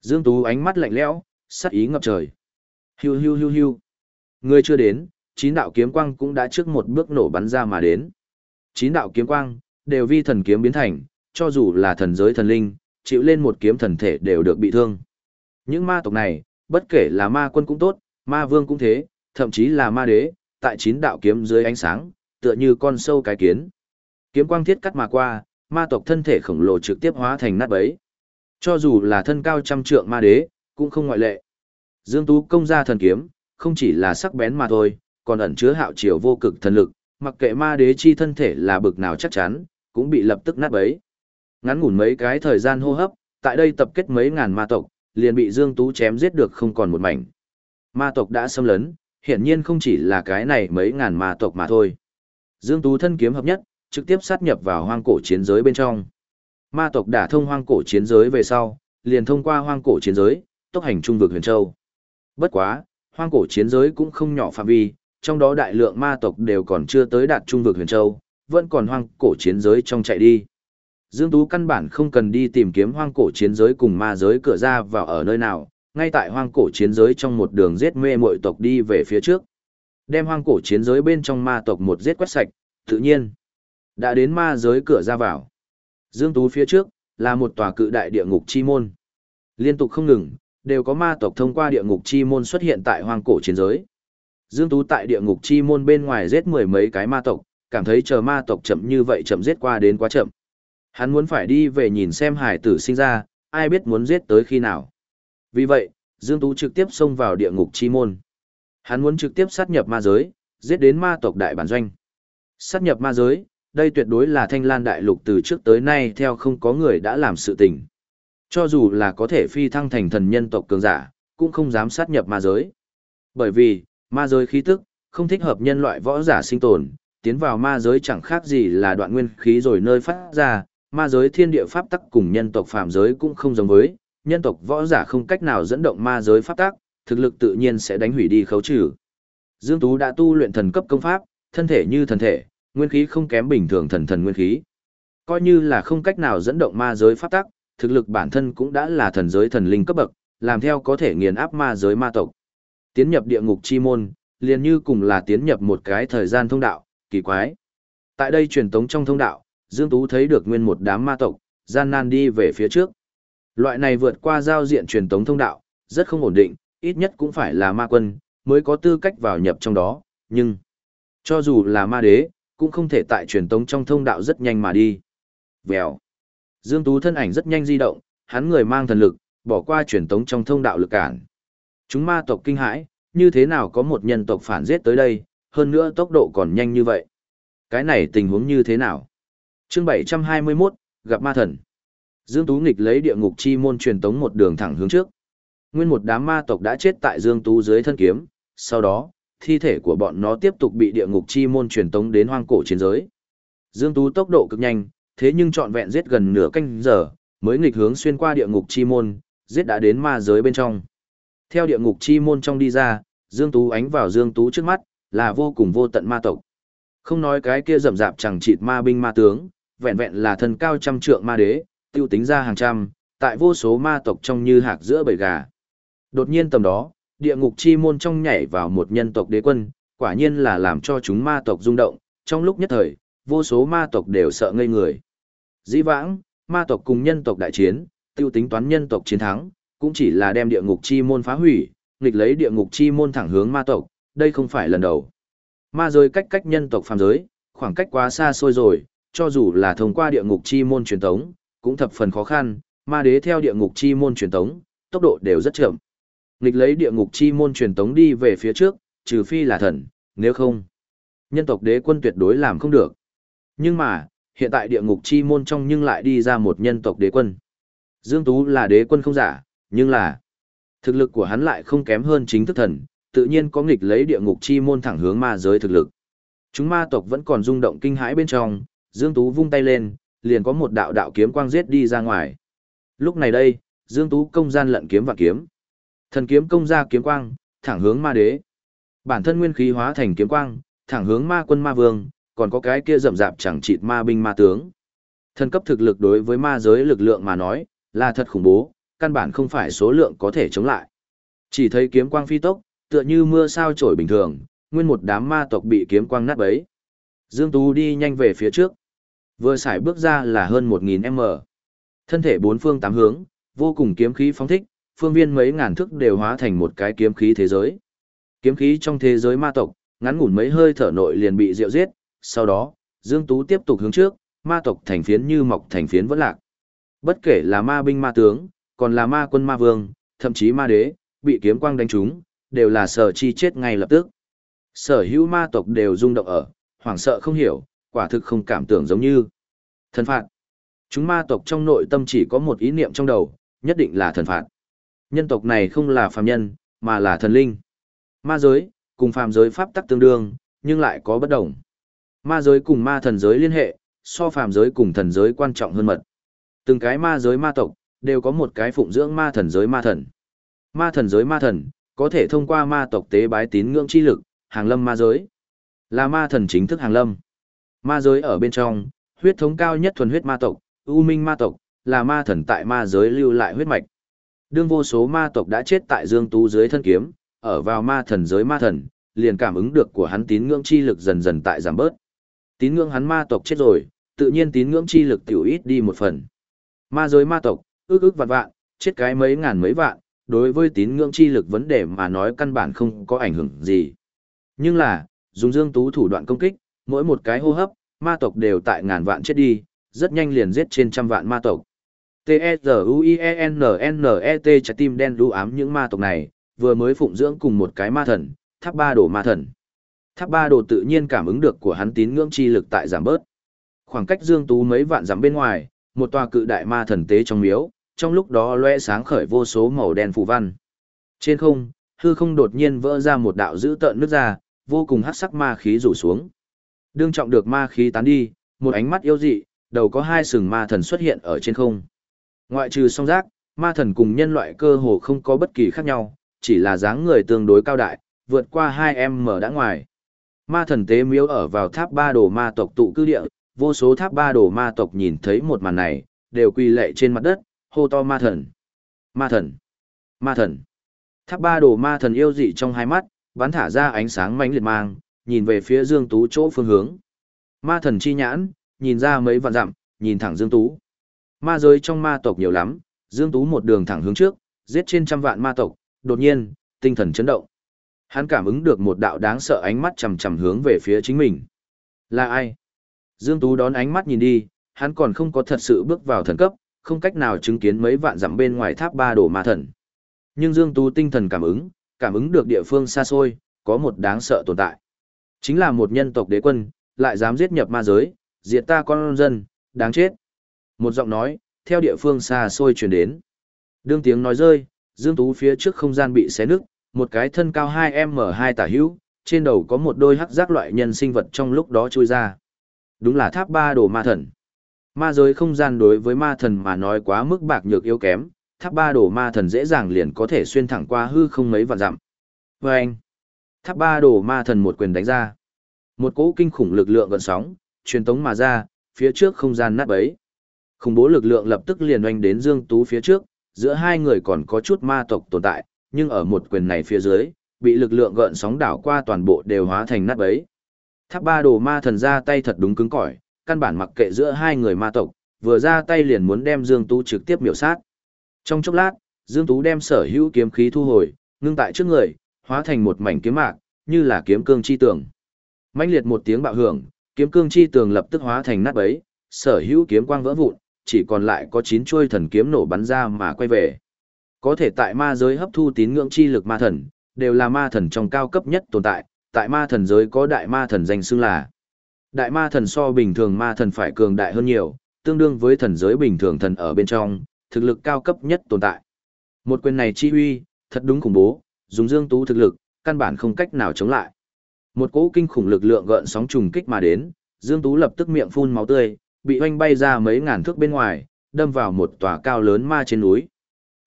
Dương Tú ánh mắt lạnh lẽo, sắc ý ngập trời. Hiu hiu hiu hiu. Người chưa đến, chín đạo kiếm quang cũng đã trước một bước nổ bắn ra mà đến. Chín đạo kiếm quang, đều vi thần kiếm biến thành, cho dù là thần giới thần linh, chịu lên một kiếm thần thể đều được bị thương. Những ma tộc này, bất kể là ma quân cũng tốt, ma vương cũng thế, thậm chí là ma đế, tại chín đạo kiếm dưới ánh sáng, tựa như con sâu cái kiến. Kiếm quang thiết cắt mà qua, ma tộc thân thể khổng lồ trực tiếp hóa thành nát bấy. Cho dù là thân cao trăm trượng ma đế, cũng không ngoại lệ. Dương Tú công ra thần kiếm, không chỉ là sắc bén mà thôi, còn ẩn chứa hạo triều vô cực thần lực, mặc kệ ma đế chi thân thể là bực nào chắc chắn, cũng bị lập tức nát bấy. Ngắn ngủn mấy cái thời gian hô hấp, tại đây tập kết mấy ngàn ma tộc, liền bị Dương Tú chém giết được không còn một mảnh. Ma tộc đã xâm lấn, hiển nhiên không chỉ là cái này mấy ngàn ma tộc mà thôi. Dương Tú thân kiếm hợp nhất, trực tiếp sát nhập vào hoang cổ chiến giới bên trong. Ma tộc đã thông hoang cổ chiến giới về sau, liền thông qua hoang cổ chiến giới, tốc hành trung vực huyền châu. Bất quá, hoang cổ chiến giới cũng không nhỏ phạm vi, trong đó đại lượng ma tộc đều còn chưa tới đạt trung vực huyền châu, vẫn còn hoang cổ chiến giới trong chạy đi. Dương Tú căn bản không cần đi tìm kiếm hoang cổ chiến giới cùng ma giới cửa ra vào ở nơi nào, ngay tại hoang cổ chiến giới trong một đường giết mê mội tộc đi về phía trước. Đem hoang cổ chiến giới bên trong ma tộc một giết quét sạch, tự nhiên. Đã đến ma giới cửa ra vào. Dương Tú phía trước, là một tòa cự đại địa ngục chi môn. Liên tục không ngừng, đều có ma tộc thông qua địa ngục chi môn xuất hiện tại hoang cổ chiến giới. Dương Tú tại địa ngục chi môn bên ngoài giết mười mấy cái ma tộc, cảm thấy chờ ma tộc chậm như vậy chậm giết qua đến quá chậm. Hắn muốn phải đi về nhìn xem hải tử sinh ra, ai biết muốn giết tới khi nào. Vì vậy, Dương Tú trực tiếp xông vào địa ngục chi môn. Hắn muốn trực tiếp sát nhập ma giới, giết đến ma tộc đại bản doanh. Sát nhập ma giới, đây tuyệt đối là thanh lan đại lục từ trước tới nay theo không có người đã làm sự tình. Cho dù là có thể phi thăng thành thần nhân tộc cường giả, cũng không dám sát nhập ma giới. Bởi vì, ma giới khí tức, không thích hợp nhân loại võ giả sinh tồn, tiến vào ma giới chẳng khác gì là đoạn nguyên khí rồi nơi phát ra, ma giới thiên địa pháp tắc cùng nhân tộc phàm giới cũng không giống với, nhân tộc võ giả không cách nào dẫn động ma giới pháp tắc, thực lực tự nhiên sẽ đánh hủy đi khấu trừ. Dương Tú đã tu luyện thần cấp công pháp, thân thể như thần thể, nguyên khí không kém bình thường thần thần nguyên khí. Coi như là không cách nào dẫn động ma giới pháp tắc, thực lực bản thân cũng đã là thần giới thần linh cấp bậc, làm theo có thể nghiền áp ma giới ma tộc. Tiến nhập địa ngục chi môn, liền như cùng là tiến nhập một cái thời gian thông đạo, kỳ quái. Tại đây truyền tống trong thông đạo, Dương Tú thấy được nguyên một đám ma tộc, gian nan đi về phía trước. Loại này vượt qua giao diện truyền tống thông đạo, rất không ổn định, ít nhất cũng phải là ma quân, mới có tư cách vào nhập trong đó, nhưng cho dù là ma đế, cũng không thể tại truyền tống trong thông đạo rất nhanh mà đi. Vèo. Dương Tú thân ảnh rất nhanh di động, hắn người mang thần lực, bỏ qua truyền tống trong thông đạo lực cản. Chúng ma tộc kinh hãi, như thế nào có một nhân tộc phản giết tới đây, hơn nữa tốc độ còn nhanh như vậy. Cái này tình huống như thế nào? chương 721, gặp ma thần. Dương Tú nghịch lấy địa ngục chi môn truyền tống một đường thẳng hướng trước. Nguyên một đám ma tộc đã chết tại Dương Tú dưới thân kiếm, sau đó, thi thể của bọn nó tiếp tục bị địa ngục chi môn truyền tống đến hoang cổ chiến giới. Dương Tú tốc độ cực nhanh, thế nhưng trọn vẹn giết gần nửa canh giờ, mới nghịch hướng xuyên qua địa ngục chi môn, giết đã đến ma giới bên trong. Theo địa ngục chi môn trong đi ra, Dương Tú ánh vào Dương Tú trước mắt, là vô cùng vô tận ma tộc. Không nói cái kia rầm rạp chẳng chịt ma binh ma tướng, vẹn vẹn là thân cao trăm trượng ma đế, tiêu tính ra hàng trăm, tại vô số ma tộc trong như hạc giữa bầy gà. Đột nhiên tầm đó, địa ngục chi môn trong nhảy vào một nhân tộc đế quân, quả nhiên là làm cho chúng ma tộc rung động, trong lúc nhất thời, vô số ma tộc đều sợ ngây người. Dĩ vãng, ma tộc cùng nhân tộc đại chiến, tiêu tính toán nhân tộc chiến thắng, cũng chỉ là đem địa ngục chi môn phá hủy, nghịch lấy địa ngục chi môn thẳng hướng ma tộc, đây không phải lần đầu. Ma giới cách cách nhân tộc phàm giới, khoảng cách quá xa xôi rồi, cho dù là thông qua địa ngục chi môn truyền tống, cũng thập phần khó khăn, ma đế theo địa ngục chi môn truyền tống, tốc độ đều rất chậm. Nghịch lấy địa ngục chi môn truyền tống đi về phía trước, trừ phi là thần, nếu không, nhân tộc đế quân tuyệt đối làm không được. Nhưng mà, hiện tại địa ngục chi môn trong nhưng lại đi ra một nhân tộc đế quân. Dương Tú là đế quân không giả, nhưng là thực lực của hắn lại không kém hơn chính thức thần, tự nhiên có nghịch lấy địa ngục chi môn thẳng hướng ma giới thực lực. Chúng ma tộc vẫn còn rung động kinh hãi bên trong, Dương Tú vung tay lên, liền có một đạo đạo kiếm quang giết đi ra ngoài. Lúc này đây, Dương Tú công gian lận kiếm và kiếm. Thần kiếm công ra kiếm quang, thẳng hướng ma đế. Bản thân nguyên khí hóa thành kiếm quang, thẳng hướng ma quân ma vương, còn có cái kia rậm rạp chẳng chịt ma binh ma tướng. Thần cấp thực lực đối với ma giới lực lượng mà nói, là thật khủng bố, căn bản không phải số lượng có thể chống lại. Chỉ thấy kiếm quang phi tốc, tựa như mưa sao trổi bình thường, nguyên một đám ma tộc bị kiếm quang nát bấy. Dương Tú đi nhanh về phía trước. Vừa xài bước ra là hơn 1000m. Thân thể bốn phương tám hướng, vô cùng kiếm khí phóng thích, phương viên mấy ngàn thước đều hóa thành một cái kiếm khí thế giới. Kiếm khí trong thế giới ma tộc, ngắn ngủn mấy hơi thở nội liền bị diệu giết, sau đó, Dương Tú tiếp tục hướng trước, ma tộc thành phiến như mọc thành phiến vẫn lạc. Bất kể là ma binh ma tướng, còn là ma quân ma vương, thậm chí ma đế, bị kiếm quang đánh trúng, đều là sở chi chết ngay lập tức. Sở hữu ma tộc đều rung động ở, hoảng sợ không hiểu, quả thực không cảm tưởng giống như thần phạt. Chúng ma tộc trong nội tâm chỉ có một ý niệm trong đầu, nhất định là thần phạt. Nhân tộc này không là phàm nhân, mà là thần linh. Ma giới, cùng phàm giới pháp tắc tương đương, nhưng lại có bất đồng. Ma giới cùng ma thần giới liên hệ, so phàm giới cùng thần giới quan trọng hơn mật. Từng cái ma giới ma tộc, đều có một cái phụng dưỡng ma thần giới ma thần. Ma thần giới ma thần, có thể thông qua ma tộc tế bái tín ngưỡng chi lực, hàng lâm ma giới. Là ma thần chính thức hàng lâm. Ma giới ở bên trong, huyết thống cao nhất thuần huyết ma tộc, U Minh ma tộc, là ma thần tại ma giới lưu lại huyết mạch. Đương vô số ma tộc đã chết tại Dương Tú dưới thân kiếm, ở vào ma thần giới ma thần, liền cảm ứng được của hắn tín ngưỡng chi lực dần dần tại giảm bớt. Tín ngưỡng hắn ma tộc chết rồi, tự nhiên tín ngưỡng chi lực tiểu ít đi một phần. Ma giới ma tộc, ước ước vạn vạn, chết cái mấy ngàn mấy vạn, đối với tín ngưỡng chi lực vấn đề mà nói căn bản không có ảnh hưởng gì. Nhưng là, dùng Dương Tú thủ đoạn công kích, mỗi một cái hô hấp, ma tộc đều tại ngàn vạn chết đi, rất nhanh liền giết trên trăm vạn ma tộc. T-E-Z-U-I-E-N-N-E-T trái tim đen đu ám những ma tộc này, vừa mới phụng dưỡng cùng một cái ma thần, tháp ba đồ ma thần. Tháp ba đồ tự nhiên cảm ứng được của hắn tín ngưỡng chi lực tại giảm bớt. Khoảng cách Dương Tú mấy vạn dặm bên ngoài, một tòa cự đại ma thần tế trong miếu, trong lúc đó loe sáng khởi vô số màu đen phù văn. Trên không, hư không đột nhiên vỡ ra một đạo dữ tợn nước ra, vô cùng hắc sắc ma khí rủ xuống. Đương trọng được ma khí tán đi, một ánh mắt yêu dị, đầu có hai sừng ma thần xuất hiện ở trên không. Ngoại trừ song giác, ma thần cùng nhân loại cơ hồ không có bất kỳ khác nhau, chỉ là dáng người tương đối cao đại, vượt qua hai em mở đã ngoài. Ma thần tế miếu ở vào tháp ba đồ ma tộc tụ cư địa, vô số tháp ba đồ ma tộc nhìn thấy một màn này, đều quỳ lệ trên mặt đất, hô to ma thần. Ma thần. Ma thần. Tháp ba đồ ma thần yêu dị trong hai mắt, bắn thả ra ánh sáng mãnh liệt mang, nhìn về phía Dương Tú chỗ phương hướng. Ma thần chi nhãn, nhìn ra mấy vạn dặm, nhìn thẳng Dương Tú. Ma giới trong ma tộc nhiều lắm, Dương Tú một đường thẳng hướng trước, giết trên trăm vạn ma tộc, đột nhiên, tinh thần chấn động. Hắn cảm ứng được một đạo đáng sợ ánh mắt chằm chằm hướng về phía chính mình. Là ai? Dương Tú đón ánh mắt nhìn đi, hắn còn không có thật sự bước vào thần cấp, không cách nào chứng kiến mấy vạn dặm bên ngoài tháp ba đồ ma thần. Nhưng Dương Tú tinh thần cảm ứng, cảm ứng được địa phương xa xôi, có một đáng sợ tồn tại. Chính là một nhân tộc đế quân, lại dám giết nhập ma giới, diệt ta con dân, đáng chết. Một giọng nói, theo địa phương xa xôi truyền đến. Đương tiếng nói rơi, Dương Tú phía trước không gian bị xé nứt, một cái thân cao 2m2 tả hữu, trên đầu có một đôi hắc giác loại nhân sinh vật trong lúc đó trôi ra. Đúng là tháp ba đồ ma thần. Ma giới không gian đối với ma thần mà nói quá mức bạc nhược yếu kém, tháp ba đồ ma thần dễ dàng liền có thể xuyên thẳng qua hư không mấy vạn dặm. Và anh, tháp ba đồ ma thần một quyền đánh ra. Một cỗ kinh khủng lực lượng gần sóng, truyền tống mà ra, phía trước không gian nát bấy. Khủng bố lực lượng lập tức liền oanh đến Dương Tú phía trước, giữa hai người còn có chút ma tộc tồn tại, nhưng ở một quyền này phía dưới, bị lực lượng gợn sóng đảo qua toàn bộ đều hóa thành nát bấy. Tháp ba đồ ma thần ra tay thật đúng cứng cỏi, căn bản mặc kệ giữa hai người ma tộc, vừa ra tay liền muốn đem Dương Tú trực tiếp miểu sát. Trong chốc lát, Dương Tú đem sở hữu kiếm khí thu hồi, ngưng tại trước người, hóa thành một mảnh kiếm mạc, như là kiếm cương chi tường. Mãnh liệt một tiếng bạo hưởng, kiếm cương chi tường lập tức hóa thành nát bấy, sở hữu kiếm quang vỡ vụn, chỉ còn lại có chín chuôi thần kiếm nổ bắn ra mà quay về. Có thể tại ma giới hấp thu tín ngưỡng chi lực ma thần, đều là ma thần trong cao cấp nhất tồn tại, tại ma thần giới có đại ma thần danh xưng là. Đại ma thần so bình thường ma thần phải cường đại hơn nhiều, tương đương với thần giới bình thường thần ở bên trong, thực lực cao cấp nhất tồn tại. Một quyền này chi uy, thật đúng khủng bố, dùng dương tú thực lực, căn bản không cách nào chống lại. Một cỗ kinh khủng lực lượng gợn sóng trùng kích mà đến, Dương Tú lập tức miệng phun máu tươi, bị oanh bay ra mấy ngàn thước bên ngoài, đâm vào một tòa cao lớn ma trên núi.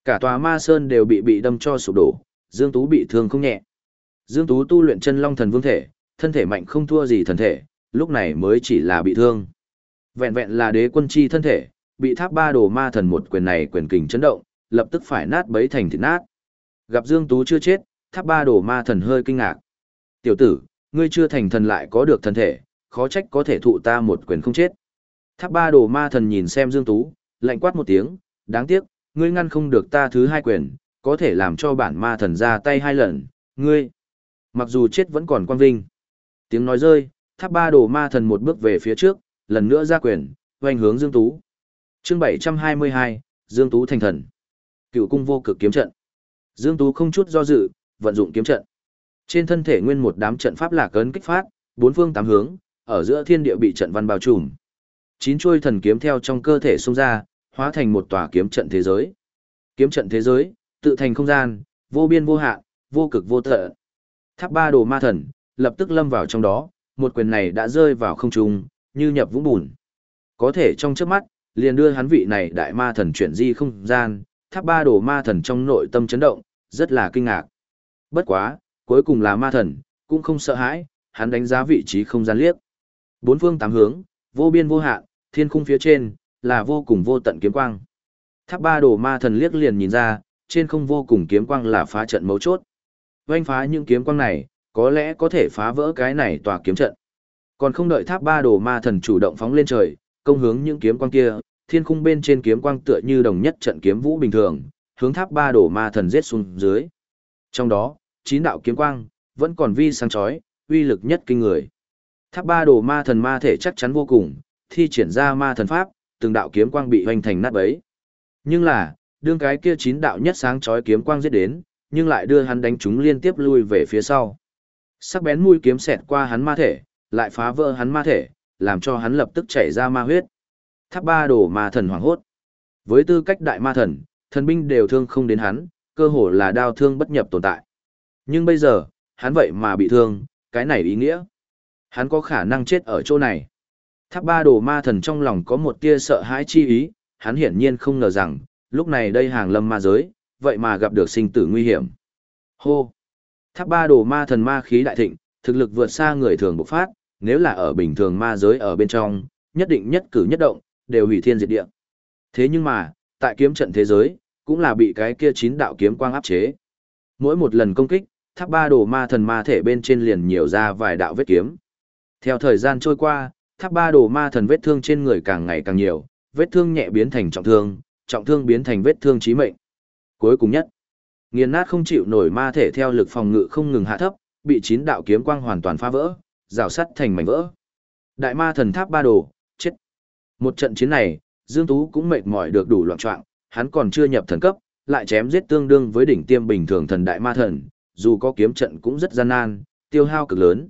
Cả tòa ma sơn đều bị bị đâm cho sụp đổ, Dương Tú bị thương không nhẹ. Dương Tú tu luyện chân long thần vương thể, thân thể mạnh không thua gì thần thể, lúc này mới chỉ là bị thương. Vẹn vẹn là đế quân chi thân thể, bị tháp ba đồ ma thần một quyền này quyền kình chấn động, lập tức phải nát bấy thành thịt nát. Gặp Dương Tú chưa chết, tháp ba đồ ma thần hơi kinh ngạc. Tiểu tử, ngươi chưa thành thần lại có được thân thể, khó trách có thể thụ ta một quyền không chết. Tháp ba đồ ma thần nhìn xem Dương Tú, lạnh quát một tiếng, đáng tiếc, ngươi ngăn không được ta thứ hai quyền, có thể làm cho bản ma thần ra tay hai lần, ngươi. Mặc dù chết vẫn còn quan vinh. Tiếng nói rơi, tháp ba đồ ma thần một bước về phía trước, lần nữa ra quyền, hoành hướng Dương Tú. chương 722, Dương Tú thành thần. Cựu cung vô cực kiếm trận. Dương Tú không chút do dự, vận dụng kiếm trận. Trên thân thể nguyên một đám trận pháp lạc cấn kích phát, bốn phương tám hướng, ở giữa thiên địa bị trận văn bao trùm. Chín chuôi thần kiếm theo trong cơ thể xông ra, hóa thành một tòa kiếm trận thế giới. Kiếm trận thế giới, tự thành không gian, vô biên vô hạn, vô cực vô tận. Tháp ba đồ ma thần, lập tức lâm vào trong đó, một quyền này đã rơi vào không trung, như nhập vũng bùn. Có thể trong trước mắt, liền đưa hắn vị này đại ma thần chuyển di không gian, tháp ba đồ ma thần trong nội tâm chấn động, rất là kinh ngạc. Bất quá, cuối cùng là ma thần, cũng không sợ hãi, hắn đánh giá vị trí không gian liếc. Bốn phương tám hướng, vô biên vô hạn, thiên khung phía trên, là vô cùng vô tận kiếm quang. Tháp ba đồ ma thần liếc liền nhìn ra, trên không vô cùng kiếm quang là phá trận mấu chốt. Vành phá những kiếm quang này, có lẽ có thể phá vỡ cái này tòa kiếm trận. Còn không đợi tháp ba đồ ma thần chủ động phóng lên trời, công hướng những kiếm quang kia, thiên khung bên trên kiếm quang tựa như đồng nhất trận kiếm vũ bình thường, hướng tháp ba đồ ma thần giết xuống dưới. Trong đó, chín đạo kiếm quang, vẫn còn vi sáng chói, uy lực nhất kinh người. Tháp ba đồ ma thần ma thể chắc chắn vô cùng, thi triển ra ma thần pháp, từng đạo kiếm quang bị hoành thành nát bấy. Nhưng là, đương cái kia chín đạo nhất sáng chói kiếm quang giết đến, nhưng lại đưa hắn đánh chúng liên tiếp lui về phía sau. Sắc bén mũi kiếm xẹt qua hắn ma thể, lại phá vỡ hắn ma thể, làm cho hắn lập tức chảy ra ma huyết. Tháp ba đồ ma thần hoảng hốt. Với tư cách đại ma thần, thần binh đều thương không đến hắn, cơ hồ là đao thương bất nhập tồn tại. Nhưng bây giờ, hắn vậy mà bị thương, cái này ý nghĩa. Hắn có khả năng chết ở chỗ này. Tháp ba đồ ma thần trong lòng có một tia sợ hãi chi ý, hắn hiển nhiên không ngờ rằng, lúc này đây hàng lâm ma giới, vậy mà gặp được sinh tử nguy hiểm. Hô! Tháp ba đồ ma thần ma khí đại thịnh, thực lực vượt xa người thường bộc phát, nếu là ở bình thường ma giới ở bên trong, nhất định nhất cử nhất động, đều hủy thiên diệt địa. Thế nhưng mà, tại kiếm trận thế giới, cũng là bị cái kia chín đạo kiếm quang áp chế. Mỗi một lần công kích, tháp ba đồ ma thần ma thể bên trên liền nhiều ra vài đạo vết kiếm. Theo thời gian trôi qua, tháp ba đồ ma thần vết thương trên người càng ngày càng nhiều, vết thương nhẹ biến thành trọng thương, trọng thương biến thành vết thương chí mệnh. Cuối cùng nhất, nghiền nát không chịu nổi ma thể theo lực phòng ngự không ngừng hạ thấp, bị chín đạo kiếm quang hoàn toàn phá vỡ, rào sắt thành mảnh vỡ. Đại ma thần tháp ba đồ, chết. Một trận chiến này, Dương Tú cũng mệt mỏi được đủ loạn trọng, hắn còn chưa nhập thần cấp, lại chém giết tương đương với đỉnh tiêm bình thường thần đại ma thần, dù có kiếm trận cũng rất gian nan, tiêu hao cực lớn.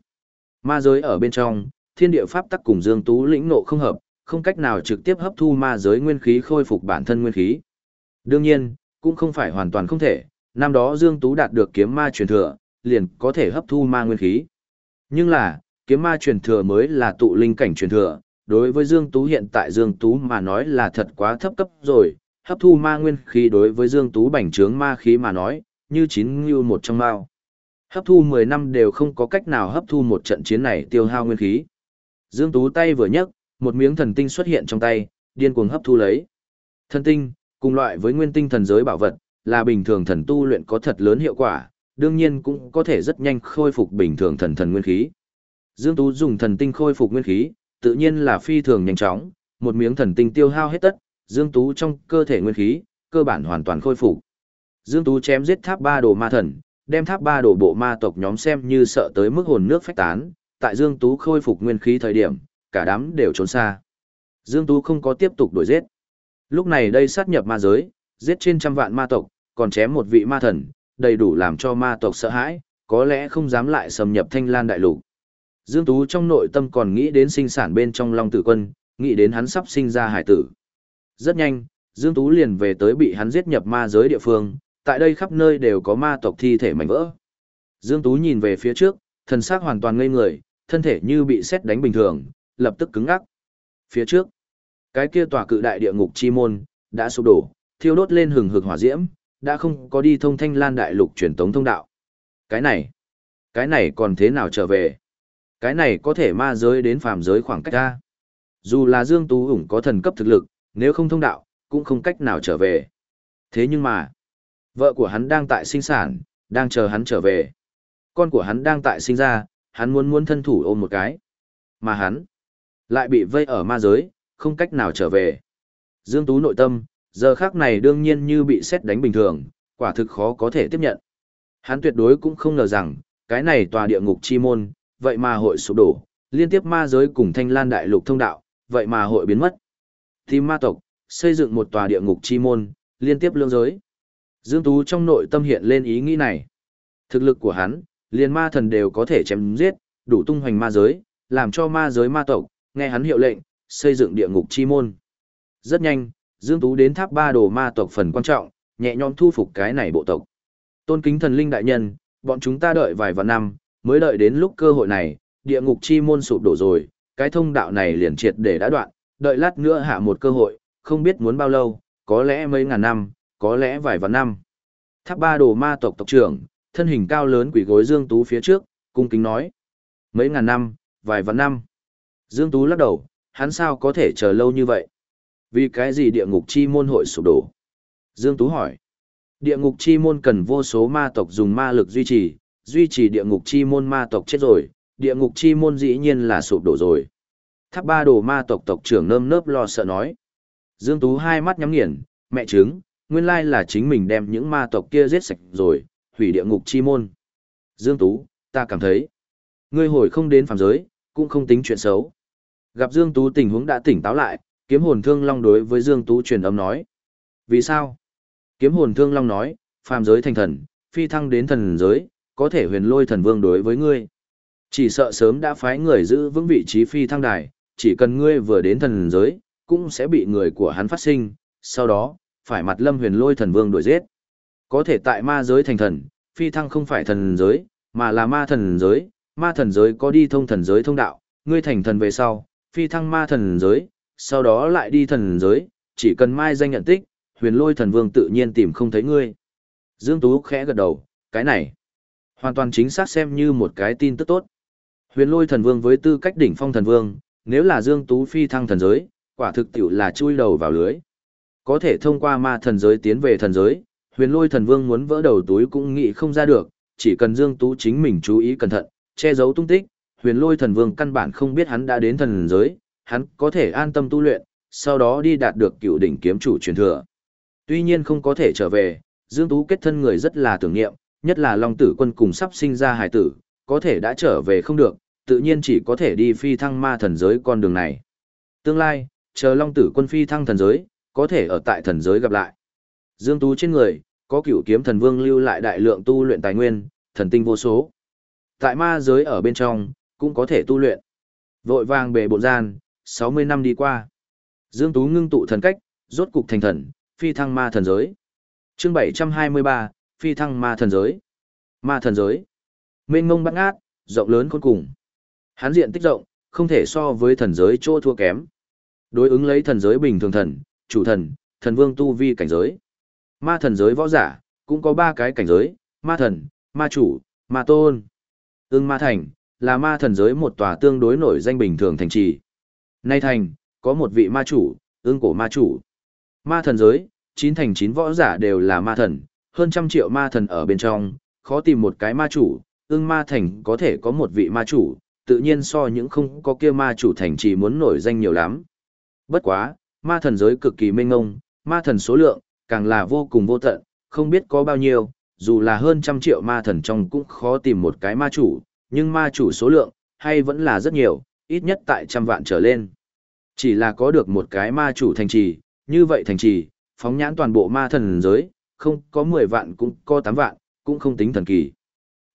Ma giới ở bên trong, thiên địa pháp tắc cùng Dương Tú lĩnh nộ không hợp, không cách nào trực tiếp hấp thu ma giới nguyên khí khôi phục bản thân nguyên khí. Đương nhiên, cũng không phải hoàn toàn không thể, năm đó Dương Tú đạt được kiếm ma truyền thừa, liền có thể hấp thu ma nguyên khí. Nhưng là, kiếm ma truyền thừa mới là tụ linh cảnh truyền thừa, đối với Dương Tú hiện tại Dương Tú mà nói là thật quá thấp cấp rồi, hấp thu ma nguyên khí đối với Dương Tú bành trướng ma khí mà nói, như chín như một trong mao. Hấp thu 10 năm đều không có cách nào hấp thu một trận chiến này tiêu hao nguyên khí. Dương Tú tay vừa nhấc, một miếng thần tinh xuất hiện trong tay, điên cuồng hấp thu lấy. Thần tinh, cùng loại với nguyên tinh thần giới bảo vật, là bình thường thần tu luyện có thật lớn hiệu quả, đương nhiên cũng có thể rất nhanh khôi phục bình thường thần thần nguyên khí. Dương Tú dùng thần tinh khôi phục nguyên khí, tự nhiên là phi thường nhanh chóng, một miếng thần tinh tiêu hao hết tất, Dương Tú trong cơ thể nguyên khí, cơ bản hoàn toàn khôi phục. Dương Tú chém giết tháp ba đồ ma thần, đem tháp ba đồ bộ ma tộc nhóm xem như sợ tới mức hồn nước phách tán, tại Dương Tú khôi phục nguyên khí thời điểm, cả đám đều trốn xa. Dương Tú không có tiếp tục đuổi giết. Lúc này đây sát nhập ma giới, giết trên trăm vạn ma tộc, còn chém một vị ma thần, đầy đủ làm cho ma tộc sợ hãi, có lẽ không dám lại xâm nhập thanh lan đại lục. Dương Tú trong nội tâm còn nghĩ đến sinh sản bên trong Long Tử Quân, nghĩ đến hắn sắp sinh ra hải tử. Rất nhanh, Dương Tú liền về tới bị hắn giết nhập ma giới địa phương, tại đây khắp nơi đều có ma tộc thi thể mảnh vỡ. Dương Tú nhìn về phía trước, thần xác hoàn toàn ngây người, thân thể như bị xét đánh bình thường, lập tức cứng ngắc. Phía trước, cái kia tòa cự đại địa ngục chi môn, đã sụp đổ, thiêu đốt lên hừng hực hỏa diễm, đã không có đi thông thanh lan đại lục truyền tống thông đạo. Cái này, cái này còn thế nào trở về? Cái này có thể ma giới đến phàm giới khoảng cách ra. Dù là Dương Tú ủng có thần cấp thực lực, nếu không thông đạo, cũng không cách nào trở về. Thế nhưng mà, vợ của hắn đang tại sinh sản, đang chờ hắn trở về. Con của hắn đang tại sinh ra, hắn muốn muốn thân thủ ôm một cái. Mà hắn lại bị vây ở ma giới, không cách nào trở về. Dương Tú nội tâm, giờ khác này đương nhiên như bị xét đánh bình thường, quả thực khó có thể tiếp nhận. Hắn tuyệt đối cũng không ngờ rằng, cái này tòa địa ngục chi môn, vậy mà hội sụp đổ, liên tiếp ma giới cùng thanh lan đại lục thông đạo, vậy mà hội biến mất. Tìm ma tộc, xây dựng một tòa địa ngục chi môn, liên tiếp lương giới. Dương Tú trong nội tâm hiện lên ý nghĩ này. Thực lực của hắn, liền ma thần đều có thể chém giết, đủ tung hoành ma giới, làm cho ma giới ma tộc, nghe hắn hiệu lệnh, xây dựng địa ngục chi môn. Rất nhanh, Dương Tú đến tháp ba đồ ma tộc phần quan trọng, nhẹ nhõm thu phục cái này bộ tộc. Tôn kính thần linh đại nhân, bọn chúng ta đợi vài vạn năm, mới đợi đến lúc cơ hội này, địa ngục chi môn sụp đổ rồi, cái thông đạo này liền triệt để đã đoạn, đợi lát nữa hạ một cơ hội, không biết muốn bao lâu, có lẽ mấy ngàn năm, có lẽ vài vạn năm. Tháp ba đồ ma tộc tộc trưởng, thân hình cao lớn quỷ gối Dương Tú phía trước, cung kính nói. Mấy ngàn năm, vài vạn năm. Dương Tú lắc đầu, hắn sao có thể chờ lâu như vậy? Vì cái gì địa ngục chi môn hội sụp đổ? Dương Tú hỏi. Địa ngục chi môn cần vô số ma tộc dùng ma lực duy trì, duy trì địa ngục chi môn ma tộc chết rồi, địa ngục chi môn dĩ nhiên là sụp đổ rồi. Tháp ba đồ ma tộc tộc trưởng nơm nớp lo sợ nói. Dương Tú hai mắt nhắm nghiền, mẹ trứng, nguyên lai là chính mình đem những ma tộc kia giết sạch rồi, hủy địa ngục chi môn. Dương Tú, ta cảm thấy, ngươi hồi không đến phàm giới, cũng không tính chuyện xấu. Gặp Dương Tú tình huống đã tỉnh táo lại, kiếm hồn thương long đối với Dương Tú truyền âm nói. Vì sao? Kiếm hồn thương long nói, phàm giới thành thần, phi thăng đến thần giới, có thể huyền lôi thần vương đối với ngươi. Chỉ sợ sớm đã phái người giữ vững vị trí phi thăng đài, chỉ cần ngươi vừa đến thần giới, cũng sẽ bị người của hắn phát sinh, sau đó, phải mặt lâm huyền lôi thần vương đuổi giết. Có thể tại ma giới thành thần, phi thăng không phải thần giới, mà là ma thần giới, ma thần giới có đi thông thần giới thông đạo, ngươi thành thần về sau, phi thăng ma thần giới, sau đó lại đi thần giới, chỉ cần mai danh nhận tích, huyền lôi thần vương tự nhiên tìm không thấy ngươi. Dương Tú khẽ gật đầu, cái này, hoàn toàn chính xác xem như một cái tin tức tốt. Huyền lôi thần vương với tư cách đỉnh phong thần vương, nếu là Dương Tú phi thăng thần giới, quả thực tiểu là chui đầu vào lưới. Có thể thông qua ma thần giới tiến về thần giới, huyền lôi thần vương muốn vỡ đầu túi cũng nghĩ không ra được, chỉ cần Dương Tú chính mình chú ý cẩn thận, che giấu tung tích, huyền lôi thần vương căn bản không biết hắn đã đến thần giới, hắn có thể an tâm tu luyện, sau đó đi đạt được cựu đỉnh kiếm chủ truyền thừa. Tuy nhiên không có thể trở về, Dương Tú kết thân người rất là tưởng niệm, nhất là Long Tử Quân cùng sắp sinh ra hải tử, có thể đã trở về không được, tự nhiên chỉ có thể đi phi thăng ma thần giới con đường này. Tương lai, chờ Long Tử Quân phi thăng thần giới, có thể ở tại thần giới gặp lại. Dương Tú trên người, có cửu kiếm thần vương lưu lại đại lượng tu luyện tài nguyên, thần tinh vô số. Tại ma giới ở bên trong, cũng có thể tu luyện. Vội vàng bề bộn gian, 60 năm đi qua. Dương Tú ngưng tụ thần cách, rốt cục thành thần, phi thăng ma thần giới. chương 723, phi thăng ma thần giới. Ma thần giới. Mênh mông bắt ngát, rộng lớn khôn cùng. Hán diện tích rộng, không thể so với thần giới chỗ thua kém. Đối ứng lấy thần giới bình thường thần, chủ thần, thần vương tu vi cảnh giới. Ma thần giới võ giả, cũng có ba cái cảnh giới, ma thần, ma chủ, ma tôn. Ưng ma thành, là ma thần giới một tòa tương đối nổi danh bình thường thành trì. Nay thành, có một vị ma chủ, ưng cổ ma chủ. Ma thần giới, chín thành chín võ giả đều là ma thần, hơn trăm triệu ma thần ở bên trong, khó tìm một cái ma chủ, ưng ma thành có thể có một vị ma chủ, tự nhiên so những không có kia ma chủ thành trì muốn nổi danh nhiều lắm. Bất quá, ma thần giới cực kỳ mênh ngông, ma thần số lượng, càng là vô cùng vô tận, không biết có bao nhiêu, dù là hơn trăm triệu ma thần trong cũng khó tìm một cái ma chủ, nhưng ma chủ số lượng, hay vẫn là rất nhiều, ít nhất tại trăm vạn trở lên. Chỉ là có được một cái ma chủ thành trì, như vậy thành trì, phóng nhãn toàn bộ ma thần giới, không có 10 vạn cũng có 8 vạn, cũng không tính thần kỳ.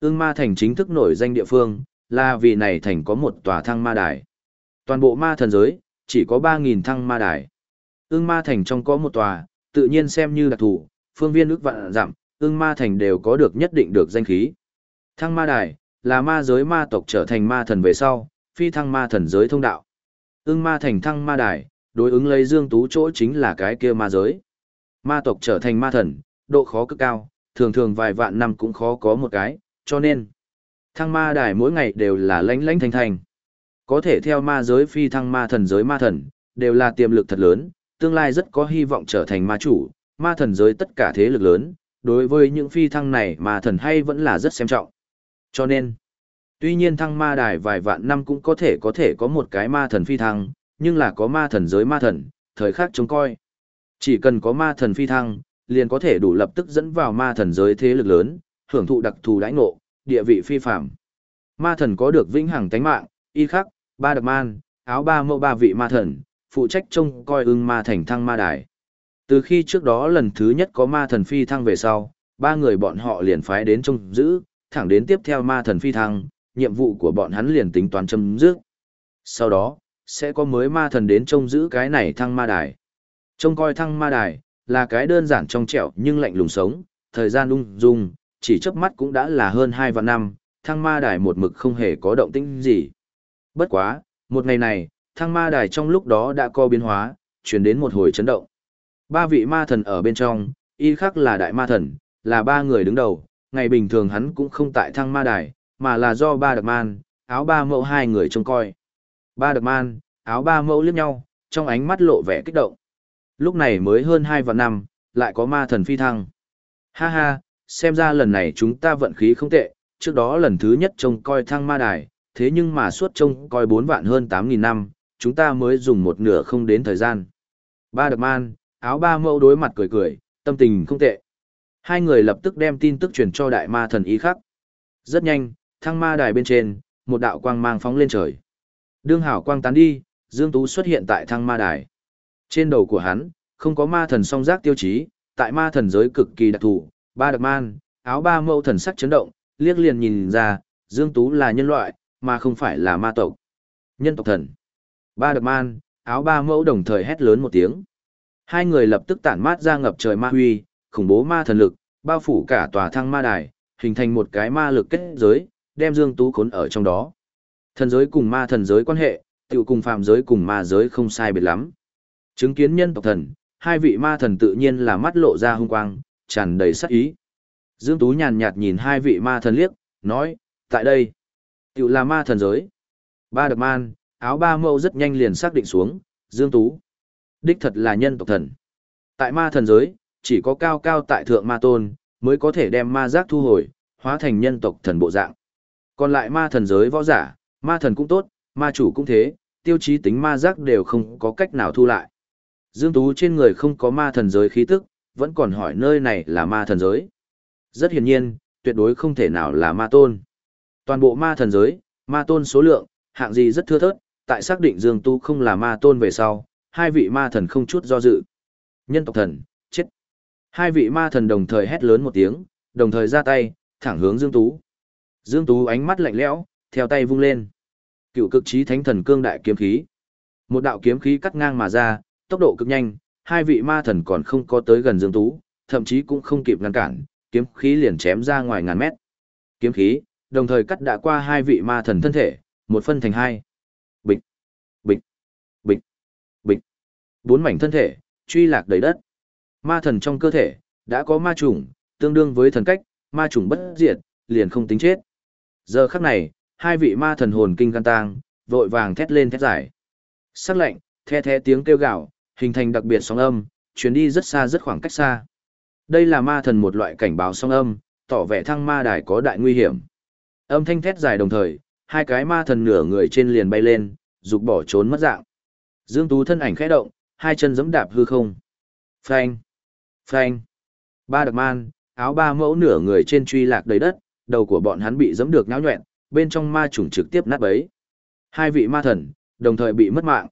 Ưng ma thành chính thức nổi danh địa phương, là vì này thành có một tòa thăng ma đài. Toàn bộ ma thần giới, chỉ có 3.000 thăng ma đài. Ưng ma thành trong có một tòa, tự nhiên xem như đặc thù, phương viên ước vạn giảm, ưng ma thành đều có được nhất định được danh khí. Thăng ma đài, là ma giới ma tộc trở thành ma thần về sau, phi thăng ma thần giới thông đạo. Ưng ma thành thăng ma đài, đối ứng lấy dương tú chỗ chính là cái kia ma giới. Ma tộc trở thành ma thần, độ khó cực cao, thường thường vài vạn năm cũng khó có một cái, cho nên thăng ma đài mỗi ngày đều là lánh lánh thành thành, Có thể theo ma giới phi thăng ma thần giới ma thần, đều là tiềm lực thật lớn, tương lai rất có hy vọng trở thành ma chủ, ma thần giới tất cả thế lực lớn, đối với những phi thăng này ma thần hay vẫn là rất xem trọng. Cho nên, tuy nhiên thăng ma đài vài vạn năm cũng có thể có thể có một cái ma thần phi thăng, nhưng là có ma thần giới ma thần, thời khắc chống coi. Chỉ cần có ma thần phi thăng, liền có thể đủ lập tức dẫn vào ma thần giới thế lực lớn, hưởng thụ đặc thù đãi ngộ, địa vị phi phạm. Ma thần có được vĩnh hằng tánh mạng, y khắc, ba đặc man, áo ba mẫu ba vị ma thần, phụ trách trông coi ưng ma thành thăng ma đài. Từ khi trước đó lần thứ nhất có ma thần phi thăng về sau, ba người bọn họ liền phái đến trông giữ, thẳng đến tiếp theo ma thần phi thăng, nhiệm vụ của bọn hắn liền tính toán chấm dứt. Sau đó, sẽ có mới ma thần đến trông giữ cái này thăng ma đài. Trông coi thăng ma đài, là cái đơn giản trong trẻo nhưng lạnh lùng sống, thời gian lung dung, chỉ chớp mắt cũng đã là hơn hai vạn năm, thăng ma đài một mực không hề có động tĩnh gì. Bất quá, một ngày này, Thang ma đài trong lúc đó đã co biến hóa, chuyển đến một hồi chấn động. Ba vị ma thần ở bên trong, y khắc là đại ma thần, là ba người đứng đầu, ngày bình thường hắn cũng không tại Thang ma đài, mà là do ba đặc man, áo ba mẫu hai người trông coi. Ba đặc man, áo ba mẫu liếc nhau, trong ánh mắt lộ vẻ kích động. Lúc này mới hơn hai vạn năm, lại có ma thần phi thăng. Ha ha, xem ra lần này chúng ta vận khí không tệ, trước đó lần thứ nhất trông coi thăng ma đài, thế nhưng mà suốt trông coi bốn vạn hơn tám nghìn năm, chúng ta mới dùng một nửa không đến thời gian. Ba đập man, áo ba mẫu đối mặt cười cười, tâm tình không tệ. Hai người lập tức đem tin tức truyền cho đại ma thần ý khắc. Rất nhanh, thăng ma đài bên trên, một đạo quang mang phóng lên trời. Đương hảo quang tán đi, Dương Tú xuất hiện tại thăng ma đài. Trên đầu của hắn, không có ma thần song giác tiêu chí, tại ma thần giới cực kỳ đặc thù, ba đặc man, áo ba mẫu thần sắc chấn động, liếc liền nhìn ra, Dương Tú là nhân loại, mà không phải là ma tộc. Nhân tộc thần. Ba đặc man, áo ba mẫu đồng thời hét lớn một tiếng. Hai người lập tức tản mát ra ngập trời ma huy, khủng bố ma thần lực, bao phủ cả tòa thăng ma đài, hình thành một cái ma lực kết giới, đem Dương Tú khốn ở trong đó. Thần giới cùng ma thần giới quan hệ, tiểu cùng phàm giới cùng ma giới không sai biệt lắm. Chứng kiến nhân tộc thần, hai vị ma thần tự nhiên là mắt lộ ra hung quang, tràn đầy sắc ý. Dương Tú nhàn nhạt nhìn hai vị ma thần liếc, nói, tại đây, tiểu là ma thần giới. Ba đặc man, áo ba mâu rất nhanh liền xác định xuống, Dương Tú. Đích thật là nhân tộc thần. Tại ma thần giới, chỉ có cao cao tại thượng ma tôn, mới có thể đem ma giác thu hồi, hóa thành nhân tộc thần bộ dạng. Còn lại ma thần giới võ giả, ma thần cũng tốt, ma chủ cũng thế, tiêu chí tính ma giác đều không có cách nào thu lại. Dương Tú trên người không có ma thần giới khí tức, vẫn còn hỏi nơi này là ma thần giới. Rất hiển nhiên, tuyệt đối không thể nào là ma tôn. Toàn bộ ma thần giới, ma tôn số lượng, hạng gì rất thưa thớt, tại xác định Dương Tu không là ma tôn về sau, hai vị ma thần không chút do dự. Nhân tộc thần, chết. Hai vị ma thần đồng thời hét lớn một tiếng, đồng thời ra tay, thẳng hướng Dương Tú. Dương Tú ánh mắt lạnh lẽo, theo tay vung lên. Cựu cực trí thánh thần cương đại kiếm khí. Một đạo kiếm khí cắt ngang mà ra, tốc độ cực nhanh, hai vị ma thần còn không có tới gần Dương Tú, thậm chí cũng không kịp ngăn cản, kiếm khí liền chém ra ngoài ngàn mét. Kiếm khí, đồng thời cắt đã qua hai vị ma thần thân thể, một phân thành hai. Bốn mảnh thân thể, truy lạc đầy đất. Ma thần trong cơ thể, đã có ma trùng, tương đương với thần cách, ma trùng bất diệt, liền không tính chết. Giờ khắc này, hai vị ma thần hồn kinh gan tang, vội vàng thét lên thét giải. Sắc lạnh, the the tiếng kêu gào, hình thành đặc biệt sóng âm, chuyến đi rất xa rất khoảng cách xa. Đây là ma thần một loại cảnh báo sóng âm, tỏ vẻ thăng ma đài có đại nguy hiểm. Âm thanh thét dài đồng thời, hai cái ma thần nửa người trên liền bay lên, dục bỏ trốn mất dạng. Dương Tú thân ảnh khẽ động, hai chân giẫm đạp hư không. Phanh, phanh. Ba đặc man, áo ba mẫu nửa người trên truy lạc đầy đất, đầu của bọn hắn bị giẫm được náo nhọn, bên trong ma trùng trực tiếp nát bấy. Hai vị ma thần, đồng thời bị mất mạng.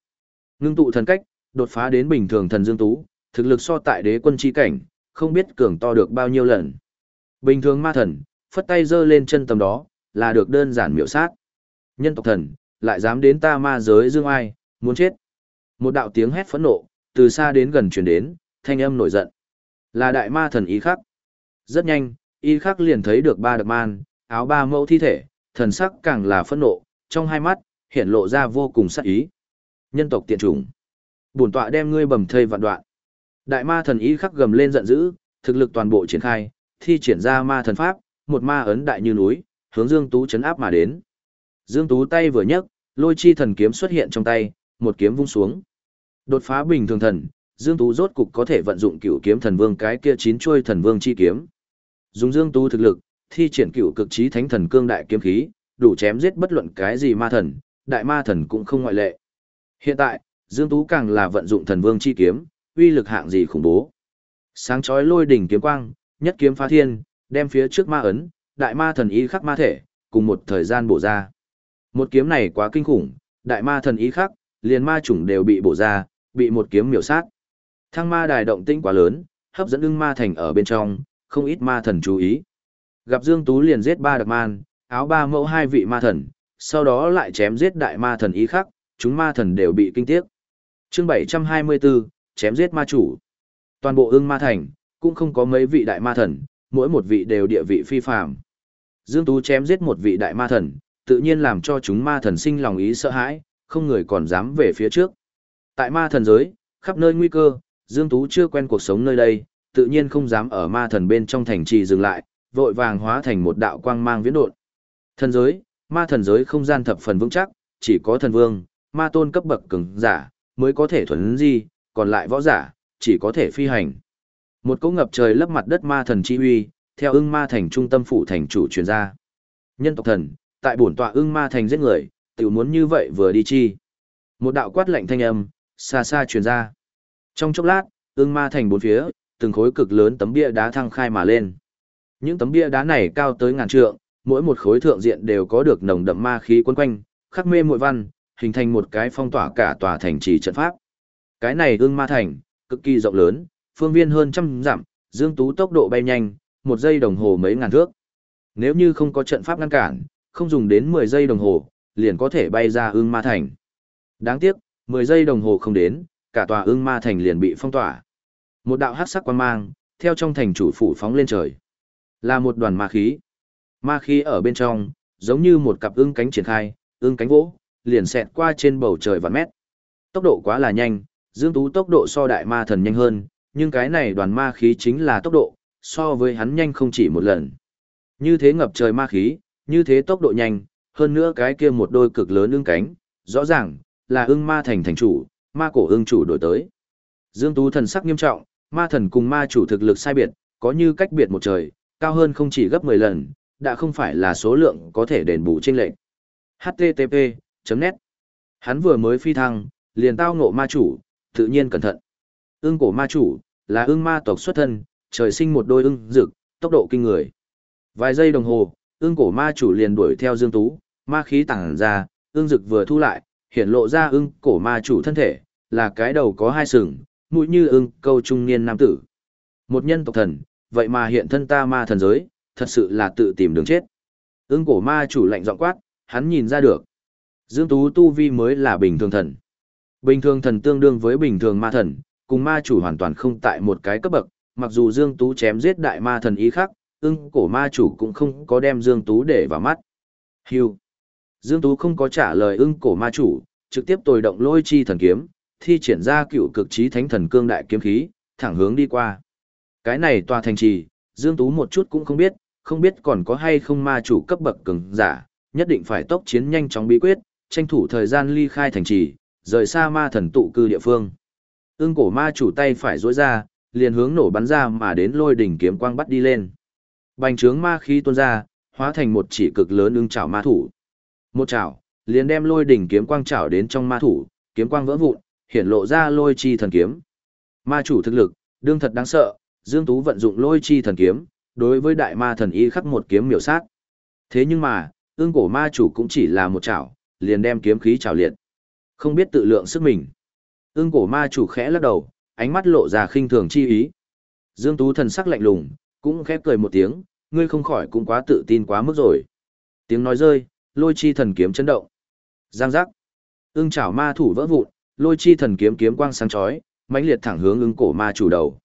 Ngưng tụ thần cách, đột phá đến bình thường thần Dương Tú, thực lực so tại đế quân chi cảnh, không biết cường to được bao nhiêu lần. Bình thường ma thần, phất tay giơ lên chân tầm đó, là được đơn giản miểu sát. Nhân tộc thần, lại dám đến ta ma giới dương ai, muốn chết. Một đạo tiếng hét phẫn nộ, từ xa đến gần truyền đến, thanh âm nổi giận. Là đại ma thần ý khắc. Rất nhanh, y khắc liền thấy được ba đặc man, áo ba mẫu thi thể, thần sắc càng là phẫn nộ, trong hai mắt, hiện lộ ra vô cùng sắc ý. Nhân tộc tiện chủng. Bổn tọa đem ngươi bầm thây vạn đoạn. Đại ma thần ý khắc gầm lên giận dữ, thực lực toàn bộ triển khai, thi triển ra ma thần pháp, một ma ấn đại như núi, hướng Dương Tú chấn áp mà đến. Dương Tú tay vừa nhấc, lôi chi thần kiếm xuất hiện trong tay, một kiếm vung xuống. Đột phá bình thường thần, Dương Tú rốt cục có thể vận dụng cửu kiếm thần vương cái kia chín chuôi thần vương chi kiếm. Dùng Dương Tú thực lực, thi triển cửu cực trí thánh thần cương đại kiếm khí, đủ chém giết bất luận cái gì ma thần, đại ma thần cũng không ngoại lệ. Hiện tại, Dương Tú càng là vận dụng thần vương chi kiếm, uy lực hạng gì khủng bố. Sáng chói lôi đỉnh kiếm quang, nhất kiếm phá thiên, đem phía trước ma ấn, đại ma thần ý khắc ma thể, cùng một thời gian bổ ra. Một kiếm này quá kinh khủng, đại ma thần ý khắc, liền ma chủng đều bị bổ ra, bị một kiếm miểu sát. Thăng ma đài động tĩnh quá lớn, hấp dẫn ưng ma thành ở bên trong, không ít ma thần chú ý. Gặp Dương Tú liền giết ba đặc man, áo ba mẫu hai vị ma thần, sau đó lại chém giết đại ma thần ý khắc, chúng ma thần đều bị kinh tiếc. chương 724, chém giết ma chủ. Toàn bộ ưng ma thành, cũng không có mấy vị đại ma thần, mỗi một vị đều địa vị phi phàm. Dương Tú chém giết một vị đại ma thần, tự nhiên làm cho chúng ma thần sinh lòng ý sợ hãi, không người còn dám về phía trước. Tại ma thần giới, khắp nơi nguy cơ, Dương Tú chưa quen cuộc sống nơi đây, tự nhiên không dám ở ma thần bên trong thành trì dừng lại, vội vàng hóa thành một đạo quang mang viễn độn. Thần giới, ma thần giới không gian thập phần vững chắc, chỉ có thần vương, ma tôn cấp bậc cường giả mới có thể thuần di, còn lại võ giả chỉ có thể phi hành. Một cỗ ngập trời lấp mặt đất ma thần chi uy, theo ưng ma thành trung tâm phủ thành chủ truyền ra. Nhân tộc thần, tại bổn tọa ưng ma thành giết người, tự muốn như vậy vừa đi chi. Một đạo quát lạnh thanh âm, xa xa truyền ra. Trong chốc lát, ương ma thành bốn phía, từng khối cực lớn tấm bia đá thăng khai mà lên. Những tấm bia đá này cao tới ngàn trượng, mỗi một khối thượng diện đều có được nồng đậm ma khí quấn quanh, khắc mê muội văn, hình thành một cái phong tỏa cả tòa thành trì trận pháp. Cái này ương ma thành, cực kỳ rộng lớn, phương viên hơn trăm dặm, Dương Tú tốc độ bay nhanh, một giây đồng hồ mấy ngàn thước. Nếu như không có trận pháp ngăn cản, không dùng đến 10 giây đồng hồ, liền có thể bay ra ưng ma thành. Đáng tiếc, 10 giây đồng hồ không đến, cả tòa ưng ma thành liền bị phong tỏa. Một đạo hắc sắc quan mang, theo trong thành chủ phủ phóng lên trời. Là một đoàn ma khí. Ma khí ở bên trong, giống như một cặp ưng cánh triển khai, ưng cánh vỗ, liền xẹt qua trên bầu trời vạn mét. Tốc độ quá là nhanh, Dương Tú tốc độ so đại ma thần nhanh hơn, nhưng cái này đoàn ma khí chính là tốc độ, so với hắn nhanh không chỉ một lần. Như thế ngập trời ma khí, như thế tốc độ nhanh, hơn nữa cái kia một đôi cực lớn ưng cánh, rõ ràng, là ưng ma thành thành chủ, ma cổ ưng chủ đổi tới. Dương Tú thần sắc nghiêm trọng, ma thần cùng ma chủ thực lực sai biệt, có như cách biệt một trời, cao hơn không chỉ gấp 10 lần, đã không phải là số lượng có thể đền bù chênh lệch. HTTP, net Hắn vừa mới phi thăng, liền tao ngộ ma chủ, tự nhiên cẩn thận. Ưng cổ ma chủ, là ưng ma tộc xuất thân, trời sinh một đôi ưng rực, tốc độ kinh người. Vài giây đồng hồ, ưng cổ ma chủ liền đuổi theo Dương Tú, ma khí tàng ra, ương rực vừa thu lại, hiện lộ ra ưng cổ ma chủ thân thể, là cái đầu có hai sừng, mũi như ưng câu trung niên nam tử. Một nhân tộc thần, vậy mà hiện thân ta ma thần giới, thật sự là tự tìm đường chết. Ưng cổ ma chủ lạnh giọng quát, hắn nhìn ra được. Dương Tú tu vi mới là bình thường thần. Bình thường thần tương đương với bình thường ma thần, cùng ma chủ hoàn toàn không tại một cái cấp bậc, mặc dù Dương Tú chém giết đại ma thần ý khác, ưng cổ ma chủ cũng không có đem Dương Tú để vào mắt. Hưu. Dương Tú không có trả lời ưng cổ ma chủ, trực tiếp tồi động lôi chi thần kiếm, thi triển ra cựu cực trí thánh thần cương đại kiếm khí, thẳng hướng đi qua. Cái này tòa thành trì, Dương Tú một chút cũng không biết, không biết còn có hay không ma chủ cấp bậc cường giả, nhất định phải tốc chiến nhanh chóng bí quyết, tranh thủ thời gian ly khai thành trì, rời xa ma thần tụ cư địa phương. Ưng cổ ma chủ tay phải rối ra, liền hướng nổ bắn ra mà đến lôi đỉnh kiếm quang bắt đi lên. Bành trướng ma khí tuôn ra, hóa thành một chỉ cực lớn ưng chảo ma thủ. Một chảo, liền đem lôi đỉnh kiếm quang chảo đến trong ma thủ, kiếm quang vỡ vụn, hiện lộ ra lôi chi thần kiếm. Ma chủ thực lực, đương thật đáng sợ, Dương Tú vận dụng lôi chi thần kiếm, đối với đại ma thần y khắc một kiếm miểu sát. Thế nhưng mà, ương cổ ma chủ cũng chỉ là một chảo, liền đem kiếm khí chảo liệt. Không biết tự lượng sức mình. Ương cổ ma chủ khẽ lắc đầu, ánh mắt lộ ra khinh thường chi ý. Dương Tú thần sắc lạnh lùng, cũng khép cười một tiếng, ngươi không khỏi cũng quá tự tin quá mức rồi. Tiếng nói rơi, lôi chi thần kiếm chấn động. Giang giác. Ưng chảo ma thủ vỡ vụn, lôi chi thần kiếm kiếm quang sáng chói, mãnh liệt thẳng hướng ưng cổ ma chủ đầu.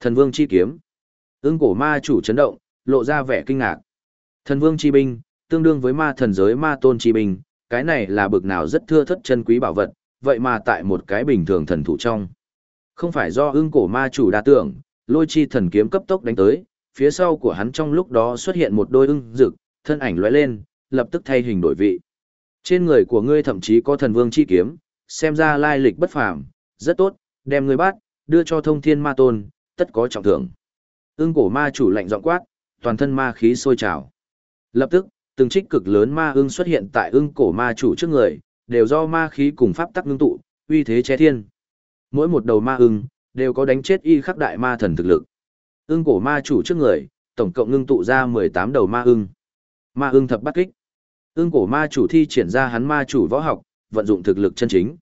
Thần vương chi kiếm. Ưng cổ ma chủ chấn động, lộ ra vẻ kinh ngạc. Thần vương chi binh, tương đương với ma thần giới ma tôn chi binh, cái này là bực nào rất thưa thất chân quý bảo vật, vậy mà tại một cái bình thường thần thủ trong. Không phải do ưng cổ ma chủ đa tưởng, lôi chi thần kiếm cấp tốc đánh tới, phía sau của hắn trong lúc đó xuất hiện một đôi ưng rực, thân ảnh lóe lên, lập tức thay hình đổi vị. Trên người của ngươi thậm chí có thần vương chi kiếm, xem ra lai lịch bất phàm, rất tốt, đem ngươi bắt, đưa cho thông thiên ma tôn, tất có trọng thưởng. Ưng cổ ma chủ lạnh giọng quát, toàn thân ma khí sôi trào. Lập tức, từng trích cực lớn ma ưng xuất hiện tại ưng cổ ma chủ trước người, đều do ma khí cùng pháp tắc ngưng tụ, uy thế che thiên. Mỗi một đầu ma ưng đều có đánh chết y khắc đại ma thần thực lực. Ưng cổ ma chủ trước người, tổng cộng ngưng tụ ra 18 đầu ma ưng. Ma ưng thập bắt kích. Ưng cổ ma chủ thi triển ra hắn ma chủ võ học, vận dụng thực lực chân chính.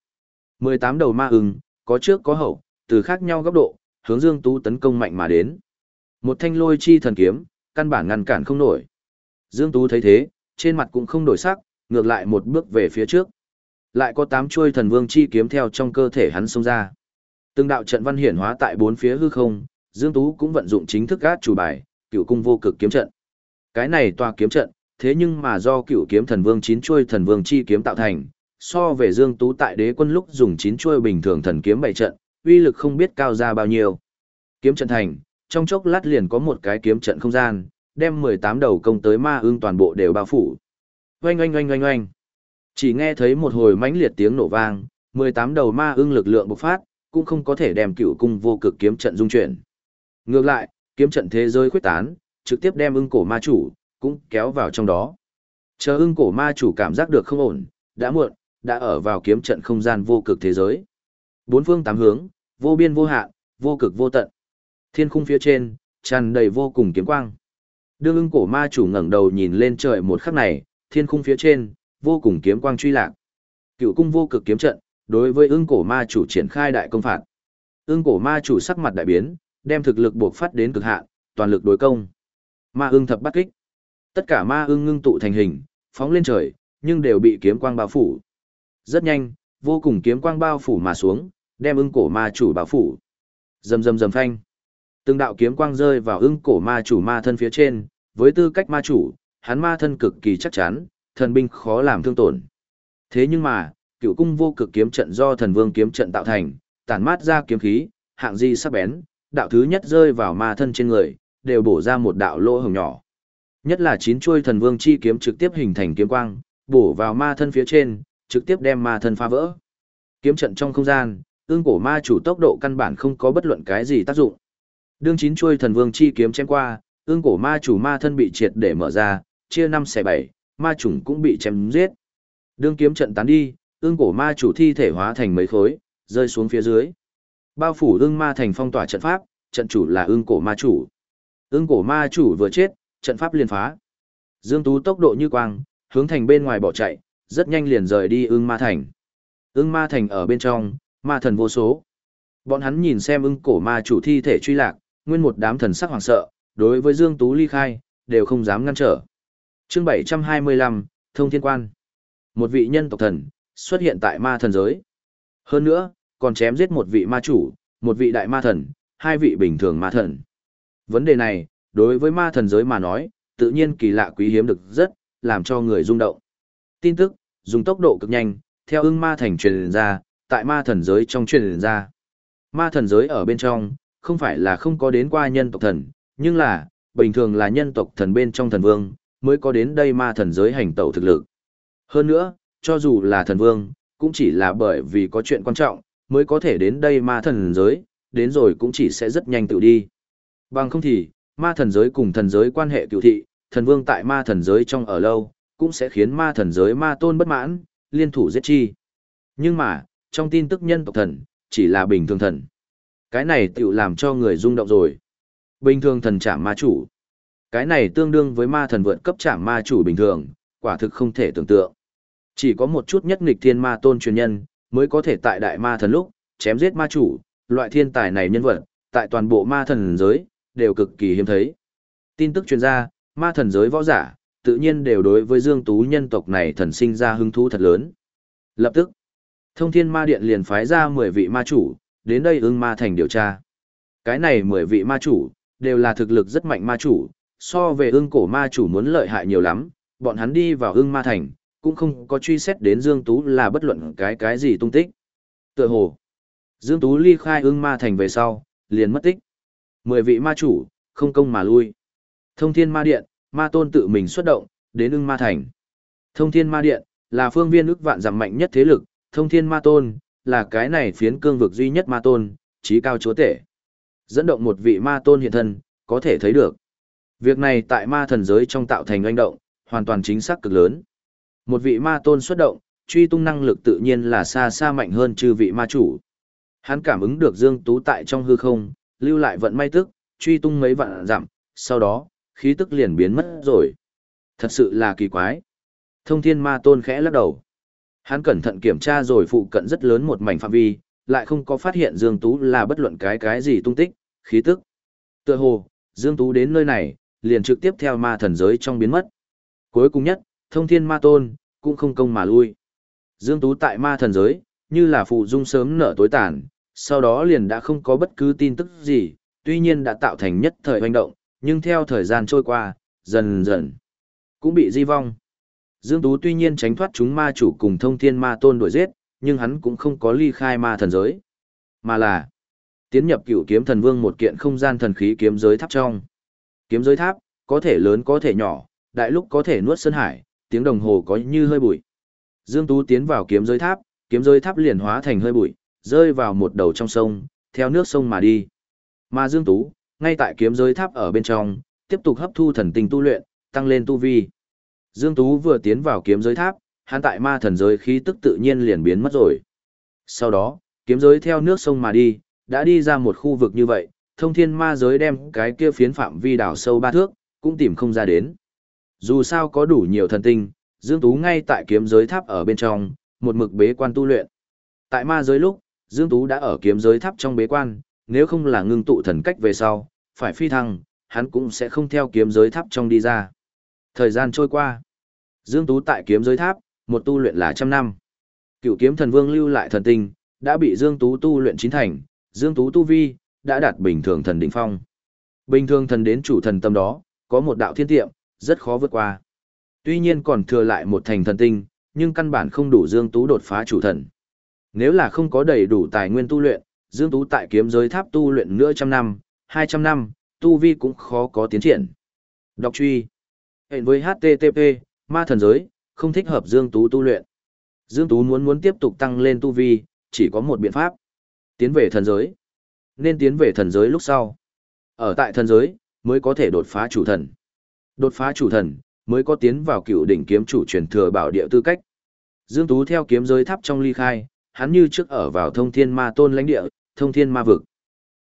18 đầu ma ưng, có trước có hậu, từ khác nhau góc độ, hướng Dương Tú tấn công mạnh mà đến. Một thanh lôi chi thần kiếm, căn bản ngăn cản không nổi. Dương Tú thấy thế, trên mặt cũng không đổi sắc, ngược lại một bước về phía trước. Lại có tám chuôi thần vương chi kiếm theo trong cơ thể hắn xông ra. Từng đạo trận văn hiển hóa tại bốn phía hư không, Dương Tú cũng vận dụng chính thức gát chủ bài, cựu cung vô cực kiếm trận. Cái này tòa kiếm trận, thế nhưng mà do cựu kiếm thần vương chín chuôi thần vương chi kiếm tạo thành, so về Dương Tú tại đế quân lúc dùng chín chuôi bình thường thần kiếm bảy trận, uy lực không biết cao ra bao nhiêu. Kiếm trận thành, trong chốc lát liền có một cái kiếm trận không gian, đem 18 đầu công tới ma ương toàn bộ đều bao phủ. Oanh oanh oanh oanh oanh. Chỉ nghe thấy một hồi mãnh liệt tiếng nổ vang, 18 đầu ma ương lực lượng bộc phát, cũng không có thể đem cựu cung vô cực kiếm trận dung chuyển. Ngược lại, kiếm trận thế giới khuyết tán, trực tiếp đem ưng cổ ma chủ, cũng kéo vào trong đó. Chờ ưng cổ ma chủ cảm giác được không ổn, đã muộn, đã ở vào kiếm trận không gian vô cực thế giới. Bốn phương tám hướng, vô biên vô hạn, vô cực vô tận. Thiên khung phía trên, tràn đầy vô cùng kiếm quang. Đương ưng cổ ma chủ ngẩng đầu nhìn lên trời một khắc này, thiên khung phía trên, vô cùng kiếm quang truy lạc. Cựu cung vô cực kiếm trận, đối với ưng cổ ma chủ triển khai đại công phạt. Ưng cổ ma chủ sắc mặt đại biến, đem thực lực buộc phát đến cực hạn, toàn lực đối công. Ma ưng thập bắt kích. Tất cả ma ưng ngưng tụ thành hình, phóng lên trời, nhưng đều bị kiếm quang bao phủ. Rất nhanh, vô cùng kiếm quang bao phủ mà xuống, đem ưng cổ ma chủ bao phủ. Rầm rầm rầm phanh. Từng đạo kiếm quang rơi vào ưng cổ ma chủ ma thân phía trên, với tư cách ma chủ, hắn ma thân cực kỳ chắc chắn, thần binh khó làm thương tổn. Thế nhưng mà, cựu cung vô cực kiếm trận do thần vương kiếm trận tạo thành, tản mát ra kiếm khí, hạng di sắc bén, đạo thứ nhất rơi vào ma thân trên người, đều bổ ra một đạo lỗ hồng nhỏ. Nhất là chín chuôi thần vương chi kiếm trực tiếp hình thành kiếm quang, bổ vào ma thân phía trên, trực tiếp đem ma thân phá vỡ. Kiếm trận trong không gian, ương cổ ma chủ tốc độ căn bản không có bất luận cái gì tác dụng. Đương chín chuôi thần vương chi kiếm chém qua, ương cổ ma chủ ma thân bị triệt để mở ra, chia năm xẻ bảy, ma chủng cũng bị chém giết. Đương kiếm trận tán đi, ương cổ ma chủ thi thể hóa thành mấy khối, rơi xuống phía dưới. Bao phủ ương ma thành phong tỏa trận pháp, trận chủ là ương cổ ma chủ. Ương cổ ma chủ vừa chết, trận pháp liền phá. Dương Tú tốc độ như quang, hướng thành bên ngoài bỏ chạy, rất nhanh liền rời đi ưng ma thành. Ưng ma thành ở bên trong, ma thần vô số. Bọn hắn nhìn xem ưng cổ ma chủ thi thể truy lạc, nguyên một đám thần sắc hoảng sợ, đối với Dương Tú ly khai, đều không dám ngăn trở. chương 725, Thông Thiên Quan. Một vị nhân tộc thần, xuất hiện tại ma thần giới. Hơn nữa, còn chém giết một vị ma chủ, một vị đại ma thần, hai vị bình thường ma thần. Vấn đề này, đối với ma thần giới mà nói, tự nhiên kỳ lạ quý hiếm được rất, làm cho người rung động. Tin tức, dùng tốc độ cực nhanh, theo ưng ma thành truyền ra, tại ma thần giới trong truyền ra. Ma thần giới ở bên trong, không phải là không có đến qua nhân tộc thần, nhưng là, bình thường là nhân tộc thần bên trong thần vương, mới có đến đây ma thần giới hành tẩu thực lực. Hơn nữa, cho dù là thần vương, cũng chỉ là bởi vì có chuyện quan trọng, mới có thể đến đây ma thần giới, đến rồi cũng chỉ sẽ rất nhanh tự đi. Bằng không thì, ma thần giới cùng thần giới quan hệ cựu thị, thần vương tại ma thần giới trong ở lâu, cũng sẽ khiến ma thần giới ma tôn bất mãn, liên thủ giết chi. Nhưng mà, trong tin tức nhân tộc thần, chỉ là bình thường thần. Cái này tự làm cho người rung động rồi. Bình thường thần trả ma chủ. Cái này tương đương với ma thần vượt cấp trả ma chủ bình thường, quả thực không thể tưởng tượng. Chỉ có một chút nhất nghịch thiên ma tôn truyền nhân, mới có thể tại đại ma thần lúc, chém giết ma chủ, loại thiên tài này nhân vật, tại toàn bộ ma thần giới, đều cực kỳ hiếm thấy. Tin tức truyền ra, ma thần giới võ giả, tự nhiên đều đối với Dương Tú nhân tộc này thần sinh ra hứng thú thật lớn. Lập tức, Thông Thiên Ma Điện liền phái ra 10 vị ma chủ, đến đây ưng ma thành điều tra. Cái này 10 vị ma chủ, đều là thực lực rất mạnh ma chủ, so về ưng cổ ma chủ muốn lợi hại nhiều lắm, bọn hắn đi vào ưng ma thành, cũng không có truy xét đến Dương Tú là bất luận cái cái gì tung tích. Tựa hồ, Dương Tú ly khai ưng ma thành về sau, liền mất tích. 10 vị ma chủ, không công mà lui. Thông Thiên Ma Điện, ma tôn tự mình xuất động, đến ưng ma thành. Thông thiên ma điện, là phương viên ức vạn giảm mạnh nhất thế lực, thông thiên ma tôn, là cái này phiến cương vực duy nhất ma tôn, trí cao chúa tể. Dẫn động một vị ma tôn hiện thân, có thể thấy được. Việc này tại ma thần giới trong tạo thành oanh động, hoàn toàn chính xác cực lớn. Một vị ma tôn xuất động, truy tung năng lực tự nhiên là xa xa mạnh hơn chư vị ma chủ. Hắn cảm ứng được Dương Tú tại trong hư không, lưu lại vận may tức, truy tung mấy vạn giảm, sau đó, khí tức liền biến mất rồi. Thật sự là kỳ quái. Thông thiên ma tôn khẽ lắc đầu. Hắn cẩn thận kiểm tra rồi phụ cận rất lớn một mảnh phạm vi, lại không có phát hiện Dương Tú là bất luận cái cái gì tung tích, khí tức. Tựa hồ, Dương Tú đến nơi này, liền trực tiếp theo ma thần giới trong biến mất. Cuối cùng nhất, thông thiên ma tôn, cũng không công mà lui. Dương Tú tại ma thần giới, như là phụ dung sớm nở tối tàn, sau đó liền đã không có bất cứ tin tức gì, tuy nhiên đã tạo thành nhất thời hoành động, nhưng theo thời gian trôi qua, dần dần, cũng bị di vong. Dương Tú tuy nhiên tránh thoát chúng ma chủ cùng thông thiên ma tôn đuổi giết, nhưng hắn cũng không có ly khai ma thần giới, mà là tiến nhập cựu kiếm thần vương một kiện không gian thần khí kiếm giới tháp trong. Kiếm giới tháp, có thể lớn có thể nhỏ, đại lúc có thể nuốt sơn hải, tiếng đồng hồ có như hơi bụi. Dương Tú tiến vào kiếm giới tháp, kiếm giới tháp liền hóa thành hơi bụi, rơi vào một đầu trong sông, theo nước sông mà đi. Mà Dương Tú, ngay tại kiếm giới tháp ở bên trong, tiếp tục hấp thu thần tinh tu luyện, tăng lên tu vi. Dương Tú vừa tiến vào kiếm giới tháp, hắn tại ma thần giới khí tức tự nhiên liền biến mất rồi. Sau đó, kiếm giới theo nước sông mà đi, đã đi ra một khu vực như vậy, thông thiên ma giới đem cái kia phiến phạm vi đảo sâu ba thước, cũng tìm không ra đến. Dù sao có đủ nhiều thần tinh, Dương Tú ngay tại kiếm giới tháp ở bên trong, một mực bế quan tu luyện. Tại ma giới lúc, Dương Tú đã ở kiếm giới tháp trong bế quan, nếu không là ngưng tụ thần cách về sau, phải phi thăng, hắn cũng sẽ không theo kiếm giới tháp trong đi ra. Thời gian trôi qua, Dương Tú tại kiếm giới tháp, một tu luyện là trăm năm. Cựu kiếm thần vương lưu lại thần tinh, đã bị Dương Tú tu luyện chín thành, Dương Tú tu vi, đã đạt bình thường thần đỉnh phong. Bình thường thần đến chủ thần tâm đó, có một đạo thiên tiệm, rất khó vượt qua. Tuy nhiên còn thừa lại một thành thần tinh, nhưng căn bản không đủ Dương Tú đột phá chủ thần. Nếu là không có đầy đủ tài nguyên tu luyện, Dương Tú tại kiếm giới tháp tu luyện nữa trăm năm, hai trăm năm, tu vi cũng khó có tiến triển. Đọc truy. Hẹn với HTTP, ma thần giới, không thích hợp Dương Tú tu luyện. Dương Tú muốn muốn tiếp tục tăng lên tu vi, chỉ có một biện pháp. Tiến về thần giới. Nên tiến về thần giới lúc sau. Ở tại thần giới, mới có thể đột phá chủ thần. Đột phá chủ thần, mới có tiến vào cựu đỉnh kiếm chủ truyền thừa bảo địa tư cách. Dương Tú theo kiếm giới tháp trong ly khai, hắn như trước ở vào thông thiên ma tôn lãnh địa, thông thiên ma vực.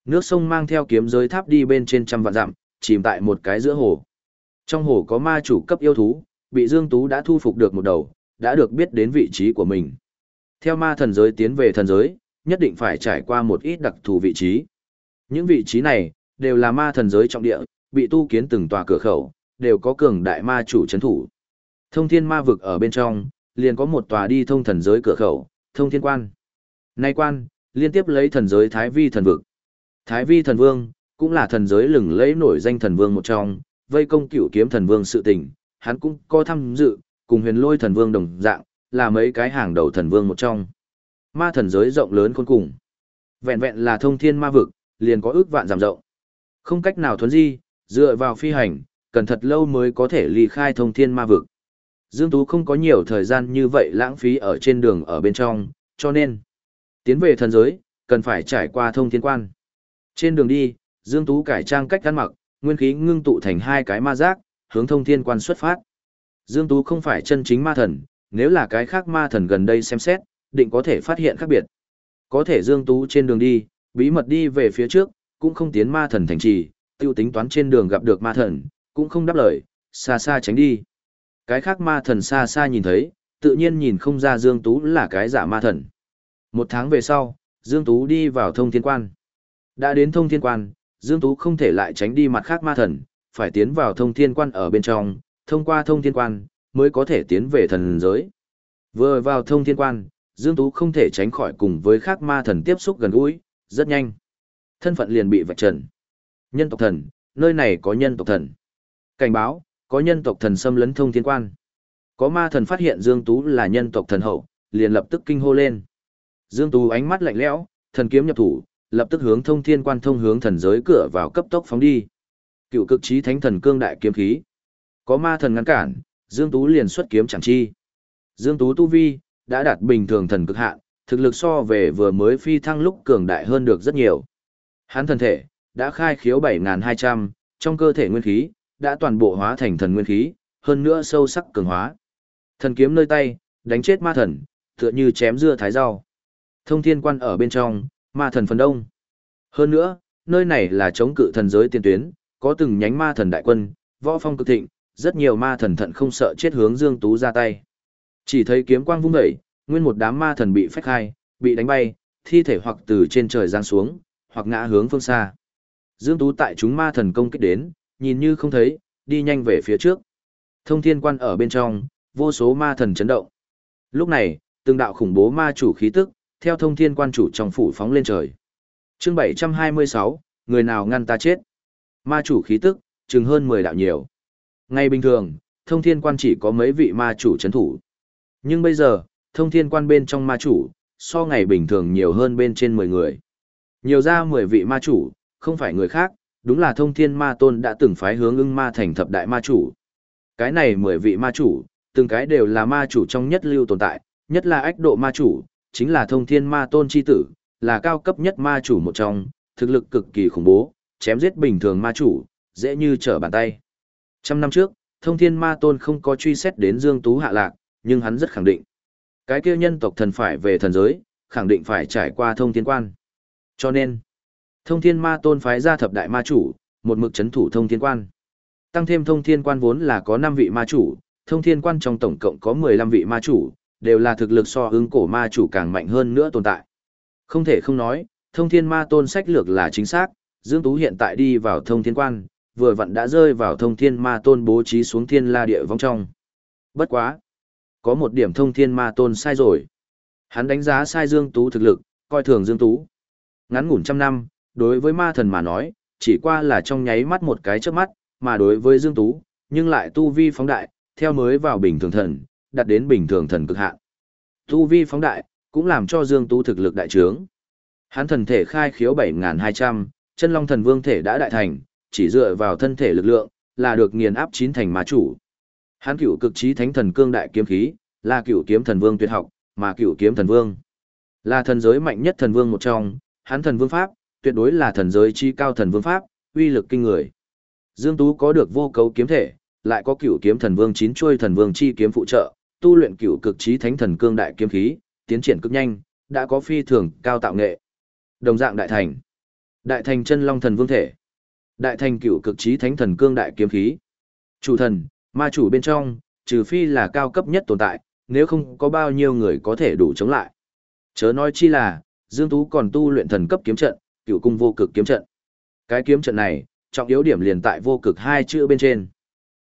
Nước sông mang theo kiếm giới tháp đi bên trên trăm vạn dặm, chìm tại một cái giữa hồ. Trong hồ có ma chủ cấp yêu thú, bị Dương Tú đã thu phục được một đầu, đã được biết đến vị trí của mình. Theo ma thần giới tiến về thần giới, nhất định phải trải qua một ít đặc thù vị trí. Những vị trí này, đều là ma thần giới trọng địa, bị tu kiến từng tòa cửa khẩu, đều có cường đại ma chủ chấn thủ. Thông thiên ma vực ở bên trong, liền có một tòa đi thông thần giới cửa khẩu, thông thiên quan. Nay quan, liên tiếp lấy thần giới Thái Vi thần vực. Thái Vi thần vương, cũng là thần giới lừng lấy nổi danh thần vương một trong, vây công cửu kiếm thần vương sự tình, hắn cũng có tham dự, cùng huyền lôi thần vương đồng dạng, là mấy cái hàng đầu thần vương một trong. Ma thần giới rộng lớn khôn cùng. Vẹn vẹn là thông thiên ma vực, liền có ước vạn giảm rộng. Không cách nào thuấn di, dựa vào phi hành, cần thật lâu mới có thể ly khai thông thiên ma vực. Dương Tú không có nhiều thời gian như vậy lãng phí ở trên đường ở bên trong, cho nên, tiến về thần giới, cần phải trải qua thông thiên quan. Trên đường đi, Dương Tú cải trang cách ăn mặc, nguyên khí ngưng tụ thành hai cái ma giác, hướng thông thiên quan xuất phát. Dương Tú không phải chân chính ma thần, nếu là cái khác ma thần gần đây xem xét, định có thể phát hiện khác biệt. Có thể Dương Tú trên đường đi, bí mật đi về phía trước, cũng không tiến ma thần thành trì, tiêu tính toán trên đường gặp được ma thần, cũng không đáp lời, xa xa tránh đi. Cái khác ma thần xa xa nhìn thấy, tự nhiên nhìn không ra Dương Tú là cái giả ma thần. Một tháng về sau, Dương Tú đi vào thông thiên quan. Đã đến thông thiên quan, Dương Tú không thể lại tránh đi mặt khác ma thần, phải tiến vào thông thiên quan ở bên trong, thông qua thông thiên quan, mới có thể tiến về thần giới. Vừa vào thông thiên quan, Dương Tú không thể tránh khỏi cùng với khác ma thần tiếp xúc gần gũi, rất nhanh. Thân phận liền bị vạch trần. Nhân tộc thần, nơi này có nhân tộc thần. Cảnh báo, có nhân tộc thần xâm lấn thông thiên quan. Có ma thần phát hiện Dương Tú là nhân tộc thần hậu, liền lập tức kinh hô lên. Dương Tú ánh mắt lạnh lẽo, thần kiếm nhập thủ, lập tức hướng thông thiên quan thông hướng thần giới cửa vào cấp tốc phóng đi. Cựu cực trí thánh thần cương đại kiếm khí. Có ma thần ngăn cản, Dương Tú liền xuất kiếm chẳng chi. Dương Tú tu vi đã đạt bình thường thần cực hạn, thực lực so về vừa mới phi thăng lúc cường đại hơn được rất nhiều. Hắn thân thể, đã khai khiếu 7.200, trong cơ thể nguyên khí, đã toàn bộ hóa thành thần nguyên khí, hơn nữa sâu sắc cường hóa. Thần kiếm nơi tay, đánh chết ma thần, tựa như chém dưa thái rau. Thông thiên quan ở bên trong, ma thần phần đông. Hơn nữa, nơi này là chống cự thần giới tiên tuyến, có từng nhánh ma thần đại quân, võ phong cực thịnh, rất nhiều ma thần thận không sợ chết hướng Dương Tú ra tay. Chỉ thấy kiếm quang vung dậy, nguyên một đám ma thần bị phách hai, bị đánh bay, thi thể hoặc từ trên trời giáng xuống, hoặc ngã hướng phương xa. Dương Tú tại chúng ma thần công kích đến, nhìn như không thấy, đi nhanh về phía trước. Thông thiên quan ở bên trong, vô số ma thần chấn động. Lúc này, từng đạo khủng bố ma chủ khí tức, theo thông thiên quan chủ trong phủ phóng lên trời. chương 726, người nào ngăn ta chết. Ma chủ khí tức, chừng hơn 10 đạo nhiều. Ngay bình thường, thông thiên quan chỉ có mấy vị ma chủ chấn thủ. Nhưng bây giờ, thông thiên quan bên trong ma chủ, so ngày bình thường nhiều hơn bên trên 10 người. Nhiều ra 10 vị ma chủ, không phải người khác, đúng là thông thiên ma tôn đã từng phái hướng ưng ma thành thập đại ma chủ. Cái này 10 vị ma chủ, từng cái đều là ma chủ trong nhất lưu tồn tại, nhất là ách độ ma chủ, chính là thông thiên ma tôn chi tử, là cao cấp nhất ma chủ một trong, thực lực cực kỳ khủng bố, chém giết bình thường ma chủ, dễ như trở bàn tay. Trăm năm trước, thông thiên ma tôn không có truy xét đến Dương Tú hạ lạc, nhưng hắn rất khẳng định. Cái kia nhân tộc thần phải về thần giới, khẳng định phải trải qua thông thiên quan. Cho nên, thông thiên ma tôn phái ra thập đại ma chủ, một mực chấn thủ thông thiên quan. Tăng thêm thông thiên quan vốn là có 5 vị ma chủ, thông thiên quan trong tổng cộng có 15 vị ma chủ, đều là thực lực so ứng cổ ma chủ càng mạnh hơn nữa tồn tại. Không thể không nói, thông thiên ma tôn sách lược là chính xác, Dương Tú hiện tại đi vào thông thiên quan, vừa vặn đã rơi vào thông thiên ma tôn bố trí xuống thiên la địa vong trong. Bất quá. Có một điểm thông thiên ma tôn sai rồi. Hắn đánh giá sai Dương Tú thực lực, coi thường Dương Tú. Ngắn ngủn trăm năm, đối với ma thần mà nói, chỉ qua là trong nháy mắt một cái chớp mắt, mà đối với Dương Tú, nhưng lại tu vi phóng đại, theo mới vào bình thường thần, đạt đến bình thường thần cực hạn. Tu vi phóng đại, cũng làm cho Dương Tú thực lực đại trướng. Hắn thần thể khai khiếu 7200, chân long thần vương thể đã đại thành, chỉ dựa vào thân thể lực lượng, là được nghiền áp chín thành ma chủ. Hắn cửu cực trí thánh thần cương đại kiếm khí, là cửu kiếm thần vương tuyệt học, mà cửu kiếm thần vương là thần giới mạnh nhất thần vương một trong, hắn thần vương pháp, tuyệt đối là thần giới chi cao thần vương pháp, uy lực kinh người. Dương Tú có được vô cấu kiếm thể, lại có cửu kiếm thần vương chín chuôi thần vương chi kiếm phụ trợ, tu luyện cửu cực trí thánh thần cương đại kiếm khí, tiến triển cực nhanh, đã có phi thường cao tạo nghệ. Đồng dạng đại thành. Đại thành chân long thần vương thể. Đại thành cửu cực trí thánh thần cương đại kiếm khí. Chủ thần, ma chủ bên trong, trừ phi là cao cấp nhất tồn tại, nếu không có bao nhiêu người có thể đủ chống lại. Chớ nói chi là, Dương Tú còn tu luyện thần cấp kiếm trận, cựu cung vô cực kiếm trận. Cái kiếm trận này, trọng yếu điểm liền tại vô cực hai chữ bên trên.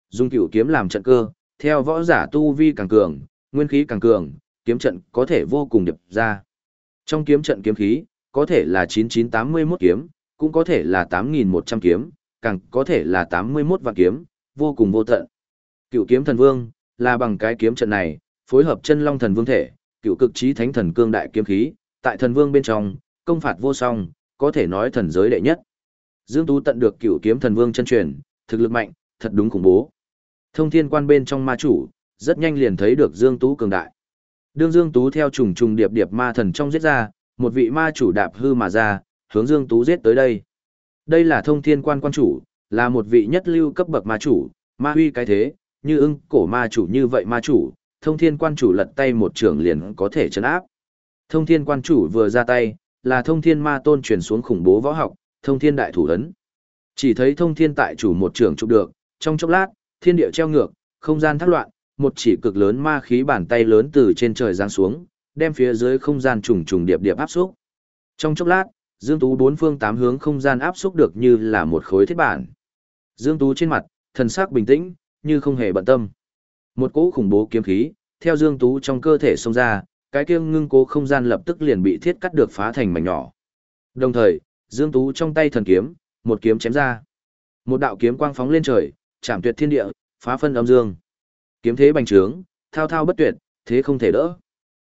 Dùng cựu kiếm làm trận cơ, theo võ giả tu vi càng cường, nguyên khí càng cường, kiếm trận có thể vô cùng điệp ra. Trong kiếm trận kiếm khí, có thể là 9981 kiếm, cũng có thể là 8100 kiếm, càng có thể là 81 vạn kiếm, vô cùng vô tận. Cựu kiếm thần vương, là bằng cái kiếm trận này, phối hợp chân long thần vương thể, cựu cực trí thánh thần cương đại kiếm khí, tại thần vương bên trong, công phạt vô song, có thể nói thần giới đệ nhất. Dương Tú tận được cửu kiếm thần vương chân truyền, thực lực mạnh, thật đúng khủng bố. Thông thiên quan bên trong ma chủ, rất nhanh liền thấy được Dương Tú cường đại. Đương Dương Tú theo trùng trùng điệp điệp ma thần trong giết ra, một vị ma chủ đạp hư mà ra, hướng Dương Tú giết tới đây. Đây là thông thiên quan quan chủ, là một vị nhất lưu cấp bậc ma chủ, ma huy cái thế, như ưng cổ ma chủ như vậy ma chủ, thông thiên quan chủ lật tay một trường liền có thể chấn áp. Thông thiên quan chủ vừa ra tay, là thông thiên ma tôn truyền xuống khủng bố võ học, thông thiên đại thủ ấn. Chỉ thấy thông thiên tại chủ một trường chụp được, trong chốc lát, thiên địa treo ngược, không gian thác loạn, một chỉ cực lớn ma khí bàn tay lớn từ trên trời giáng xuống, đem phía dưới không gian trùng trùng điệp điệp áp xúc. Trong chốc lát, Dương Tú bốn phương tám hướng không gian áp xúc được như là một khối thiết bản. Dương Tú trên mặt, thần sắc bình tĩnh, như không hề bận tâm. Một cỗ khủng bố kiếm khí, theo Dương Tú trong cơ thể xông ra, cái kia ngưng cố không gian lập tức liền bị thiết cắt được phá thành mảnh nhỏ. Đồng thời, Dương Tú trong tay thần kiếm, một kiếm chém ra. Một đạo kiếm quang phóng lên trời, chạm tuyệt thiên địa, phá phân âm dương. Kiếm thế bành trướng, thao thao bất tuyệt, thế không thể đỡ.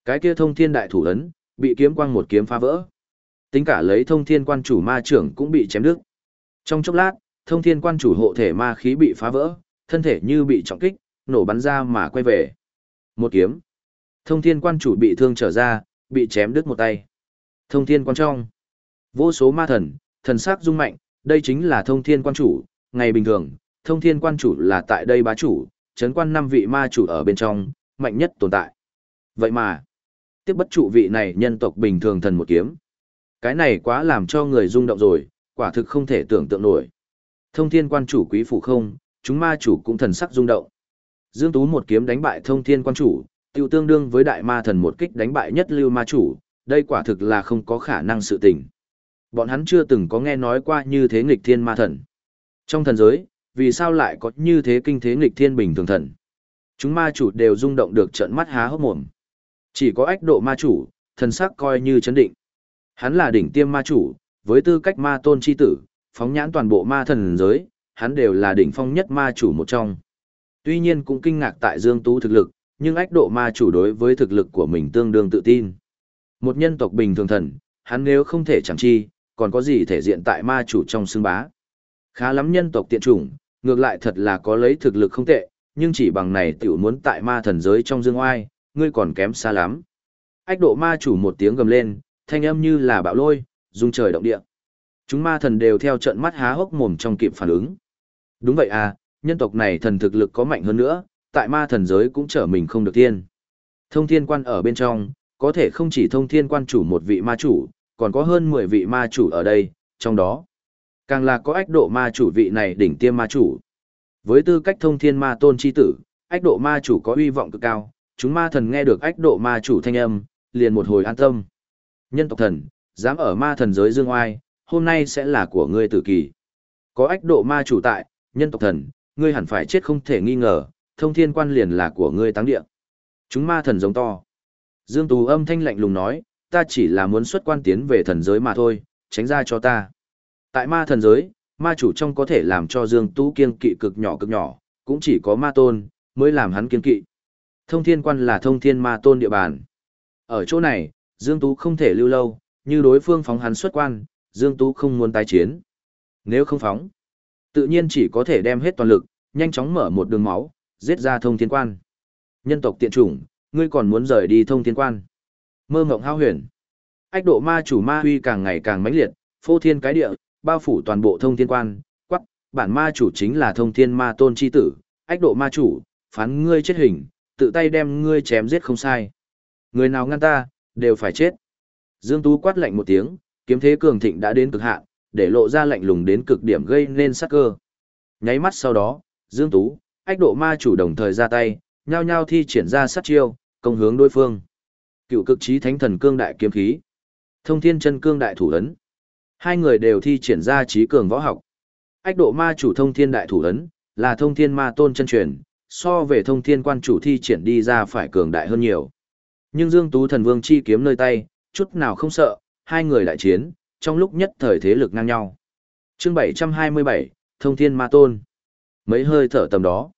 Cái kia thông thiên đại thủ ấn, bị kiếm quang một kiếm phá vỡ. Tính cả lấy thông thiên quan chủ ma trưởng cũng bị chém đứt. Trong chốc lát, thông thiên quan chủ hộ thể ma khí bị phá vỡ, thân thể như bị trọng kích, nổ bắn ra mà quay về. Một kiếm. Thông thiên quan chủ bị thương trở ra, bị chém đứt một tay. Thông thiên quan trong. Vô số ma thần, thần sắc rung mạnh, đây chính là thông thiên quan chủ, ngày bình thường, thông thiên quan chủ là tại đây bá chủ, chấn quan năm vị ma chủ ở bên trong, mạnh nhất tồn tại. Vậy mà, tiếp bất trụ vị này nhân tộc bình thường thần một kiếm. Cái này quá làm cho người rung động rồi, quả thực không thể tưởng tượng nổi. Thông thiên quan chủ quý phủ không, chúng ma chủ cũng thần sắc rung động. Dương Tú một kiếm đánh bại thông thiên quan chủ, tiêu tương đương với đại ma thần một kích đánh bại nhất lưu ma chủ, đây quả thực là không có khả năng sự tình. Bọn hắn chưa từng có nghe nói qua như thế nghịch thiên ma thần. Trong thần giới, vì sao lại có như thế kinh thế nghịch thiên bình thường thần? Chúng ma chủ đều rung động được trận mắt há hốc mồm. Chỉ có ách độ ma chủ, thần sắc coi như chấn định. Hắn là đỉnh tiêm ma chủ, với tư cách ma tôn chi tử, phóng nhãn toàn bộ ma thần giới, hắn đều là đỉnh phong nhất ma chủ một trong. Tuy nhiên cũng kinh ngạc tại Dương Tú thực lực, nhưng ách độ ma chủ đối với thực lực của mình tương đương tự tin. Một nhân tộc bình thường thần, hắn nếu không thể chẳng chi, còn có gì thể diện tại ma chủ trong xương bá. Khá lắm nhân tộc tiện chủng, ngược lại thật là có lấy thực lực không tệ, nhưng chỉ bằng này tiểu muốn tại ma thần giới trong dương oai, ngươi còn kém xa lắm. Ách độ ma chủ một tiếng gầm lên, thanh âm như là bạo lôi, rung trời động địa. Chúng ma thần đều theo trận mắt há hốc mồm trong kịp phản ứng. Đúng vậy à, nhân tộc này thần thực lực có mạnh hơn nữa, tại ma thần giới cũng trở mình không được tiên. Thông thiên quan ở bên trong, có thể không chỉ thông thiên quan chủ một vị ma chủ, còn có hơn 10 vị ma chủ ở đây, trong đó. Càng là có ách độ ma chủ vị này đỉnh tiêm ma chủ. Với tư cách thông thiên ma tôn chi tử, ách độ ma chủ có uy vọng cực cao, chúng ma thần nghe được ách độ ma chủ thanh âm, liền một hồi an tâm. Nhân tộc thần, dám ở ma thần giới dương oai, hôm nay sẽ là của ngươi tử kỳ. Có ách độ ma chủ tại, nhân tộc thần, ngươi hẳn phải chết không thể nghi ngờ, thông thiên quan liền là của ngươi táng địa. Chúng ma thần giống to. Dương Tú âm thanh lạnh lùng nói, ta chỉ là muốn xuất quan tiến về thần giới mà thôi, tránh ra cho ta. Tại ma thần giới, ma chủ trong có thể làm cho Dương Tú kiên kỵ cực nhỏ cực nhỏ, cũng chỉ có ma tôn, mới làm hắn kiên kỵ. Thông thiên quan là thông thiên ma tôn địa bàn. Ở chỗ này, Dương Tú không thể lưu lâu, như đối phương phóng hắn xuất quan, Dương Tú không muốn tái chiến. Nếu không phóng, tự nhiên chỉ có thể đem hết toàn lực, nhanh chóng mở một đường máu, giết ra thông thiên quan. Nhân tộc tiện chủng, ngươi còn muốn rời đi thông thiên quan. Mơ mộng hao huyền. Ách độ ma chủ ma huy càng ngày càng mãnh liệt, phô thiên cái địa, bao phủ toàn bộ thông thiên quan, quắc, bản ma chủ chính là thông thiên ma tôn chi tử, ách độ ma chủ, phán ngươi chết hình, tự tay đem ngươi chém giết không sai. Người nào ngăn ta, đều phải chết. Dương Tú quát lạnh một tiếng, kiếm thế cường thịnh đã đến cực hạn, để lộ ra lạnh lùng đến cực điểm gây nên sát cơ. Nháy mắt sau đó, Dương Tú, ách độ ma chủ đồng thời ra tay, nhao nhao thi triển ra sát chiêu, công hướng đối phương. Cựu cực trí thánh thần cương đại kiếm khí, thông thiên chân cương đại thủ ấn. Hai người đều thi triển ra trí cường võ học. Ách độ ma chủ thông thiên đại thủ ấn, là thông thiên ma tôn chân truyền, so về thông thiên quan chủ thi triển đi ra phải cường đại hơn nhiều. Nhưng Dương Tú thần vương chi kiếm nơi tay, chút nào không sợ, hai người đại chiến, trong lúc nhất thời thế lực ngang nhau. chương 727, Thông Thiên Ma Tôn. Mấy hơi thở tầm đó,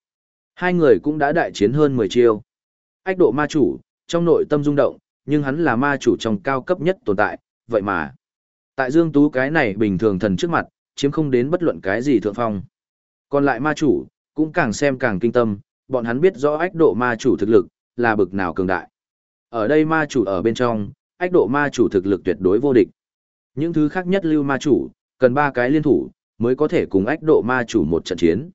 hai người cũng đã đại chiến hơn 10 chiêu. Ách độ ma chủ, trong nội tâm rung động, nhưng hắn là ma chủ trong cao cấp nhất tồn tại, vậy mà. Tại Dương Tú cái này bình thường thần trước mặt, chiếm không đến bất luận cái gì thượng phong. Còn lại ma chủ, cũng càng xem càng kinh tâm, bọn hắn biết rõ ách độ ma chủ thực lực, là bực nào cường đại. Ở đây ma chủ ở bên trong, ách độ ma chủ thực lực tuyệt đối vô địch. Những thứ khác nhất lưu ma chủ, cần ba cái liên thủ, mới có thể cùng ách độ ma chủ một trận chiến.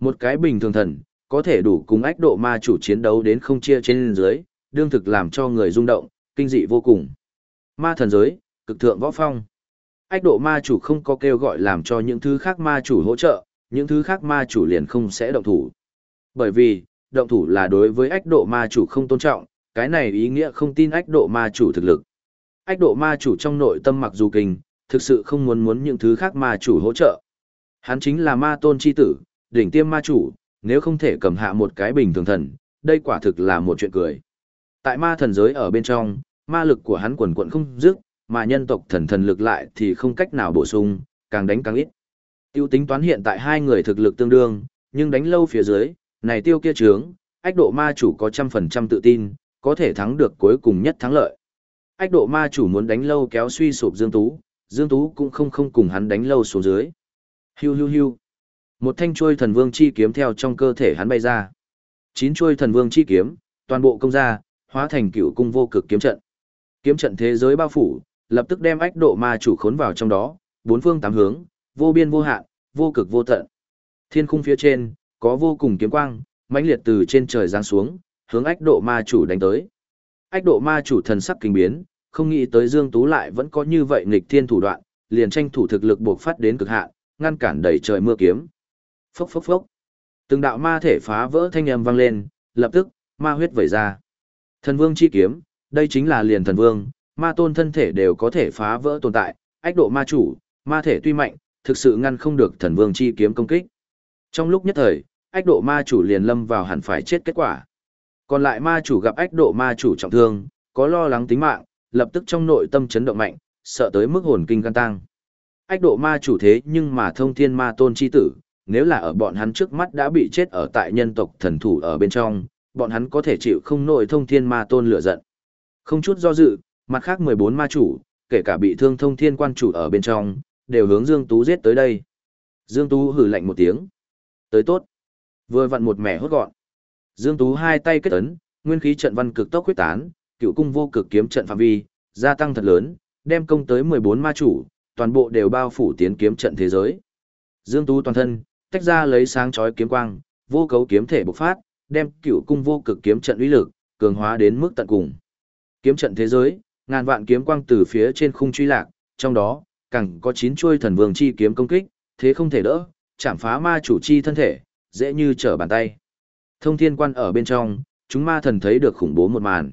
Một cái bình thường thần, có thể đủ cùng ách độ ma chủ chiến đấu đến không chia trên dưới, đương thực làm cho người rung động, kinh dị vô cùng. Ma thần giới, cực thượng võ phong. Ách độ ma chủ không có kêu gọi làm cho những thứ khác ma chủ hỗ trợ, những thứ khác ma chủ liền không sẽ động thủ. Bởi vì, động thủ là đối với ách độ ma chủ không tôn trọng, cái này ý nghĩa không tin ách độ ma chủ thực lực. Ách độ ma chủ trong nội tâm mặc dù kinh, thực sự không muốn muốn những thứ khác ma chủ hỗ trợ. Hắn chính là ma tôn chi tử, đỉnh tiêm ma chủ, nếu không thể cầm hạ một cái bình thường thần, đây quả thực là một chuyện cười. Tại ma thần giới ở bên trong, ma lực của hắn quần quận không dứt, mà nhân tộc thần thần lực lại thì không cách nào bổ sung, càng đánh càng ít. Tiêu tính toán hiện tại hai người thực lực tương đương, nhưng đánh lâu phía dưới, này tiêu kia trướng, ách độ ma chủ có trăm phần trăm tự tin, có thể thắng được cuối cùng nhất thắng lợi. Ách độ ma chủ muốn đánh lâu kéo suy sụp Dương Tú, Dương Tú cũng không không cùng hắn đánh lâu xuống dưới. Hiu hiu hiu. Một thanh chuôi thần vương chi kiếm theo trong cơ thể hắn bay ra. Chín chuôi thần vương chi kiếm, toàn bộ công ra, hóa thành cựu cung vô cực kiếm trận. Kiếm trận thế giới bao phủ, lập tức đem ách độ ma chủ khốn vào trong đó, bốn phương tám hướng, vô biên vô hạn, vô cực vô tận. Thiên khung phía trên, có vô cùng kiếm quang, mãnh liệt từ trên trời giáng xuống, hướng ách độ ma chủ đánh tới. Ách độ ma chủ thần sắc kinh biến, không nghĩ tới Dương Tú lại vẫn có như vậy nghịch thiên thủ đoạn, liền tranh thủ thực lực buộc phát đến cực hạn, ngăn cản đẩy trời mưa kiếm. Phốc phốc phốc. Từng đạo ma thể phá vỡ thanh âm vang lên, lập tức, ma huyết vẩy ra. Thần vương chi kiếm, đây chính là liền thần vương, ma tôn thân thể đều có thể phá vỡ tồn tại, ách độ ma chủ, ma thể tuy mạnh, thực sự ngăn không được thần vương chi kiếm công kích. Trong lúc nhất thời, ách độ ma chủ liền lâm vào hẳn phải chết kết quả. Còn lại ma chủ gặp ách độ ma chủ trọng thương, có lo lắng tính mạng, lập tức trong nội tâm chấn động mạnh, sợ tới mức hồn kinh gan tăng. Ách độ ma chủ thế nhưng mà thông thiên ma tôn chi tử, nếu là ở bọn hắn trước mắt đã bị chết ở tại nhân tộc thần thủ ở bên trong, bọn hắn có thể chịu không nổi thông thiên ma tôn lửa giận. Không chút do dự, mặt khác 14 ma chủ, kể cả bị thương thông thiên quan chủ ở bên trong, đều hướng Dương Tú giết tới đây. Dương Tú hử lạnh một tiếng. Tới tốt. Vừa vặn một mẻ hốt gọn. Dương Tú hai tay kết ấn, nguyên khí trận văn cực tốc quyết tán, cựu cung vô cực kiếm trận phạm vi, gia tăng thật lớn, đem công tới 14 ma chủ, toàn bộ đều bao phủ tiến kiếm trận thế giới. Dương Tú toàn thân, tách ra lấy sáng chói kiếm quang, vô cấu kiếm thể bộc phát, đem cựu cung vô cực kiếm trận uy lực, cường hóa đến mức tận cùng. Kiếm trận thế giới, ngàn vạn kiếm quang từ phía trên khung truy lạc, trong đó, càng có chín chuôi thần vương chi kiếm công kích, thế không thể đỡ, chạm phá ma chủ chi thân thể, dễ như trở bàn tay. Thông thiên quan ở bên trong, chúng ma thần thấy được khủng bố một màn.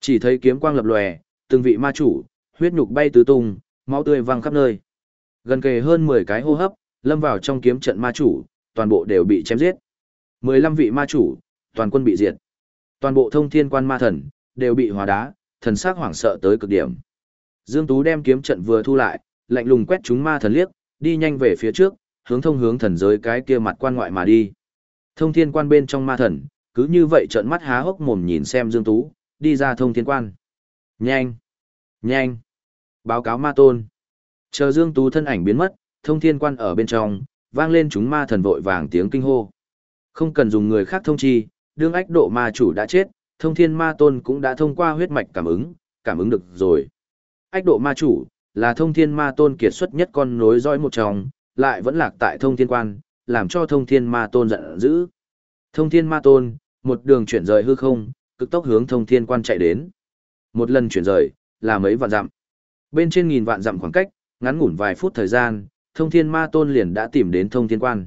Chỉ thấy kiếm quang lập lòe, từng vị ma chủ, huyết nhục bay tứ tung, máu tươi văng khắp nơi. Gần kề hơn 10 cái hô hấp, lâm vào trong kiếm trận ma chủ, toàn bộ đều bị chém giết. 15 vị ma chủ, toàn quân bị diệt. Toàn bộ thông thiên quan ma thần, đều bị hóa đá, thần sắc hoảng sợ tới cực điểm. Dương Tú đem kiếm trận vừa thu lại, lạnh lùng quét chúng ma thần liếc, đi nhanh về phía trước, hướng thông hướng thần giới cái kia mặt quan ngoại mà đi. Thông thiên quan bên trong ma thần, cứ như vậy trợn mắt há hốc mồm nhìn xem Dương Tú, đi ra thông thiên quan. Nhanh! Nhanh! Báo cáo ma tôn. Chờ Dương Tú thân ảnh biến mất, thông thiên quan ở bên trong, vang lên chúng ma thần vội vàng tiếng kinh hô. Không cần dùng người khác thông chi, đương ách độ ma chủ đã chết, thông thiên ma tôn cũng đã thông qua huyết mạch cảm ứng, cảm ứng được rồi. Ách độ ma chủ, là thông thiên ma tôn kiệt xuất nhất con nối dõi một trong, lại vẫn lạc tại thông thiên quan, làm cho thông thiên ma tôn giận dữ. Thông thiên ma tôn, một đường chuyển rời hư không, cực tốc hướng thông thiên quan chạy đến. Một lần chuyển rời, là mấy vạn dặm. Bên trên nghìn vạn dặm khoảng cách, ngắn ngủn vài phút thời gian, thông thiên ma tôn liền đã tìm đến thông thiên quan.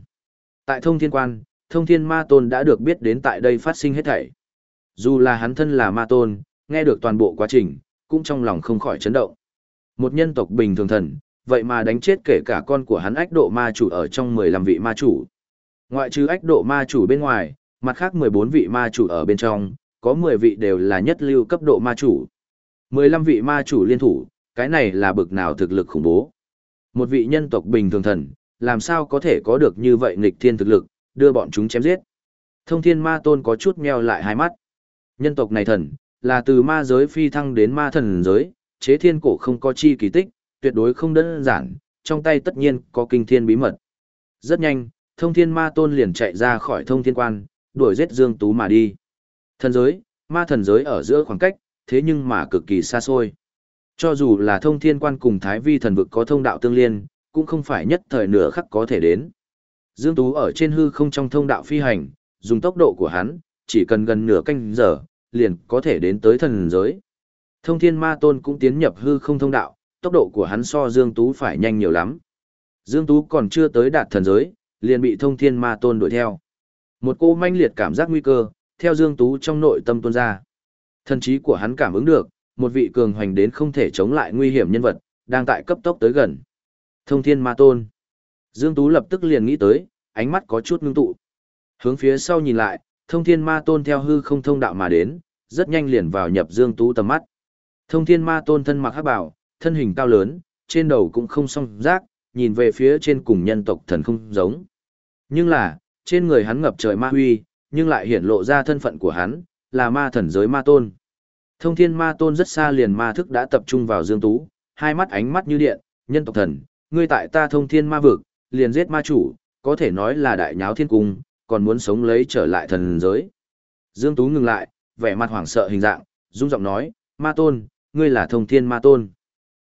Tại thông thiên quan, thông thiên ma tôn đã được biết đến tại đây phát sinh hết thảy. Dù là hắn thân là ma tôn, nghe được toàn bộ quá trình, cũng trong lòng không khỏi chấn động. Một nhân tộc bình thường thần, vậy mà đánh chết kể cả con của hắn ách độ ma chủ ở trong 15 vị ma chủ. Ngoại trừ ách độ ma chủ bên ngoài, mặt khác 14 vị ma chủ ở bên trong, có 10 vị đều là nhất lưu cấp độ ma chủ. 15 vị ma chủ liên thủ, cái này là bực nào thực lực khủng bố. Một vị nhân tộc bình thường thần, làm sao có thể có được như vậy nghịch thiên thực lực, đưa bọn chúng chém giết. Thông thiên ma tôn có chút meo lại hai mắt. Nhân tộc này thần, là từ ma giới phi thăng đến ma thần giới, chế thiên cổ không có chi kỳ tích, tuyệt đối không đơn giản, trong tay tất nhiên có kinh thiên bí mật. Rất nhanh, thông thiên ma tôn liền chạy ra khỏi thông thiên quan, đuổi giết Dương Tú mà đi. Thần giới, ma thần giới ở giữa khoảng cách, thế nhưng mà cực kỳ xa xôi. Cho dù là thông thiên quan cùng thái vi thần vực có thông đạo tương liên, cũng không phải nhất thời nửa khắc có thể đến. Dương Tú ở trên hư không trong thông đạo phi hành, dùng tốc độ của hắn, chỉ cần gần nửa canh giờ, liền có thể đến tới thần giới. Thông thiên ma tôn cũng tiến nhập hư không thông đạo, tốc độ của hắn so Dương Tú phải nhanh nhiều lắm. Dương Tú còn chưa tới đạt thần giới, liền bị thông thiên ma tôn đuổi theo. Một cô manh liệt cảm giác nguy cơ, theo Dương Tú trong nội tâm tuôn ra. Thần trí của hắn cảm ứng được, một vị cường hoành đến không thể chống lại nguy hiểm nhân vật, đang tại cấp tốc tới gần. Thông thiên ma tôn. Dương Tú lập tức liền nghĩ tới, ánh mắt có chút ngưng tụ. Hướng phía sau nhìn lại, thông thiên ma tôn theo hư không thông đạo mà đến, rất nhanh liền vào nhập Dương Tú tầm mắt. Thông thiên ma tôn thân mặc hắc bảo, thân hình cao lớn, trên đầu cũng không song rác, nhìn về phía trên cùng nhân tộc thần không giống. Nhưng là, trên người hắn ngập trời ma huy, nhưng lại hiển lộ ra thân phận của hắn, là ma thần giới ma tôn. Thông thiên ma tôn rất xa liền ma thức đã tập trung vào Dương Tú, hai mắt ánh mắt như điện, nhân tộc thần, ngươi tại ta thông thiên ma vực, liền giết ma chủ, có thể nói là đại nháo thiên cung, còn muốn sống lấy trở lại thần giới. Dương Tú ngừng lại, vẻ mặt hoảng sợ hình dạng, rung giọng nói, ma tôn, ngươi là thông thiên ma tôn.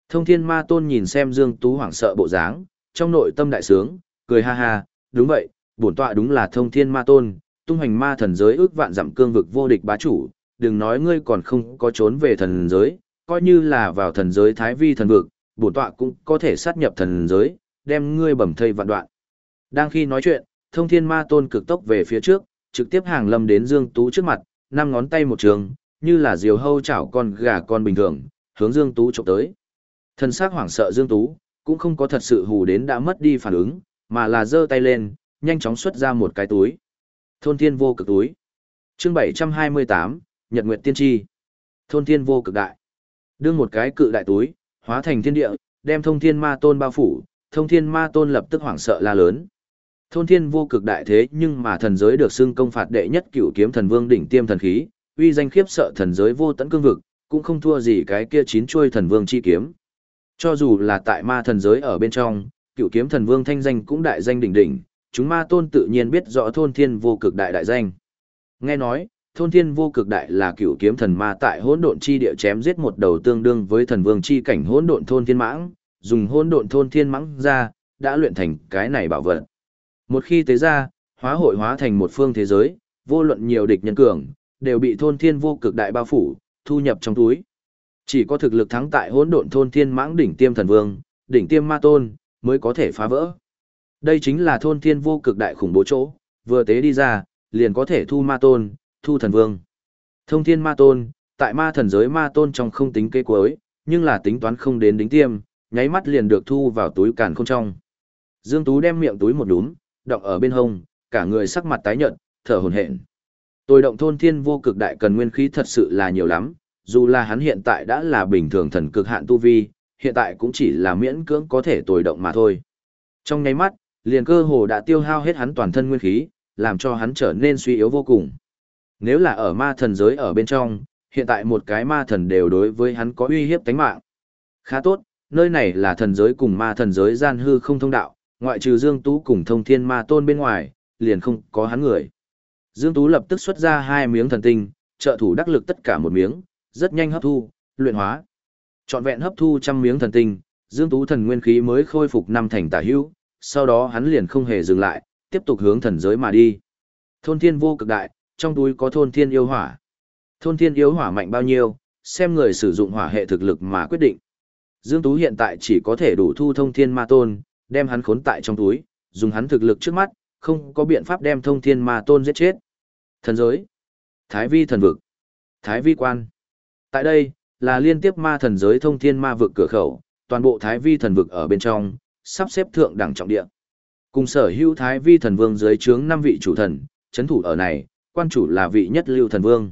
Thông thiên ma tôn nhìn xem Dương Tú hoảng sợ bộ dáng, trong nội tâm đại sướng, cười ha ha, đúng vậy, bổn tọa đúng là thông thiên ma tôn, tung hành ma thần giới ước vạn dặm cương vực vô địch bá chủ, đừng nói ngươi còn không có trốn về thần giới, coi như là vào thần giới thái vi thần vực, bổn tọa cũng có thể sát nhập thần giới, đem ngươi bầm thây vạn đoạn. Đang khi nói chuyện, thông thiên ma tôn cực tốc về phía trước, trực tiếp hàng lâm đến Dương Tú trước mặt, năm ngón tay một trường, như là diều hâu chảo con gà con bình thường, hướng Dương Tú chụp tới. Thần sắc hoảng sợ Dương Tú, cũng không có thật sự hù đến đã mất đi phản ứng, mà là giơ tay lên, nhanh chóng xuất ra một cái túi. Thôn thiên vô cực túi. chương 728, Nhật Nguyệt Tiên Tri. Thôn thiên vô cực đại. Đương một cái cự đại túi, hóa thành thiên địa, đem thông thiên ma tôn bao phủ, thông thiên ma tôn lập tức hoảng sợ la lớn. Thôn thiên vô cực đại thế nhưng mà thần giới được xưng công phạt đệ nhất cửu kiếm thần vương đỉnh tiêm thần khí, uy danh khiếp sợ thần giới vô tận cương vực, cũng không thua gì cái kia chín chuôi thần vương chi kiếm. Cho dù là tại ma thần giới ở bên trong, cửu kiếm thần vương thanh danh cũng đại danh đỉnh đỉnh, chúng ma tôn tự nhiên biết rõ thôn thiên vô cực đại đại danh. Nghe nói, thôn thiên vô cực đại là cựu kiếm thần ma tại hỗn độn chi địa chém giết một đầu tương đương với thần vương chi cảnh hỗn độn thôn thiên mãng, dùng hỗn độn thôn thiên mãng ra, đã luyện thành cái này bảo vật. Một khi tế ra, hóa hội hóa thành một phương thế giới, vô luận nhiều địch nhân cường, đều bị thôn thiên vô cực đại bao phủ, thu nhập trong túi. Chỉ có thực lực thắng tại hỗn độn thôn thiên mãng đỉnh tiêm thần vương, đỉnh tiêm ma tôn, mới có thể phá vỡ. Đây chính là thôn thiên vô cực đại khủng bố chỗ, vừa tế đi ra, liền có thể thu ma tôn, thu thần vương. Thông thiên ma tôn, tại ma thần giới ma tôn trong không tính kế cuối, nhưng là tính toán không đến đính tiêm, nháy mắt liền được thu vào túi càn không trong. Dương Tú đem miệng túi một đúm, động ở bên hông, cả người sắc mặt tái nhợt, thở hổn hển. Tôi động thôn thiên vô cực đại cần nguyên khí thật sự là nhiều lắm, dù là hắn hiện tại đã là bình thường thần cực hạn tu vi, hiện tại cũng chỉ là miễn cưỡng có thể tồi động mà thôi. Trong nháy mắt, liền cơ hồ đã tiêu hao hết hắn toàn thân nguyên khí, làm cho hắn trở nên suy yếu vô cùng. Nếu là ở ma thần giới ở bên trong, hiện tại một cái ma thần đều đối với hắn có uy hiếp tánh mạng. Khá tốt, nơi này là thần giới cùng ma thần giới gian hư không thông đạo, ngoại trừ Dương Tú cùng thông thiên ma tôn bên ngoài, liền không có hắn người. Dương Tú lập tức xuất ra hai miếng thần tinh, trợ thủ đắc lực tất cả một miếng, rất nhanh hấp thu, luyện hóa. trọn vẹn hấp thu trăm miếng thần tinh, Dương Tú thần nguyên khí mới khôi phục năm thành tả hữu, sau đó hắn liền không hề dừng lại, tiếp tục hướng thần giới mà đi. Thôn thiên vô cực đại, trong túi có thôn thiên yêu hỏa. Thôn thiên yêu hỏa mạnh bao nhiêu, xem người sử dụng hỏa hệ thực lực mà quyết định. Dương Tú hiện tại chỉ có thể đủ thu thông thiên ma tôn, đem hắn khốn tại trong túi, dùng hắn thực lực trước mắt, không có biện pháp đem thông thiên ma tôn giết chết. Thần giới, Thái vi thần vực, Thái vi quan. Tại đây, là liên tiếp ma thần giới thông thiên ma vực cửa khẩu, toàn bộ Thái vi thần vực ở bên trong, sắp xếp thượng đẳng trọng địa. Cùng sở hữu Thái vi thần vương dưới trướng năm vị chủ thần, chấn thủ ở này, quan chủ là vị nhất lưu thần vương.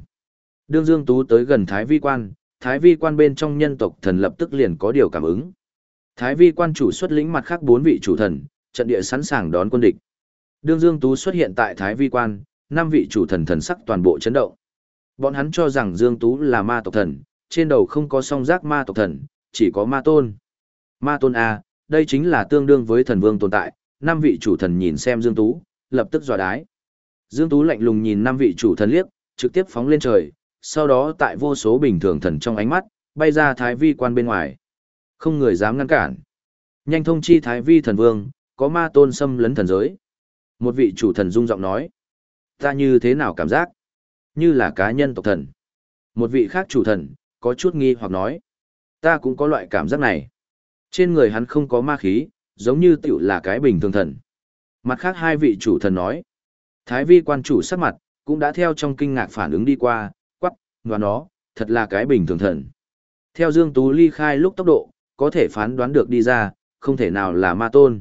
Đương Dương Tú tới gần Thái vi quan, Thái vi quan bên trong nhân tộc thần lập tức liền có điều cảm ứng. Thái vi quan chủ xuất lĩnh mặt khác bốn vị chủ thần, trận địa sẵn sàng đón quân địch. Đương Dương Tú xuất hiện tại Thái vi quan, năm vị chủ thần thần sắc toàn bộ chấn động. Bọn hắn cho rằng Dương Tú là ma tộc thần, trên đầu không có song giác ma tộc thần, chỉ có ma tôn. Ma tôn A, đây chính là tương đương với thần vương tồn tại, năm vị chủ thần nhìn xem Dương Tú, lập tức dọa đái. Dương Tú lạnh lùng nhìn năm vị chủ thần liếc, trực tiếp phóng lên trời, sau đó tại vô số bình thường thần trong ánh mắt, bay ra thái vi quan bên ngoài. Không người dám ngăn cản. Nhanh thông chi thái vi thần vương, có ma tôn xâm lấn thần giới. Một vị chủ thần rung giọng nói. Ta như thế nào cảm giác? Như là cá nhân tộc thần. Một vị khác chủ thần, có chút nghi hoặc nói. Ta cũng có loại cảm giác này. Trên người hắn không có ma khí, giống như tiểu là cái bình thường thần. Mặt khác hai vị chủ thần nói. Thái vi quan chủ sắc mặt, cũng đã theo trong kinh ngạc phản ứng đi qua, quắc, và nó, thật là cái bình thường thần. Theo Dương Tú ly khai lúc tốc độ, có thể phán đoán được đi ra, không thể nào là ma tôn.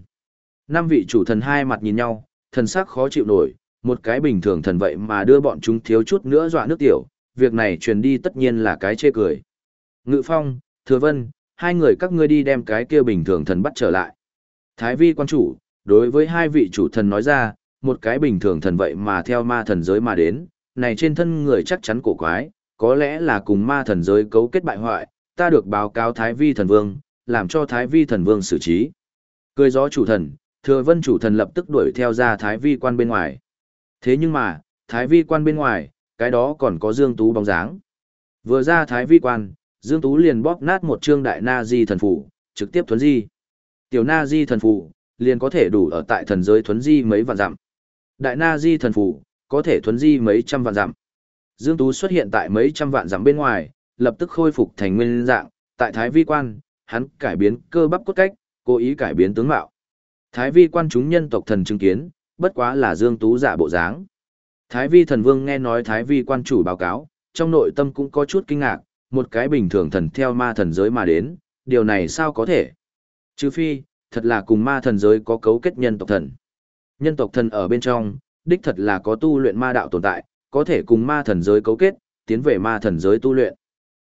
Năm vị chủ thần hai mặt nhìn nhau, thần sắc khó chịu nổi, một cái bình thường thần vậy mà đưa bọn chúng thiếu chút nữa dọa nước tiểu, việc này truyền đi tất nhiên là cái chê cười. Ngự Phong, Thừa Vân, hai người các ngươi đi đem cái kia bình thường thần bắt trở lại. Thái vi quan chủ, đối với hai vị chủ thần nói ra, một cái bình thường thần vậy mà theo ma thần giới mà đến, này trên thân người chắc chắn cổ quái, có lẽ là cùng ma thần giới cấu kết bại hoại, ta được báo cáo Thái vi thần vương, làm cho Thái vi thần vương xử trí. Cười gió chủ thần, thừa vân chủ thần lập tức đuổi theo ra Thái vi quan bên ngoài. Thế nhưng mà, Thái vi quan bên ngoài, cái đó còn có Dương Tú bóng dáng. Vừa ra Thái vi quan, Dương Tú liền bóp nát một trương đại na di thần phủ, trực tiếp thuấn di. Tiểu na di thần phủ, liền có thể đủ ở tại thần giới thuấn di mấy vạn dặm. Đại na di thần phủ, có thể thuấn di mấy trăm vạn dặm. Dương Tú xuất hiện tại mấy trăm vạn dặm bên ngoài, lập tức khôi phục thành nguyên dạng, tại Thái Vi quan, hắn cải biến cơ bắp cốt cách, cố ý cải biến tướng mạo. Thái Vi quan chúng nhân tộc thần chứng kiến, bất quá là Dương Tú giả bộ dáng. Thái Vi thần vương nghe nói Thái Vi quan chủ báo cáo, trong nội tâm cũng có chút kinh ngạc, một cái bình thường thần theo ma thần giới mà đến, điều này sao có thể? Trừ phi, thật là cùng ma thần giới có cấu kết nhân tộc thần. Nhân tộc thần ở bên trong, đích thật là có tu luyện ma đạo tồn tại, có thể cùng ma thần giới cấu kết, tiến về ma thần giới tu luyện.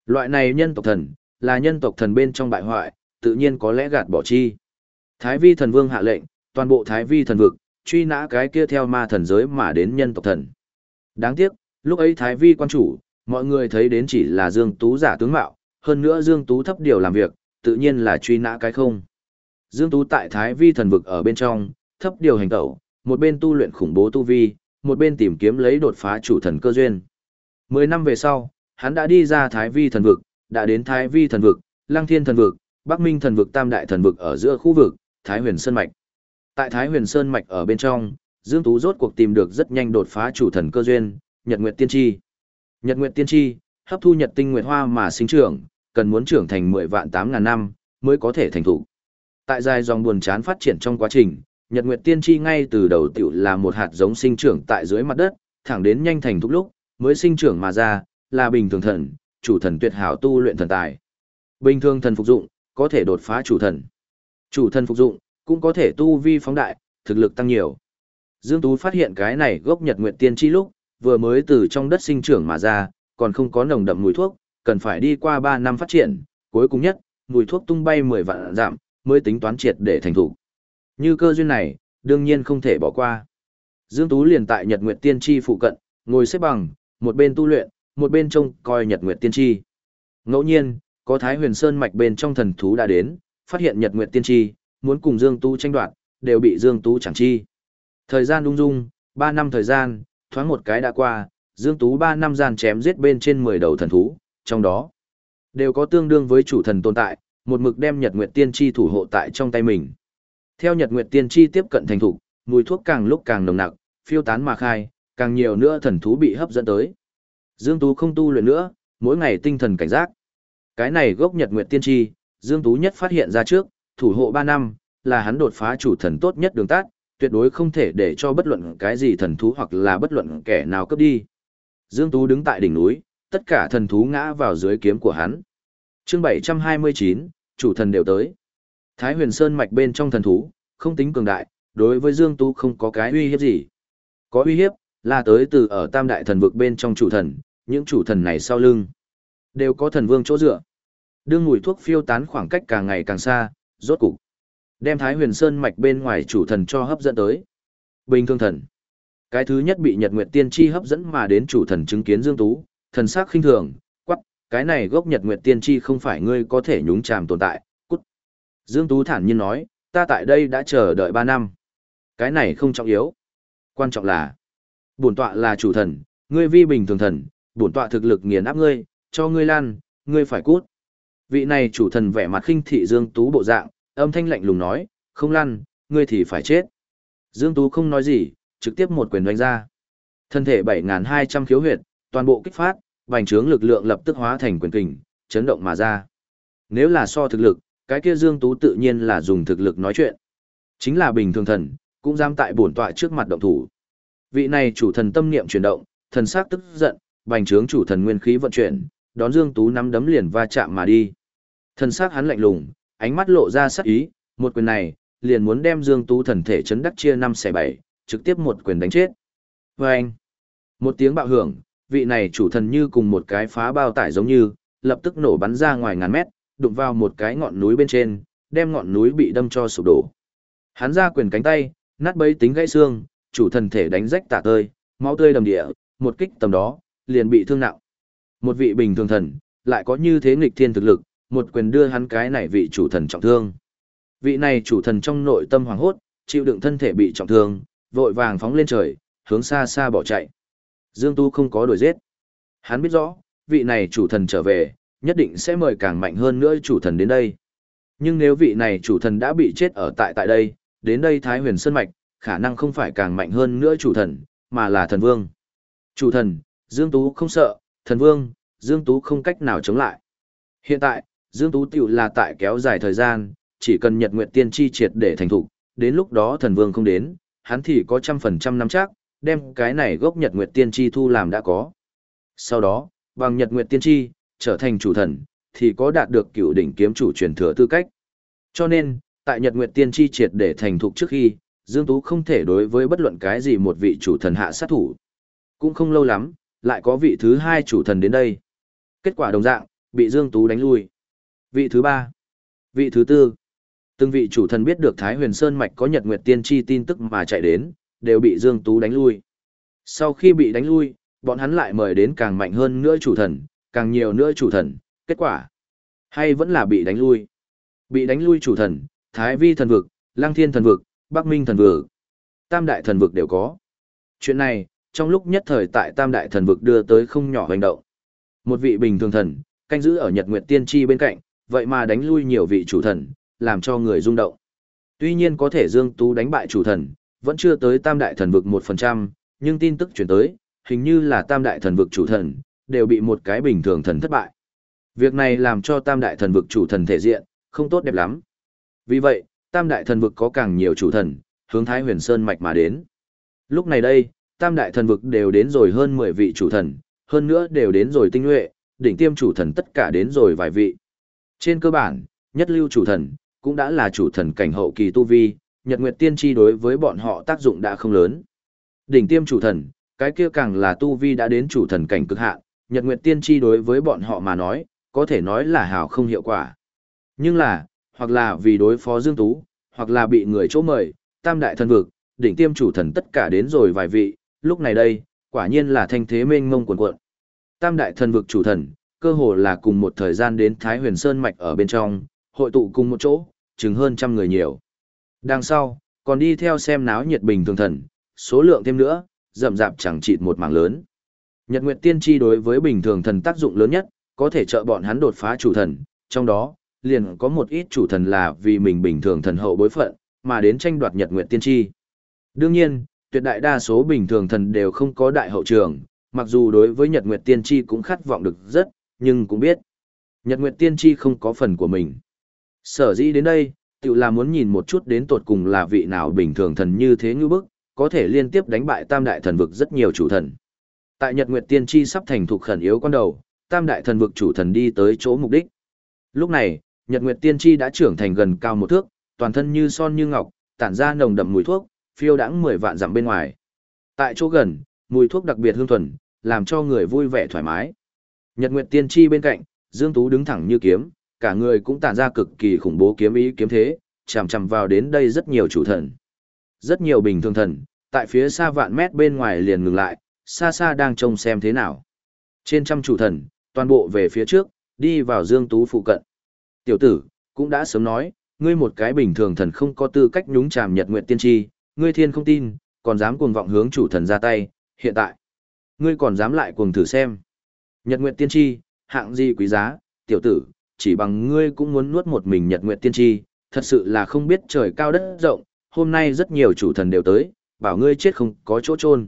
Loại này nhân tộc thần, là nhân tộc thần bên trong bại hoại, tự nhiên có lẽ gạt bỏ chi. Thái vi thần vương hạ lệnh, toàn bộ thái vi thần vực, truy nã cái kia theo ma thần giới mà đến nhân tộc thần. Đáng tiếc, lúc ấy thái vi quan chủ, mọi người thấy đến chỉ là Dương Tú giả tướng mạo, hơn nữa Dương Tú thấp điều làm việc, tự nhiên là truy nã cái không. Dương Tú tại thái vi thần vực ở bên trong, thấp điều hành tẩu, một bên tu luyện khủng bố tu vi, một bên tìm kiếm lấy đột phá chủ thần cơ duyên. Mười năm về sau, hắn đã đi ra Thái Vi thần vực, đã đến Thái Vi thần vực, Lăng Thiên thần vực, Bắc Minh thần vực Tam Đại thần vực ở giữa khu vực, Thái Huyền Sơn Mạch. Tại Thái Huyền Sơn Mạch ở bên trong, Dương Tú rốt cuộc tìm được rất nhanh đột phá chủ thần cơ duyên, Nhật Nguyệt Tiên Tri. Nhật Nguyệt Tiên Tri, hấp thu Nhật Tinh Nguyệt Hoa mà sinh trưởng, cần muốn trưởng thành 10 vạn 8 ngàn năm, mới có thể thành thủ. Tại dài dòng buồn chán phát triển trong quá trình, Nhật Nguyệt Tiên Tri ngay từ đầu tiểu là một hạt giống sinh trưởng tại dưới mặt đất, thẳng đến nhanh thành thúc lúc, mới sinh trưởng mà ra, là bình thường thần, chủ thần tuyệt hảo tu luyện thần tài. Bình thường thần phục dụng, có thể đột phá chủ thần. Chủ thần phục dụng, cũng có thể tu vi phóng đại, thực lực tăng nhiều. Dương Tú phát hiện cái này gốc Nhật Nguyệt Tiên Tri lúc, vừa mới từ trong đất sinh trưởng mà ra, còn không có nồng đậm mùi thuốc, cần phải đi qua 3 năm phát triển, cuối cùng nhất, mùi thuốc tung bay 10 vạn giảm, mới tính toán triệt để thành thủ. Như cơ duyên này, đương nhiên không thể bỏ qua. Dương Tú liền tại Nhật Nguyệt Tiên Tri phụ cận, ngồi xếp bằng, một bên tu luyện, một bên trông coi Nhật Nguyệt Tiên Tri. Ngẫu nhiên, có Thái Huyền Sơn mạch bên trong thần thú đã đến, phát hiện Nhật Nguyệt Tiên Tri, muốn cùng Dương Tú tranh đoạt, đều bị Dương Tú chẳng chi. Thời gian đung dung, 3 năm thời gian, thoáng một cái đã qua, Dương Tú 3 năm gian chém giết bên trên 10 đầu thần thú, trong đó đều có tương đương với chủ thần tồn tại, một mực đem Nhật Nguyệt Tiên Tri thủ hộ tại trong tay mình. Theo Nhật Nguyệt Tiên Tri tiếp cận thành thủ, mùi thuốc càng lúc càng nồng nặc, phiêu tán mà khai, càng nhiều nữa thần thú bị hấp dẫn tới. Dương Tú không tu luyện nữa, mỗi ngày tinh thần cảnh giác. Cái này gốc Nhật Nguyệt Tiên Tri, Dương Tú nhất phát hiện ra trước, thủ hộ 3 năm, là hắn đột phá chủ thần tốt nhất đường tát, tuyệt đối không thể để cho bất luận cái gì thần thú hoặc là bất luận kẻ nào cấp đi. Dương Tú đứng tại đỉnh núi, tất cả thần thú ngã vào dưới kiếm của hắn. chương 729, chủ thần đều tới. Thái huyền sơn mạch bên trong thần thú, không tính cường đại, đối với Dương Tú không có cái uy hiếp gì. Có uy hiếp, là tới từ ở tam đại thần vực bên trong chủ thần, những chủ thần này sau lưng. Đều có thần vương chỗ dựa. Đương mùi thuốc phiêu tán khoảng cách càng ngày càng xa, rốt cục Đem Thái huyền sơn mạch bên ngoài chủ thần cho hấp dẫn tới. Bình thường thần. Cái thứ nhất bị Nhật Nguyệt Tiên Tri hấp dẫn mà đến chủ thần chứng kiến Dương Tú, thần sắc khinh thường, quắc, cái này gốc Nhật Nguyệt Tiên Tri không phải ngươi có thể nhúng chàm tồn tại, Dương Tú thản nhiên nói, ta tại đây đã chờ đợi 3 năm. Cái này không trọng yếu. Quan trọng là, bổn tọa là chủ thần, ngươi vi bình thường thần, bổn tọa thực lực nghiền áp ngươi, cho ngươi lan, ngươi phải cút. Vị này chủ thần vẻ mặt khinh thị Dương Tú bộ dạng, âm thanh lạnh lùng nói, không lăn, ngươi thì phải chết. Dương Tú không nói gì, trực tiếp một quyền đánh ra. Thân thể 7.200 khiếu huyệt, toàn bộ kích phát, bành trướng lực lượng lập tức hóa thành quyền kình, chấn động mà ra. Nếu là so thực lực, cái kia Dương Tú tự nhiên là dùng thực lực nói chuyện. Chính là bình thường thần, cũng dám tại bổn tọa trước mặt động thủ. Vị này chủ thần tâm niệm chuyển động, thần sắc tức giận, bành trướng chủ thần nguyên khí vận chuyển, đón Dương Tú nắm đấm liền va chạm mà đi. Thần sắc hắn lạnh lùng, ánh mắt lộ ra sắc ý, một quyền này, liền muốn đem Dương Tú thần thể chấn đắc chia 5 xẻ 7, trực tiếp một quyền đánh chết. Và anh, một tiếng bạo hưởng, vị này chủ thần như cùng một cái phá bao tải giống như, lập tức nổ bắn ra ngoài ngàn mét, đụng vào một cái ngọn núi bên trên, đem ngọn núi bị đâm cho sụp đổ. Hắn ra quyền cánh tay, nát bấy tính gãy xương, chủ thần thể đánh rách tả tơi, máu tươi đầm địa, một kích tầm đó, liền bị thương nặng. Một vị bình thường thần, lại có như thế nghịch thiên thực lực, một quyền đưa hắn cái này vị chủ thần trọng thương. Vị này chủ thần trong nội tâm hoàng hốt, chịu đựng thân thể bị trọng thương, vội vàng phóng lên trời, hướng xa xa bỏ chạy. Dương Tu không có đuổi giết. Hắn biết rõ, vị này chủ thần trở về, nhất định sẽ mời càng mạnh hơn nữa chủ thần đến đây. Nhưng nếu vị này chủ thần đã bị chết ở tại tại đây, đến đây Thái huyền Sơn Mạch, khả năng không phải càng mạnh hơn nữa chủ thần, mà là thần vương. Chủ thần, Dương Tú không sợ, thần vương, Dương Tú không cách nào chống lại. Hiện tại, Dương Tú tiểu là tại kéo dài thời gian, chỉ cần Nhật Nguyệt Tiên Chi triệt để thành thục, đến lúc đó thần vương không đến, hắn thì có trăm phần trăm nắm chắc, đem cái này gốc Nhật Nguyệt Tiên Chi thu làm đã có. Sau đó, bằng Nhật Nguyệt Tiên Chi, trở thành chủ thần, thì có đạt được cựu đỉnh kiếm chủ truyền thừa tư cách. Cho nên, tại Nhật Nguyệt Tiên tri triệt để thành thục trước khi, Dương Tú không thể đối với bất luận cái gì một vị chủ thần hạ sát thủ. Cũng không lâu lắm, lại có vị thứ hai chủ thần đến đây. Kết quả đồng dạng, bị Dương Tú đánh lui. Vị thứ ba, vị thứ tư. Từng vị chủ thần biết được Thái Huyền Sơn Mạch có Nhật Nguyệt Tiên tri tin tức mà chạy đến, đều bị Dương Tú đánh lui. Sau khi bị đánh lui, bọn hắn lại mời đến càng mạnh hơn nữa chủ thần, càng nhiều nữa chủ thần, kết quả hay vẫn là bị đánh lui. Bị đánh lui chủ thần, Thái Vi thần vực, Lăng Thiên thần vực, Bắc Minh thần vực, Tam đại thần vực đều có. Chuyện này, trong lúc nhất thời tại Tam đại thần vực đưa tới không nhỏ hành động. Một vị bình thường thần, canh giữ ở Nhật Nguyệt Tiên Tri bên cạnh, vậy mà đánh lui nhiều vị chủ thần, làm cho người rung động. Tuy nhiên có thể Dương Tú đánh bại chủ thần, vẫn chưa tới Tam đại thần vực 1%, nhưng tin tức chuyển tới, hình như là Tam đại thần vực chủ thần, đều bị một cái bình thường thần thất bại. Việc này làm cho Tam đại thần vực chủ thần thể diện, không tốt đẹp lắm. Vì vậy, Tam đại thần vực có càng nhiều chủ thần, hướng Thái Huyền Sơn mạch mà đến. Lúc này đây, Tam đại thần vực đều đến rồi hơn 10 vị chủ thần, hơn nữa đều đến rồi tinh nhuệ, đỉnh tiêm chủ thần tất cả đến rồi vài vị. Trên cơ bản, nhất lưu chủ thần, cũng đã là chủ thần cảnh hậu kỳ tu vi, Nhật Nguyệt Tiên Tri đối với bọn họ tác dụng đã không lớn. Đỉnh tiêm chủ thần, cái kia càng là tu vi đã đến chủ thần cảnh cực hạn, Nhật Nguyệt Tiên Tri đối với bọn họ mà nói, có thể nói là hào không hiệu quả. Nhưng là, hoặc là vì đối phó Dương Tú, hoặc là bị người chỗ mời, tam đại thần vực, đỉnh tiêm chủ thần tất cả đến rồi vài vị, lúc này đây, quả nhiên là thanh thế mênh mông quần cuộn. Tam đại thần vực chủ thần, cơ hồ là cùng một thời gian đến Thái Huyền Sơn mạch ở bên trong, hội tụ cùng một chỗ, chừng hơn trăm người nhiều. Đằng sau, còn đi theo xem náo nhiệt bình thường thần, số lượng thêm nữa, rậm rạp chẳng chịt một mảng lớn. Nhật Nguyệt Tiên Tri đối với bình thường thần tác dụng lớn nhất, có thể trợ bọn hắn đột phá chủ thần, trong đó, liền có một ít chủ thần là vì mình bình thường thần hậu bối phận, mà đến tranh đoạt Nhật Nguyệt Tiên Tri. Đương nhiên, tuyệt đại đa số bình thường thần đều không có đại hậu trường, mặc dù đối với Nhật Nguyệt Tiên Tri cũng khát vọng được rất, nhưng cũng biết, Nhật Nguyệt Tiên Tri không có phần của mình. Sở dĩ đến đây, tự là muốn nhìn một chút đến tột cùng là vị nào bình thường thần như thế như bức, có thể liên tiếp đánh bại tam đại thần vực rất nhiều chủ thần. Tại Nhật Nguyệt Tiên Tri sắp thành thuộc khẩn yếu con đầu, tam đại thần vực chủ thần đi tới chỗ mục đích. Lúc này, Nhật Nguyệt Tiên Tri đã trưởng thành gần cao một thước, toàn thân như son như ngọc, tản ra nồng đậm mùi thuốc, phiêu đãng mười vạn dặm bên ngoài. Tại chỗ gần, mùi thuốc đặc biệt hương thuần, làm cho người vui vẻ thoải mái. Nhật Nguyệt Tiên Tri bên cạnh, Dương Tú đứng thẳng như kiếm, cả người cũng tản ra cực kỳ khủng bố kiếm ý kiếm thế, chằm chằm vào đến đây rất nhiều chủ thần. Rất nhiều bình thường thần, tại phía xa vạn mét bên ngoài liền ngừng lại, xa xa đang trông xem thế nào. Trên trăm chủ thần, toàn bộ về phía trước, đi vào Dương Tú phụ cận. Tiểu tử, cũng đã sớm nói, ngươi một cái bình thường thần không có tư cách nhúng chàm nhật nguyện tiên tri, ngươi thiên không tin, còn dám cuồng vọng hướng chủ thần ra tay, hiện tại. Ngươi còn dám lại cuồng thử xem. Nhật nguyện tiên tri, hạng gì quý giá, tiểu tử, chỉ bằng ngươi cũng muốn nuốt một mình nhật nguyện tiên tri, thật sự là không biết trời cao đất rộng, hôm nay rất nhiều chủ thần đều tới, bảo ngươi chết không có chỗ chôn.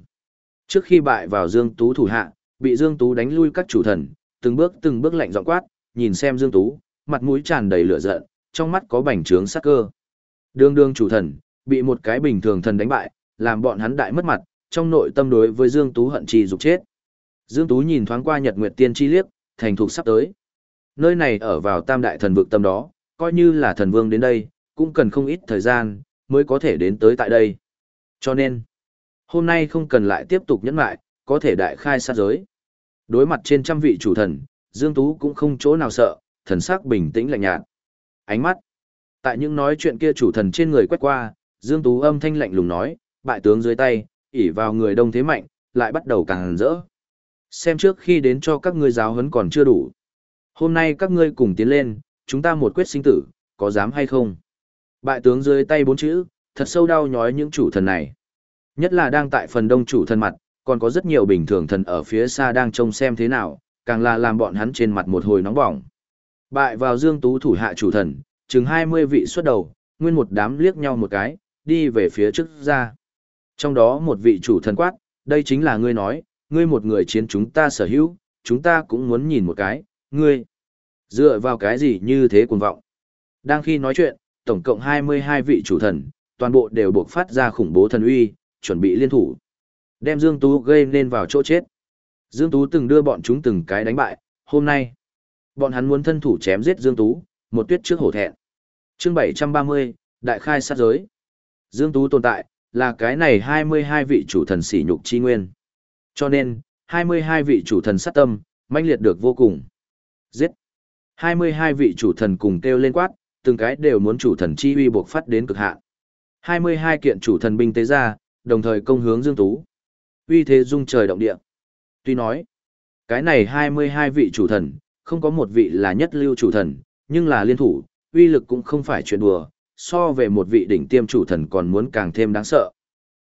Trước khi bại vào Dương Tú thủ hạ, bị Dương Tú đánh lui các chủ thần, từng bước từng bước lạnh giọng quát, nhìn xem Dương Tú, mặt mũi tràn đầy lửa giận, trong mắt có bành trướng sắc cơ. Đường đường chủ thần, bị một cái bình thường thần đánh bại, làm bọn hắn đại mất mặt, trong nội tâm đối với Dương Tú hận trì dục chết. Dương Tú nhìn thoáng qua Nhật Nguyệt Tiên chi liếc, thành thuộc sắp tới. Nơi này ở vào tam đại thần vực tâm đó, coi như là thần vương đến đây, cũng cần không ít thời gian, mới có thể đến tới tại đây. Cho nên, hôm nay không cần lại tiếp tục nhẫn lại, có thể đại khai sát giới. Đối mặt trên trăm vị chủ thần, Dương Tú cũng không chỗ nào sợ, thần sắc bình tĩnh lạnh nhạt. Ánh mắt. Tại những nói chuyện kia chủ thần trên người quét qua, Dương Tú âm thanh lạnh lùng nói, bại tướng dưới tay, ỉ vào người đông thế mạnh, lại bắt đầu càng rỡ. Xem trước khi đến cho các ngươi giáo huấn còn chưa đủ. Hôm nay các ngươi cùng tiến lên, chúng ta một quyết sinh tử, có dám hay không? Bại tướng dưới tay bốn chữ, thật sâu đau nhói những chủ thần này. Nhất là đang tại phần đông chủ thần mặt, còn có rất nhiều bình thường thần ở phía xa đang trông xem thế nào, càng là làm bọn hắn trên mặt một hồi nóng bỏng. Bại vào Dương Tú thủ hạ chủ thần, chừng 20 vị xuất đầu, nguyên một đám liếc nhau một cái, đi về phía trước ra. Trong đó một vị chủ thần quát, đây chính là ngươi nói, ngươi một người chiến chúng ta sở hữu, chúng ta cũng muốn nhìn một cái, ngươi. Dựa vào cái gì như thế cuồng vọng. Đang khi nói chuyện, tổng cộng 22 vị chủ thần, toàn bộ đều buộc phát ra khủng bố thần uy, chuẩn bị liên thủ. Đem Dương Tú gây nên vào chỗ chết. Dương Tú từng đưa bọn chúng từng cái đánh bại, hôm nay, bọn hắn muốn thân thủ chém giết Dương Tú, một tuyết trước hổ thẹn. chương 730, Đại khai sát giới. Dương Tú tồn tại, là cái này 22 vị chủ thần sỉ nhục chi nguyên. Cho nên, 22 vị chủ thần sát tâm, mãnh liệt được vô cùng. Giết. 22 vị chủ thần cùng kêu lên quát, từng cái đều muốn chủ thần chi uy buộc phát đến cực hạn. 22 kiện chủ thần binh tế ra, đồng thời công hướng Dương Tú. Uy thế dung trời động địa. Tuy nói, cái này 22 vị chủ thần, không có một vị là nhất lưu chủ thần, nhưng là liên thủ, uy lực cũng không phải chuyện đùa, so về một vị đỉnh tiêm chủ thần còn muốn càng thêm đáng sợ.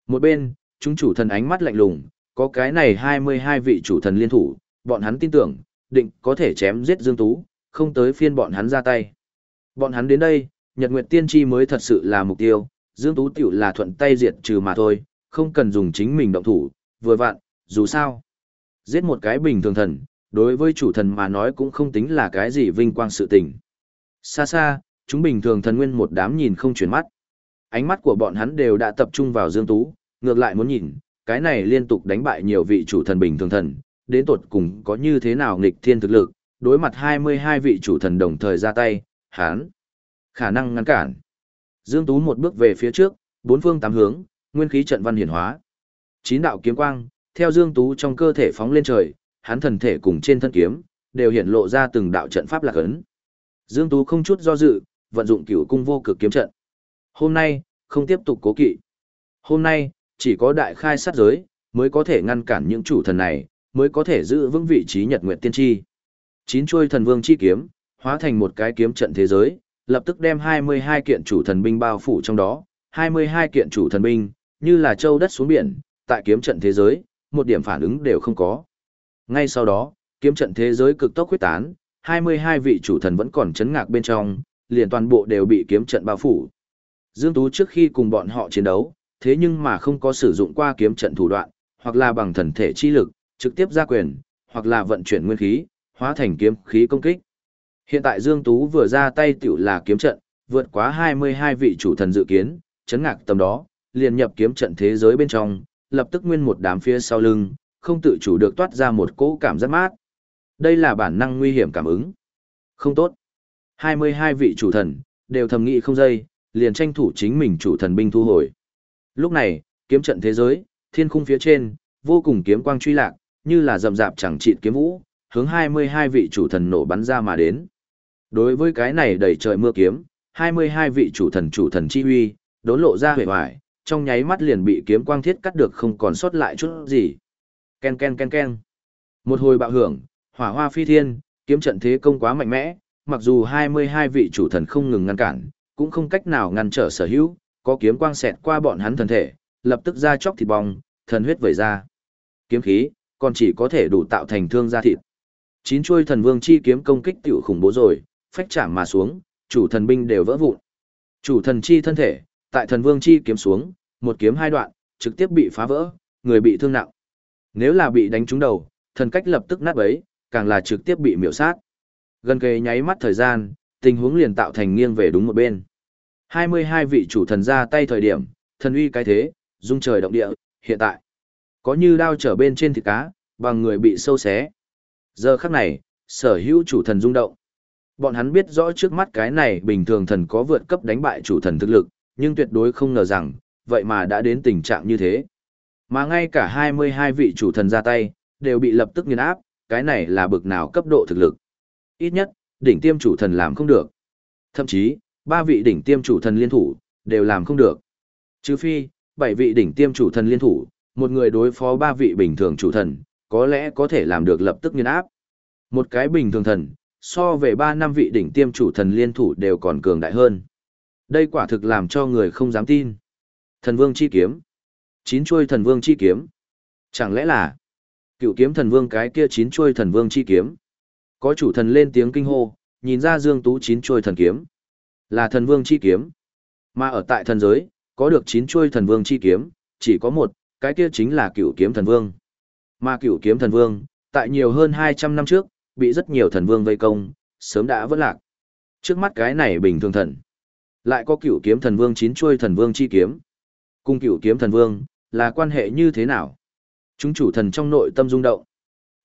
Một bên, chúng chủ thần ánh mắt lạnh lùng, có cái này 22 vị chủ thần liên thủ, bọn hắn tin tưởng, định có thể chém giết Dương Tú, không tới phiên bọn hắn ra tay. Bọn hắn đến đây, Nhật Nguyệt Tiên Tri mới thật sự là mục tiêu, Dương Tú tiểu là thuận tay diệt trừ mà thôi, không cần dùng chính mình động thủ, vừa vặn, dù sao. Giết một cái bình thường thần, đối với chủ thần mà nói cũng không tính là cái gì vinh quang sự tình. Xa xa, chúng bình thường thần nguyên một đám nhìn không chuyển mắt. Ánh mắt của bọn hắn đều đã tập trung vào Dương Tú, ngược lại muốn nhìn, cái này liên tục đánh bại nhiều vị chủ thần bình thường thần, đến tột cùng có như thế nào nghịch thiên thực lực, đối mặt 22 vị chủ thần đồng thời ra tay, hắn khả năng ngăn cản. Dương Tú một bước về phía trước, bốn phương tám hướng, nguyên khí trận văn hiển hóa. Chín đạo kiếm quang, theo Dương Tú trong cơ thể phóng lên trời, hắn thần thể cùng trên thân kiếm, đều hiện lộ ra từng đạo trận pháp lạc ấn. Dương Tú không chút do dự, vận dụng cửu cung vô cực kiếm trận. Hôm nay, không tiếp tục cố kỵ. Hôm nay, chỉ có đại khai sát giới, mới có thể ngăn cản những chủ thần này, mới có thể giữ vững vị trí nhật nguyện tiên tri. Chín chuôi thần vương chi kiếm, hóa thành một cái kiếm trận thế giới, lập tức đem 22 kiện chủ thần binh bao phủ trong đó, 22 kiện chủ thần binh, như là châu đất xuống biển, tại kiếm trận thế giới, một điểm phản ứng đều không có. Ngay sau đó, kiếm trận thế giới cực tốc huyết tán, 22 vị chủ thần vẫn còn chấn ngạc bên trong, liền toàn bộ đều bị kiếm trận bao phủ. Dương Tú trước khi cùng bọn họ chiến đấu, thế nhưng mà không có sử dụng qua kiếm trận thủ đoạn, hoặc là bằng thần thể chi lực, trực tiếp ra quyền, hoặc là vận chuyển nguyên khí, hóa thành kiếm khí công kích. Hiện tại Dương Tú vừa ra tay tiểu là kiếm trận, vượt quá 22 vị chủ thần dự kiến, chấn ngạc tầm đó, liền nhập kiếm trận thế giới bên trong, lập tức nguyên một đám phía sau lưng, không tự chủ được toát ra một cỗ cảm giác mát. Đây là bản năng nguy hiểm cảm ứng. Không tốt. 22 vị chủ thần, đều thầm nghĩ không dây, liền tranh thủ chính mình chủ thần binh thu hồi. Lúc này, kiếm trận thế giới, thiên khung phía trên, vô cùng kiếm quang truy lạc, như là rầm rạp chẳng trị kiếm vũ, hướng 22 vị chủ thần nổ bắn ra mà đến. Đối với cái này đầy trời mưa kiếm, 22 vị chủ thần chủ thần chi huy, đốn lộ ra hề hoài, trong nháy mắt liền bị kiếm quang thiết cắt được không còn sót lại chút gì. Ken ken ken ken. Một hồi bạo hưởng, hỏa hoa phi thiên, kiếm trận thế công quá mạnh mẽ, mặc dù 22 vị chủ thần không ngừng ngăn cản, cũng không cách nào ngăn trở sở hữu, có kiếm quang xẹt qua bọn hắn thần thể, lập tức ra chóc thịt bong, thần huyết vẩy ra. Kiếm khí, còn chỉ có thể đủ tạo thành thương da thịt. Chín chuôi thần vương chi kiếm công kích tiểu khủng bố rồi, phách chạm mà xuống, chủ thần binh đều vỡ vụn. Chủ thần chi thân thể, tại thần vương chi kiếm xuống, một kiếm hai đoạn, trực tiếp bị phá vỡ, người bị thương nặng. Nếu là bị đánh trúng đầu, thần cách lập tức nát bấy, càng là trực tiếp bị miểu sát. Gần kề nháy mắt thời gian, tình huống liền tạo thành nghiêng về đúng một bên. 22 vị chủ thần ra tay thời điểm, thần uy cái thế, dung trời động địa, hiện tại. Có như đao trở bên trên thịt cá, bằng người bị sâu xé. Giờ khắc này, sở hữu chủ thần rung động. Bọn hắn biết rõ trước mắt cái này bình thường thần có vượt cấp đánh bại chủ thần thực lực, nhưng tuyệt đối không ngờ rằng, vậy mà đã đến tình trạng như thế. Mà ngay cả 22 vị chủ thần ra tay, đều bị lập tức nghiền áp, cái này là bực nào cấp độ thực lực. Ít nhất, đỉnh tiêm chủ thần làm không được. Thậm chí, ba vị đỉnh tiêm chủ thần liên thủ, đều làm không được. chứ phi, bảy vị đỉnh tiêm chủ thần liên thủ, một người đối phó ba vị bình thường chủ thần, có lẽ có thể làm được lập tức nghiền áp. Một cái bình thường thần, so về ba năm vị đỉnh tiêm chủ thần liên thủ đều còn cường đại hơn. Đây quả thực làm cho người không dám tin. Thần vương chi kiếm. Chín chuôi thần vương chi kiếm. Chẳng lẽ là cựu kiếm thần vương cái kia chín chuôi thần vương chi kiếm. Có chủ thần lên tiếng kinh hô, nhìn ra Dương Tú chín chuôi thần kiếm. Là thần vương chi kiếm. Mà ở tại thần giới, có được chín chuôi thần vương chi kiếm, chỉ có một, cái kia chính là cựu kiếm thần vương. Mà cựu kiếm thần vương, tại nhiều hơn 200 năm trước, bị rất nhiều thần vương vây công, sớm đã vỡ lạc. Trước mắt cái này bình thường thần. Lại có cựu kiếm thần vương chín chuôi thần vương chi kiếm. Cùng cựu kiếm thần vương, là quan hệ như thế nào? Chúng chủ thần trong nội tâm rung động.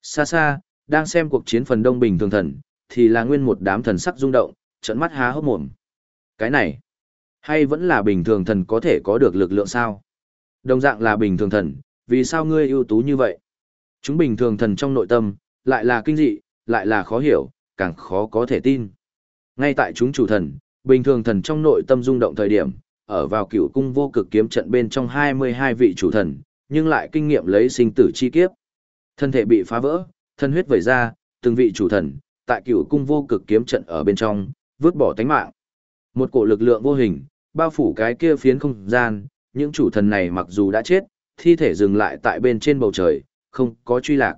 Xa xa, đang xem cuộc chiến phần đông bình thường thần, thì là nguyên một đám thần sắc rung động, trận mắt há hốc mồm. Cái này, hay vẫn là bình thường thần có thể có được lực lượng sao? Đồng dạng là bình thường thần, vì sao ngươi ưu tú như vậy? Chúng bình thường thần trong nội tâm, lại là kinh dị, lại là khó hiểu, càng khó có thể tin. Ngay tại chúng chủ thần, bình thường thần trong nội tâm rung động thời điểm, ở vào cựu cung vô cực kiếm trận bên trong 22 vị chủ thần, nhưng lại kinh nghiệm lấy sinh tử chi kiếp. Thân thể bị phá vỡ, thân huyết vẩy ra, từng vị chủ thần, tại cựu cung vô cực kiếm trận ở bên trong, vứt bỏ tánh mạng. Một cổ lực lượng vô hình, bao phủ cái kia phiến không gian, những chủ thần này mặc dù đã chết, thi thể dừng lại tại bên trên bầu trời, không có truy lạc.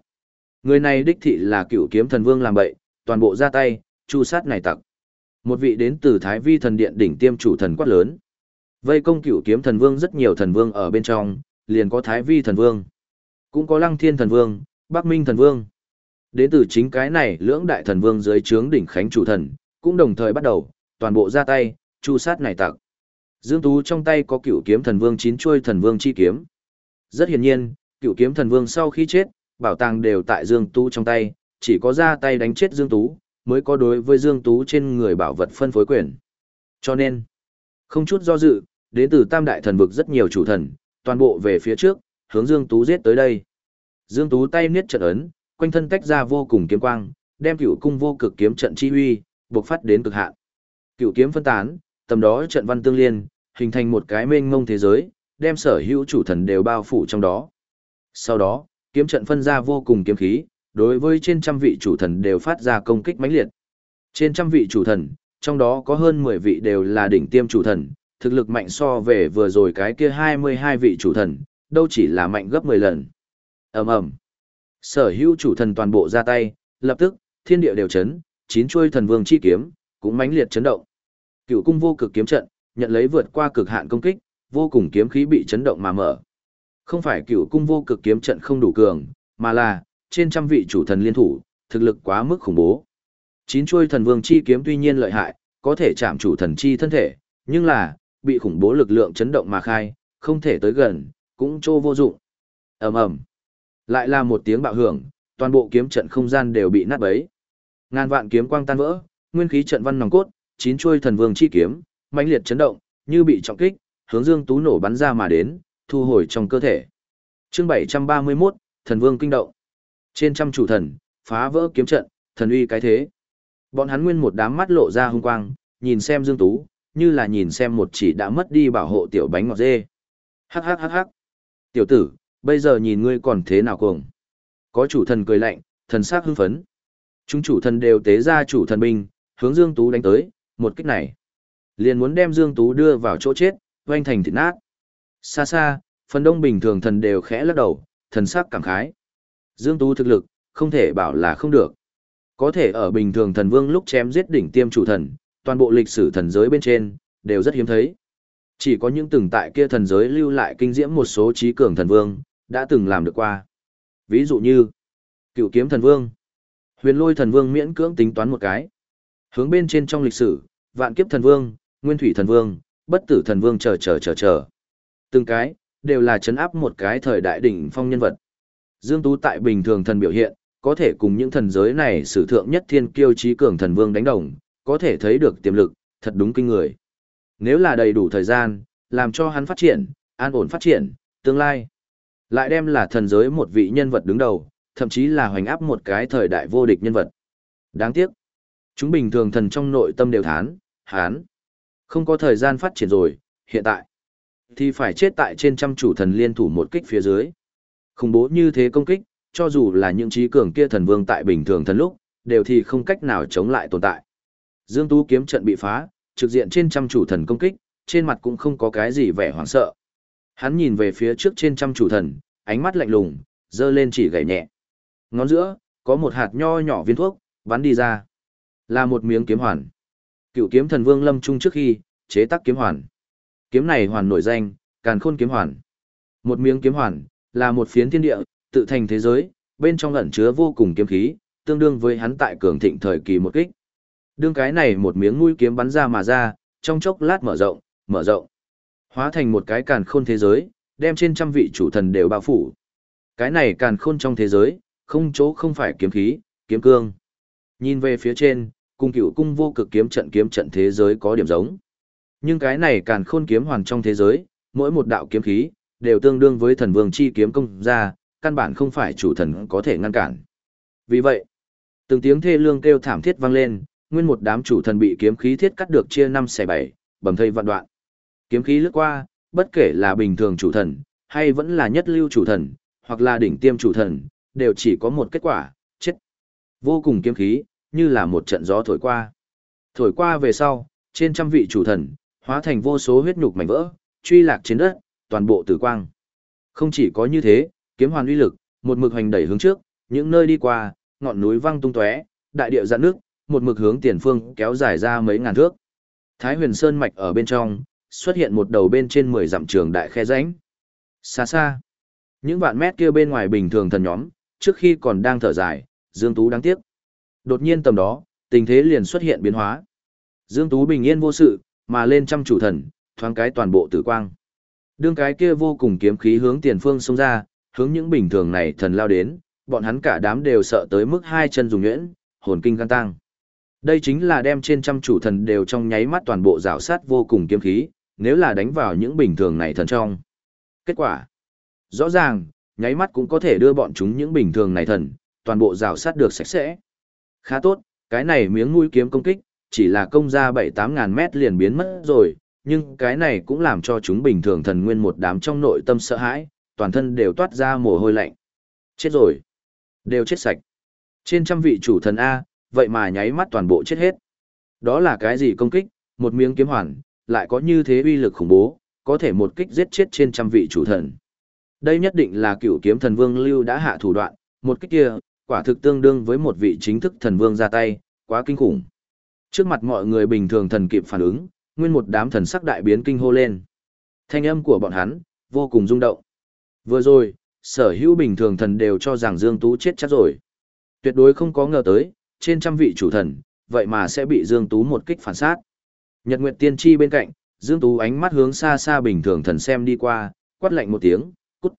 Người này đích thị là cựu kiếm thần vương làm bậy, toàn bộ ra tay, chu sát này tặc. Một vị đến từ Thái Vi thần điện đỉnh tiêm chủ thần quát lớn. Vây công cựu kiếm thần vương rất nhiều thần vương ở bên trong, liền có Thái Vi thần vương, cũng có Lăng Thiên thần vương, Bắc Minh thần vương. Đến từ chính cái này, lưỡng đại thần vương dưới trướng đỉnh khánh chủ thần, cũng đồng thời bắt đầu, toàn bộ ra tay, chu sát này tặc. Dương Tú trong tay có cựu kiếm thần vương chín chuôi thần vương chi kiếm. Rất hiển nhiên, cựu kiếm thần vương sau khi chết, bảo tàng đều tại Dương Tú trong tay, chỉ có ra tay đánh chết Dương Tú, mới có đối với Dương Tú trên người bảo vật phân phối quyền. Cho nên, không chút do dự, đến từ tam đại thần vực rất nhiều chủ thần, toàn bộ về phía trước, hướng Dương Tú giết tới đây. Dương Tú tay niết trận ấn, quanh thân tách ra vô cùng kiếm quang, đem cửu cung vô cực kiếm trận chi huy, buộc phát đến cực hạn. cửu kiếm phân tán, tầm đó trận văn tương liên, hình thành một cái mênh mông thế giới, đem sở hữu chủ thần đều bao phủ trong đó. Sau đó, kiếm trận phân ra vô cùng kiếm khí, đối với trên trăm vị chủ thần đều phát ra công kích mãnh liệt. Trên trăm vị chủ thần, trong đó có hơn 10 vị đều là đỉnh tiêm chủ thần, thực lực mạnh so về vừa rồi cái kia 22 vị chủ thần, đâu chỉ là mạnh gấp 10 lần. ầm ầm Sở hữu chủ thần toàn bộ ra tay, lập tức, thiên địa đều chấn, chín chuôi thần vương chi kiếm, cũng mãnh liệt chấn động. Cựu cung vô cực kiếm trận, nhận lấy vượt qua cực hạn công kích, vô cùng kiếm khí bị chấn động mà mở. Không phải cựu cung vô cực kiếm trận không đủ cường, mà là, trên trăm vị chủ thần liên thủ, thực lực quá mức khủng bố. Chín chuôi thần vương chi kiếm tuy nhiên lợi hại, có thể chạm chủ thần chi thân thể, nhưng là, bị khủng bố lực lượng chấn động mà khai, không thể tới gần, cũng trô vô dụng. ầm ầm Lại là một tiếng bạo hưởng, toàn bộ kiếm trận không gian đều bị nát bấy. Ngàn vạn kiếm quang tan vỡ, nguyên khí trận văn nòng cốt, chín chuôi thần vương chi kiếm, mãnh liệt chấn động, như bị trọng kích, hướng Dương Tú nổ bắn ra mà đến, thu hồi trong cơ thể. Chương 731, Thần Vương kinh động. Trên trăm chủ thần, phá vỡ kiếm trận, thần uy cái thế. Bọn hắn nguyên một đám mắt lộ ra hung quang, nhìn xem Dương Tú, như là nhìn xem một chỉ đã mất đi bảo hộ tiểu bánh ngọt dê. Hắc hắc hắc hắc. Tiểu tử, bây giờ nhìn ngươi còn thế nào cuồng. Có chủ thần cười lạnh, thần sắc hưng phấn. Chúng chủ thần đều tế ra chủ thần binh, hướng Dương Tú đánh tới, một kích này. Liền muốn đem Dương Tú đưa vào chỗ chết, oanh thành thịt nát. Xa xa, phần đông bình thường thần đều khẽ lắc đầu, thần sắc cảm khái. Dương Tú thực lực, không thể bảo là không được. Có thể ở bình thường thần vương lúc chém giết đỉnh tiêm chủ thần, toàn bộ lịch sử thần giới bên trên, đều rất hiếm thấy. Chỉ có những từng tại kia thần giới lưu lại kinh diễm một số trí cường thần vương, đã từng làm được qua. Ví dụ như, cựu kiếm thần vương, huyền lôi thần vương miễn cưỡng tính toán một cái. Hướng bên trên trong lịch sử, vạn kiếp thần vương, nguyên thủy thần vương, bất tử thần vương chờ chờ chờ chờ. Từng cái, đều là chấn áp một cái thời đại đỉnh phong nhân vật. Dương Tú tại bình thường thần biểu hiện, có thể cùng những thần giới này sử thượng nhất thiên kiêu trí cường thần vương đánh đồng, có thể thấy được tiềm lực, thật đúng kinh người. Nếu là đầy đủ thời gian, làm cho hắn phát triển, an ổn phát triển, tương lai. Lại đem là thần giới một vị nhân vật đứng đầu, thậm chí là hoành áp một cái thời đại vô địch nhân vật. Đáng tiếc. Chúng bình thường thần trong nội tâm đều thán, hán. Không có thời gian phát triển rồi, hiện tại. Thì phải chết tại trên trăm chủ thần liên thủ một kích phía dưới. Khủng bố như thế công kích, cho dù là những trí cường kia thần vương tại bình thường thần lúc, đều thì không cách nào chống lại tồn tại. Dương Tú kiếm trận bị phá, trực diện trên trăm chủ thần công kích, trên mặt cũng không có cái gì vẻ hoảng sợ. Hắn nhìn về phía trước trên trăm chủ thần, ánh mắt lạnh lùng, dơ lên chỉ gảy nhẹ. Ngón giữa, có một hạt nho nhỏ viên thuốc, bắn đi ra. Là một miếng kiếm hoàn. Cựu kiếm thần vương lâm trung trước khi, chế tác kiếm hoàn. Kiếm này hoàn nổi danh, càn khôn kiếm hoàn. Một miếng kiếm hoàn, là một phiến thiên địa, tự thành thế giới, bên trong ẩn chứa vô cùng kiếm khí, tương đương với hắn tại cường thịnh thời kỳ một kích. Đương cái này một miếng mũi kiếm bắn ra mà ra, trong chốc lát mở rộng, mở rộng, hóa thành một cái càn khôn thế giới, đem trên trăm vị chủ thần đều bao phủ. Cái này càn khôn trong thế giới, không chỗ không phải kiếm khí, kiếm cương. Nhìn về phía trên, cung cựu cung vô cực kiếm trận kiếm trận thế giới có điểm giống. Nhưng cái này càn khôn kiếm hoàn trong thế giới, mỗi một đạo kiếm khí, đều tương đương với thần vương chi kiếm công ra, căn bản không phải chủ thần có thể ngăn cản. Vì vậy, từng tiếng thê lương kêu thảm thiết vang lên, nguyên một đám chủ thần bị kiếm khí thiết cắt được chia năm xẻ bảy, bầm thây vạn đoạn. Kiếm khí lướt qua, bất kể là bình thường chủ thần, hay vẫn là nhất lưu chủ thần, hoặc là đỉnh tiêm chủ thần, đều chỉ có một kết quả, chết. Vô cùng kiếm khí, như là một trận gió thổi qua. Thổi qua về sau, trên trăm vị chủ thần, hóa thành vô số huyết nhục mảnh vỡ, truy lạc trên đất, toàn bộ tử quang. Không chỉ có như thế, kiếm hoàn uy lực, một mực hành đẩy hướng trước, những nơi đi qua, ngọn núi văng tung tóe, đại địa dạn nước, một mực hướng tiền phương kéo dài ra mấy ngàn thước. Thái Huyền Sơn mạch ở bên trong, xuất hiện một đầu bên trên 10 dặm trường đại khe rãnh. Xa xa, những vạn mét kia bên ngoài bình thường thần nhóm, trước khi còn đang thở dài, Dương Tú đáng tiếc. Đột nhiên tầm đó, tình thế liền xuất hiện biến hóa. Dương Tú bình yên vô sự, mà lên trăm chủ thần, thoáng cái toàn bộ tử quang. Đương cái kia vô cùng kiếm khí hướng tiền phương xông ra, hướng những bình thường này thần lao đến, bọn hắn cả đám đều sợ tới mức hai chân dùng nhuyễn, hồn kinh gan tăng. Đây chính là đem trên trăm chủ thần đều trong nháy mắt toàn bộ rào sát vô cùng kiếm khí, nếu là đánh vào những bình thường này thần trong. Kết quả, rõ ràng, nháy mắt cũng có thể đưa bọn chúng những bình thường này thần, toàn bộ rào sát được sạch sẽ. Khá tốt, cái này miếng mũi kiếm công kích, chỉ là công ra 7-8 ngàn mét liền biến mất rồi, nhưng cái này cũng làm cho chúng bình thường thần nguyên một đám trong nội tâm sợ hãi, toàn thân đều toát ra mồ hôi lạnh. Chết rồi. Đều chết sạch. Trên trăm vị chủ thần A, vậy mà nháy mắt toàn bộ chết hết. Đó là cái gì công kích, một miếng kiếm hoàn, lại có như thế uy lực khủng bố, có thể một kích giết chết trên trăm vị chủ thần. Đây nhất định là cựu kiếm thần vương lưu đã hạ thủ đoạn, một kích kia, quả thực tương đương với một vị chính thức thần vương ra tay, quá kinh khủng. Trước mặt mọi người bình thường thần kịp phản ứng, nguyên một đám thần sắc đại biến kinh hô lên. Thanh âm của bọn hắn, vô cùng rung động. Vừa rồi, sở hữu bình thường thần đều cho rằng Dương Tú chết chắc rồi. Tuyệt đối không có ngờ tới, trên trăm vị chủ thần, vậy mà sẽ bị Dương Tú một kích phản sát. Nhật Nguyệt Tiên Tri bên cạnh, Dương Tú ánh mắt hướng xa xa bình thường thần xem đi qua, quát lạnh một tiếng, cút.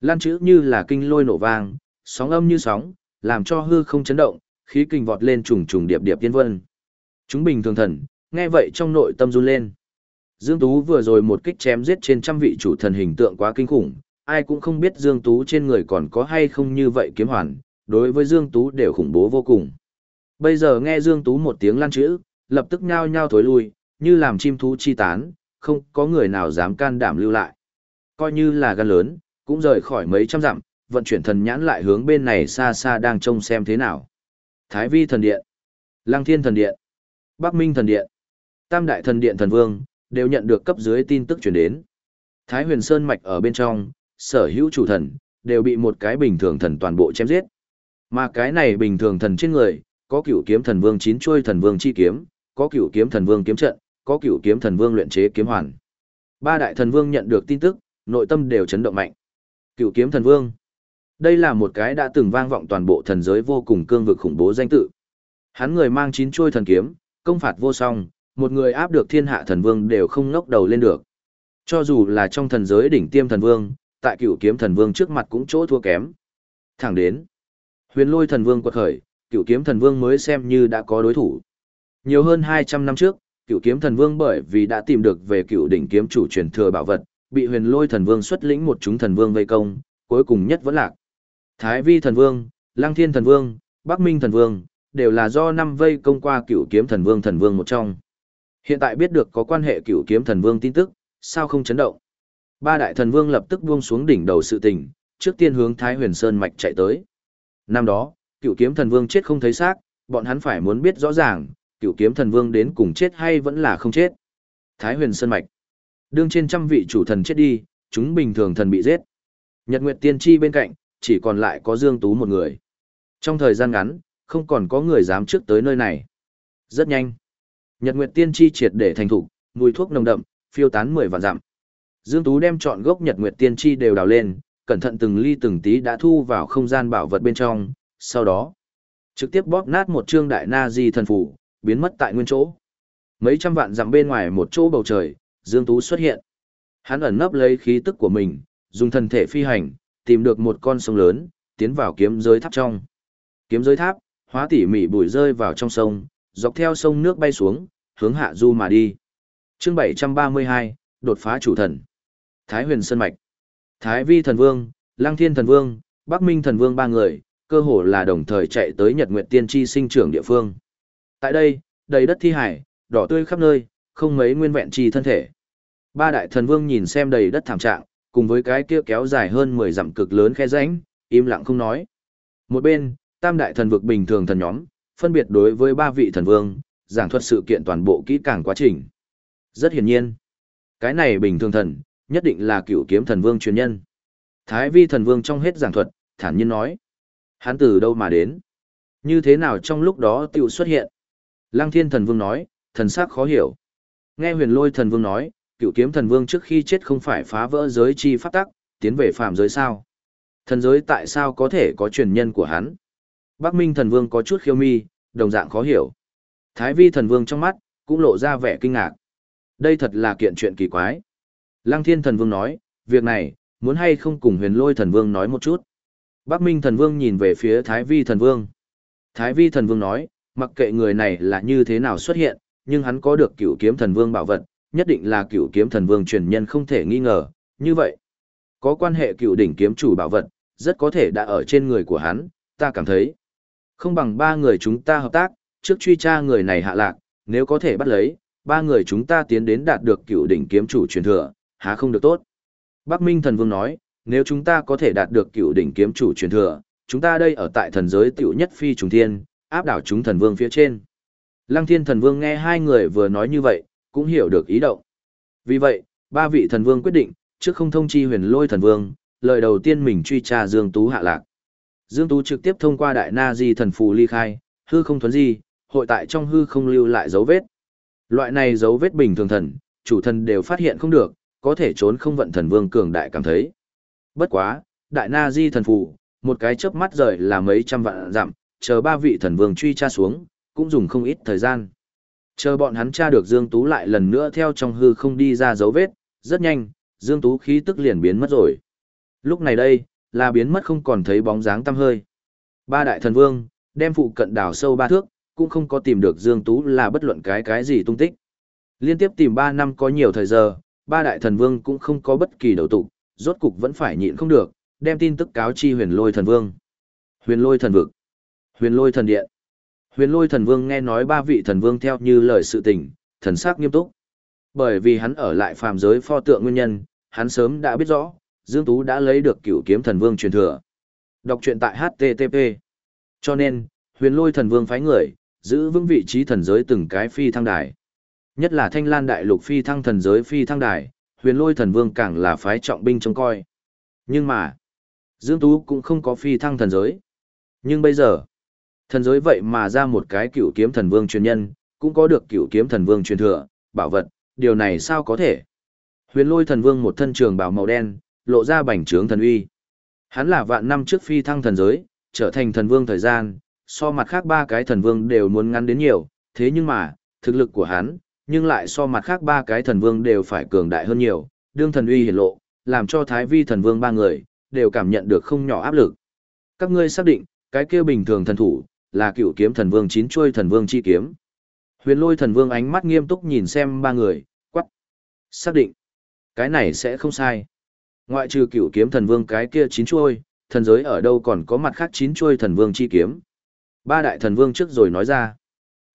Lan chữ như là kinh lôi nổ vang, sóng âm như sóng, làm cho hư không chấn động, khí kinh vọt lên trùng trùng điệp điệp tiên vân. Chúng bình thường thần, nghe vậy trong nội tâm run lên. Dương Tú vừa rồi một kích chém giết trên trăm vị chủ thần hình tượng quá kinh khủng, ai cũng không biết Dương Tú trên người còn có hay không như vậy kiếm hoàn, đối với Dương Tú đều khủng bố vô cùng. Bây giờ nghe Dương Tú một tiếng lan chữ, lập tức nhao nhao thối lui, như làm chim thú chi tán, không có người nào dám can đảm lưu lại. Coi như là gan lớn, cũng rời khỏi mấy trăm dặm, vận chuyển thần nhãn lại hướng bên này xa xa đang trông xem thế nào. Thái Vi thần điện, Lăng Thiên thần điện, Bắc Minh thần điện, Tam đại thần điện thần vương đều nhận được cấp dưới tin tức truyền đến. Thái Huyền Sơn mạch ở bên trong, sở hữu chủ thần đều bị một cái bình thường thần toàn bộ chém giết. Mà cái này bình thường thần trên người, có cửu kiếm thần vương chín chuôi thần vương chi kiếm, có cửu kiếm thần vương kiếm trận, có cửu kiếm thần vương luyện chế kiếm hoàn. Ba đại thần vương nhận được tin tức, nội tâm đều chấn động mạnh. Cửu kiếm thần vương. Đây là một cái đã từng vang vọng toàn bộ thần giới vô cùng cương vực khủng bố danh tự. Hắn người mang chín chuôi thần kiếm, công phạt vô song, một người áp được thiên hạ thần vương đều không ngóc đầu lên được. Cho dù là trong thần giới đỉnh tiêm thần vương, tại cửu kiếm thần vương trước mặt cũng chỗ thua kém. Thẳng đến, huyền lôi thần vương quật khởi, cửu kiếm thần vương mới xem như đã có đối thủ. Nhiều hơn 200 năm trước, cửu kiếm thần vương bởi vì đã tìm được về cửu đỉnh kiếm chủ truyền thừa bảo vật, bị huyền lôi thần vương xuất lĩnh một chúng thần vương vây công, cuối cùng nhất vẫn lạc. Thái vi thần vương, lăng thiên thần vương, bắc minh thần vương, đều là do năm vây công qua cửu kiếm thần vương thần vương một trong. Hiện tại biết được có quan hệ cửu kiếm thần vương tin tức, sao không chấn động? Ba đại thần vương lập tức buông xuống đỉnh đầu sự tình, trước tiên hướng Thái Huyền Sơn mạch chạy tới. Năm đó, cửu kiếm thần vương chết không thấy xác, bọn hắn phải muốn biết rõ ràng, cửu kiếm thần vương đến cùng chết hay vẫn là không chết. Thái Huyền Sơn mạch. Đương trên trăm vị chủ thần chết đi, chúng bình thường thần bị giết. Nhật Nguyệt Tiên Tri bên cạnh, chỉ còn lại có Dương Tú một người. Trong thời gian ngắn, không còn có người dám trước tới nơi này. Rất nhanh. Nhật Nguyệt Tiên Chi triệt để thành thục, mùi thuốc nồng đậm, phiêu tán mười vạn dặm. Dương Tú đem chọn gốc Nhật Nguyệt Tiên Chi đều đào lên, cẩn thận từng ly từng tí đã thu vào không gian bảo vật bên trong, sau đó trực tiếp bóp nát một trương đại na di thần phủ, biến mất tại nguyên chỗ. Mấy trăm vạn dặm bên ngoài một chỗ bầu trời, Dương Tú xuất hiện. Hắn ẩn nấp lấy khí tức của mình, dùng thần thể phi hành, tìm được một con sông lớn, tiến vào kiếm giới tháp trong. Kiếm giới tháp, hóa tỉ mỉ bụi rơi vào trong sông, dọc theo sông nước bay xuống, hướng hạ du mà đi. chương 732, đột phá chủ thần. Thái huyền Sơn Mạch. Thái vi thần vương, Lăng thiên thần vương, Bắc Minh thần vương ba người, cơ hồ là đồng thời chạy tới Nhật Nguyệt Tiên chi sinh trưởng địa phương. Tại đây, đầy đất thi hải, đỏ tươi khắp nơi, không mấy nguyên vẹn chi thân thể. Ba đại thần vương nhìn xem đầy đất thảm trạng, cùng với cái kia kéo dài hơn 10 dặm cực lớn khe rãnh, im lặng không nói. Một bên, tam đại thần vực bình thường thần nhóm, phân biệt đối với ba vị thần vương, giảng thuật sự kiện toàn bộ kỹ càng quá trình. Rất hiển nhiên, cái này bình thường thần, nhất định là cựu kiếm thần vương truyền nhân. Thái vi thần vương trong hết giảng thuật, thản nhiên nói. Hắn từ đâu mà đến? Như thế nào trong lúc đó tiểu xuất hiện? Lăng thiên thần vương nói, thần sắc khó hiểu. Nghe huyền lôi thần vương nói, cựu kiếm thần vương trước khi chết không phải phá vỡ giới chi pháp tắc, tiến về phạm giới sao? Thần giới tại sao có thể có truyền nhân của hắn? Bắc Minh thần vương có chút khiêu mi, đồng dạng khó hiểu. Thái vi thần vương trong mắt, cũng lộ ra vẻ kinh ngạc. Đây thật là kiện chuyện kỳ quái. Lăng thiên thần vương nói, việc này, muốn hay không cùng huyền lôi thần vương nói một chút. Bắc Minh thần vương nhìn về phía Thái vi thần vương. Thái vi thần vương nói, mặc kệ người này là như thế nào xuất hiện, nhưng hắn có được cửu kiếm thần vương bảo vật, nhất định là cửu kiếm thần vương truyền nhân không thể nghi ngờ. Như vậy, có quan hệ cửu đỉnh kiếm chủ bảo vật, rất có thể đã ở trên người của hắn, ta cảm thấy. Không bằng ba người chúng ta hợp tác, trước truy tra người này hạ lạc, nếu có thể bắt lấy, ba người chúng ta tiến đến đạt được cựu đỉnh kiếm chủ truyền thừa, há không được tốt. Bắc Minh thần vương nói, nếu chúng ta có thể đạt được cựu đỉnh kiếm chủ truyền thừa, chúng ta đây ở tại thần giới tiểu nhất phi trùng thiên, áp đảo chúng thần vương phía trên. Lăng thiên thần vương nghe hai người vừa nói như vậy, cũng hiểu được ý động. Vì vậy, ba vị thần vương quyết định, trước không thông chi huyền lôi thần vương, lời đầu tiên mình truy tra Dương Tú hạ lạc. Dương Tú trực tiếp thông qua đại na di thần phù ly khai, hư không thuấn di, hội tại trong hư không lưu lại dấu vết. Loại này dấu vết bình thường thần, chủ thần đều phát hiện không được, có thể trốn không vận thần vương cường đại cảm thấy. Bất quá, đại na di thần phù, một cái chớp mắt rời là mấy trăm vạn dặm, chờ ba vị thần vương truy tra xuống, cũng dùng không ít thời gian. Chờ bọn hắn tra được Dương Tú lại lần nữa theo trong hư không đi ra dấu vết, rất nhanh, Dương Tú khí tức liền biến mất rồi. Lúc này đây, là biến mất không còn thấy bóng dáng tăm hơi. Ba đại thần vương, đem phụ cận đảo sâu ba thước, cũng không có tìm được Dương Tú là bất luận cái cái gì tung tích. Liên tiếp tìm 3 năm có nhiều thời giờ, ba đại thần vương cũng không có bất kỳ đầu tụ, rốt cục vẫn phải nhịn không được, đem tin tức cáo chi huyền lôi thần vương. Huyền lôi thần vực, huyền lôi thần điện. Huyền lôi thần vương nghe nói ba vị thần vương theo như lời sự tình, thần sắc nghiêm túc. Bởi vì hắn ở lại phàm giới pho tượng nguyên nhân, hắn sớm đã biết rõ, Dương Tú đã lấy được cửu kiếm thần vương truyền thừa. Đọc truyện tại HTTP. Cho nên, huyền lôi thần vương phái người, giữ vững vị trí thần giới từng cái phi thăng đài. Nhất là thanh lan đại lục phi thăng thần giới phi thăng đài, huyền lôi thần vương càng là phái trọng binh trông coi. Nhưng mà, Dương Tú cũng không có phi thăng thần giới. Nhưng bây giờ, thần giới vậy mà ra một cái cửu kiếm thần vương truyền nhân, cũng có được cửu kiếm thần vương truyền thừa, bảo vật, điều này sao có thể? Huyền lôi thần vương một thân trường bào màu đen, lộ ra bành trướng thần uy. Hắn là vạn năm trước phi thăng thần giới, trở thành thần vương thời gian, so mặt khác ba cái thần vương đều muốn ngắn đến nhiều, thế nhưng mà, thực lực của hắn, nhưng lại so mặt khác ba cái thần vương đều phải cường đại hơn nhiều, đương thần uy hiển lộ, làm cho thái vi thần vương ba người, đều cảm nhận được không nhỏ áp lực. Các ngươi xác định, cái kia bình thường thần thủ, là cựu kiếm thần vương chín chuôi thần vương chi kiếm. Huyền lôi thần vương ánh mắt nghiêm túc nhìn xem ba người, quắc. Xác định, cái này sẽ không sai. Ngoại trừ cựu kiếm thần vương cái kia chín chuôi, thần giới ở đâu còn có mặt khác chín chuôi thần vương chi kiếm. Ba đại thần vương trước rồi nói ra.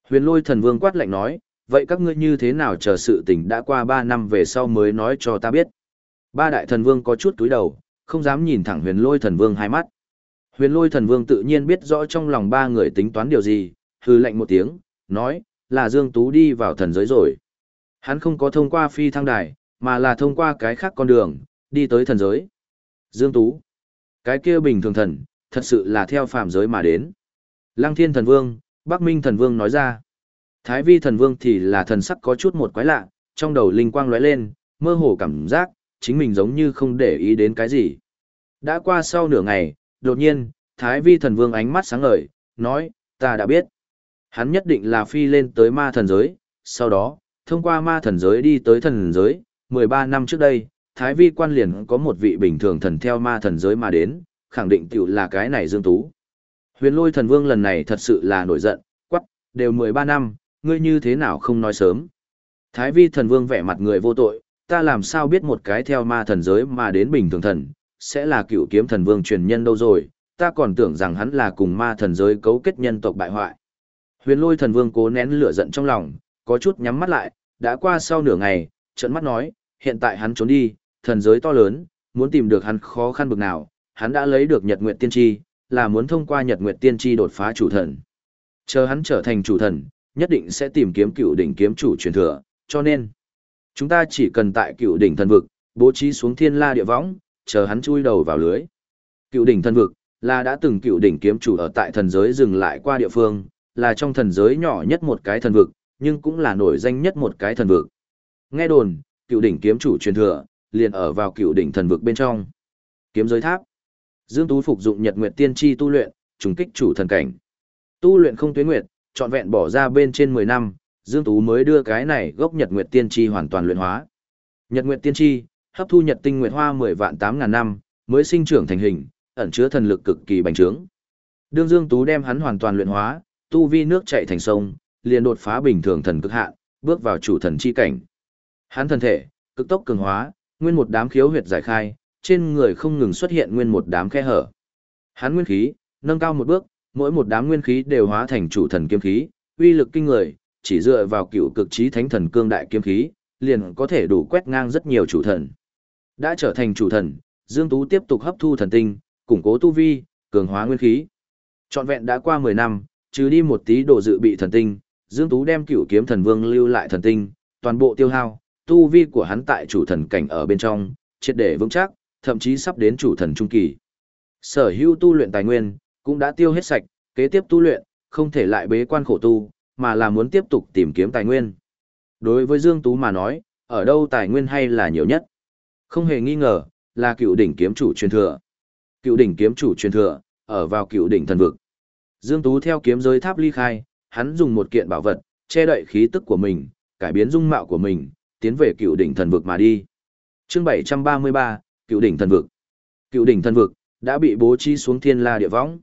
Huyền lôi thần vương quát lạnh nói, vậy các ngươi như thế nào chờ sự tình đã qua ba năm về sau mới nói cho ta biết. Ba đại thần vương có chút túi đầu, không dám nhìn thẳng huyền lôi thần vương hai mắt. Huyền lôi thần vương tự nhiên biết rõ trong lòng ba người tính toán điều gì, hư lệnh một tiếng, nói, là Dương Tú đi vào thần giới rồi. Hắn không có thông qua phi thăng đài, mà là thông qua cái khác con đường, đi tới thần giới. Dương Tú. Cái kia bình thường thần, thật sự là theo phàm giới mà đến. Lăng Thiên thần vương, Bắc Minh thần vương nói ra. Thái vi thần vương thì là thần sắc có chút một quái lạ, trong đầu linh quang lóe lên, mơ hồ cảm giác, chính mình giống như không để ý đến cái gì. Đã qua sau nửa ngày, đột nhiên, Thái vi thần vương ánh mắt sáng ngời, nói, ta đã biết. Hắn nhất định là phi lên tới ma thần giới, sau đó, thông qua ma thần giới đi tới thần giới, 13 năm trước đây, Thái vi quan liền có một vị bình thường thần theo ma thần giới mà đến, khẳng định tiểu là cái này Dương Tú. Huyền lôi thần vương lần này thật sự là nổi giận, quắc, đều 13 năm, ngươi như thế nào không nói sớm. Thái vi thần vương vẻ mặt người vô tội, ta làm sao biết một cái theo ma thần giới mà đến bình thường thần, sẽ là cựu kiếm thần vương truyền nhân đâu rồi, ta còn tưởng rằng hắn là cùng ma thần giới cấu kết nhân tộc bại hoại. Huyền lôi thần vương cố nén lửa giận trong lòng, có chút nhắm mắt lại, đã qua sau nửa ngày, trận mắt nói, hiện tại hắn trốn đi, thần giới to lớn, muốn tìm được hắn khó khăn bực nào, hắn đã lấy được nhật nguyệt tiên tri, là muốn thông qua nhật nguyệt tiên tri đột phá chủ thần. Chờ hắn trở thành chủ thần, nhất định sẽ tìm kiếm cựu đỉnh kiếm chủ truyền thừa, cho nên, chúng ta chỉ cần tại cựu đỉnh thần vực, bố trí xuống thiên la địa võng, chờ hắn chui đầu vào lưới. Cựu đỉnh thần vực, là đã từng cựu đỉnh kiếm chủ ở tại thần giới dừng lại qua địa phương, là trong thần giới nhỏ nhất một cái thần vực, nhưng cũng là nổi danh nhất một cái thần vực. Nghe đồn, cựu đỉnh kiếm chủ truyền thừa, liền ở vào cựu đỉnh thần vực bên trong. Kiếm giới tháp. Dương Tú phục dụng Nhật Nguyệt Tiên Chi tu luyện, trùng kích chủ thần cảnh. Tu luyện không tuyến nguyệt, trọn vẹn bỏ ra bên trên 10 năm, Dương Tú mới đưa cái này gốc Nhật Nguyệt Tiên Chi hoàn toàn luyện hóa. Nhật Nguyệt Tiên Chi, hấp thu Nhật Tinh Nguyệt Hoa 10 vạn 8 ngàn năm, mới sinh trưởng thành hình, ẩn chứa thần lực cực kỳ bành trướng. Đương Dương Tú đem hắn hoàn toàn luyện hóa, tu vi nước chảy thành sông, liền đột phá bình thường thần cực hạn, bước vào chủ thần chi cảnh. Hắn thân thể, cực tốc cường hóa, nguyên một đám khiếu huyệt giải khai, trên người không ngừng xuất hiện nguyên một đám khe hở. Hắn nguyên khí, nâng cao một bước, mỗi một đám nguyên khí đều hóa thành chủ thần kiếm khí, uy lực kinh người, chỉ dựa vào cựu cực trí thánh thần cương đại kiếm khí, liền có thể đủ quét ngang rất nhiều chủ thần. Đã trở thành chủ thần, Dương Tú tiếp tục hấp thu thần tinh, củng cố tu vi, cường hóa nguyên khí. Trọn vẹn đã qua 10 năm, trừ đi một tí đồ dự bị thần tinh, Dương Tú đem cửu kiếm thần vương lưu lại thần tinh, toàn bộ tiêu hao, tu vi của hắn tại chủ thần cảnh ở bên trong, triệt để vững chắc, thậm chí sắp đến chủ thần trung kỳ. Sở hữu tu luyện tài nguyên, cũng đã tiêu hết sạch, kế tiếp tu luyện, không thể lại bế quan khổ tu, mà là muốn tiếp tục tìm kiếm tài nguyên. Đối với Dương Tú mà nói, ở đâu tài nguyên hay là nhiều nhất? Không hề nghi ngờ, là cựu đỉnh kiếm chủ truyền thừa. Cựu đỉnh kiếm chủ truyền thừa, ở vào cựu đỉnh thần vực. Dương Tú theo kiếm giới tháp ly khai, hắn dùng một kiện bảo vật, che đậy khí tức của mình, cải biến dung mạo của mình, tiến về cựu đỉnh thần vực mà đi. Chương 733, cựu đỉnh thần vực. Cựu đỉnh thần vực đã bị bố trí xuống thiên la địa võng.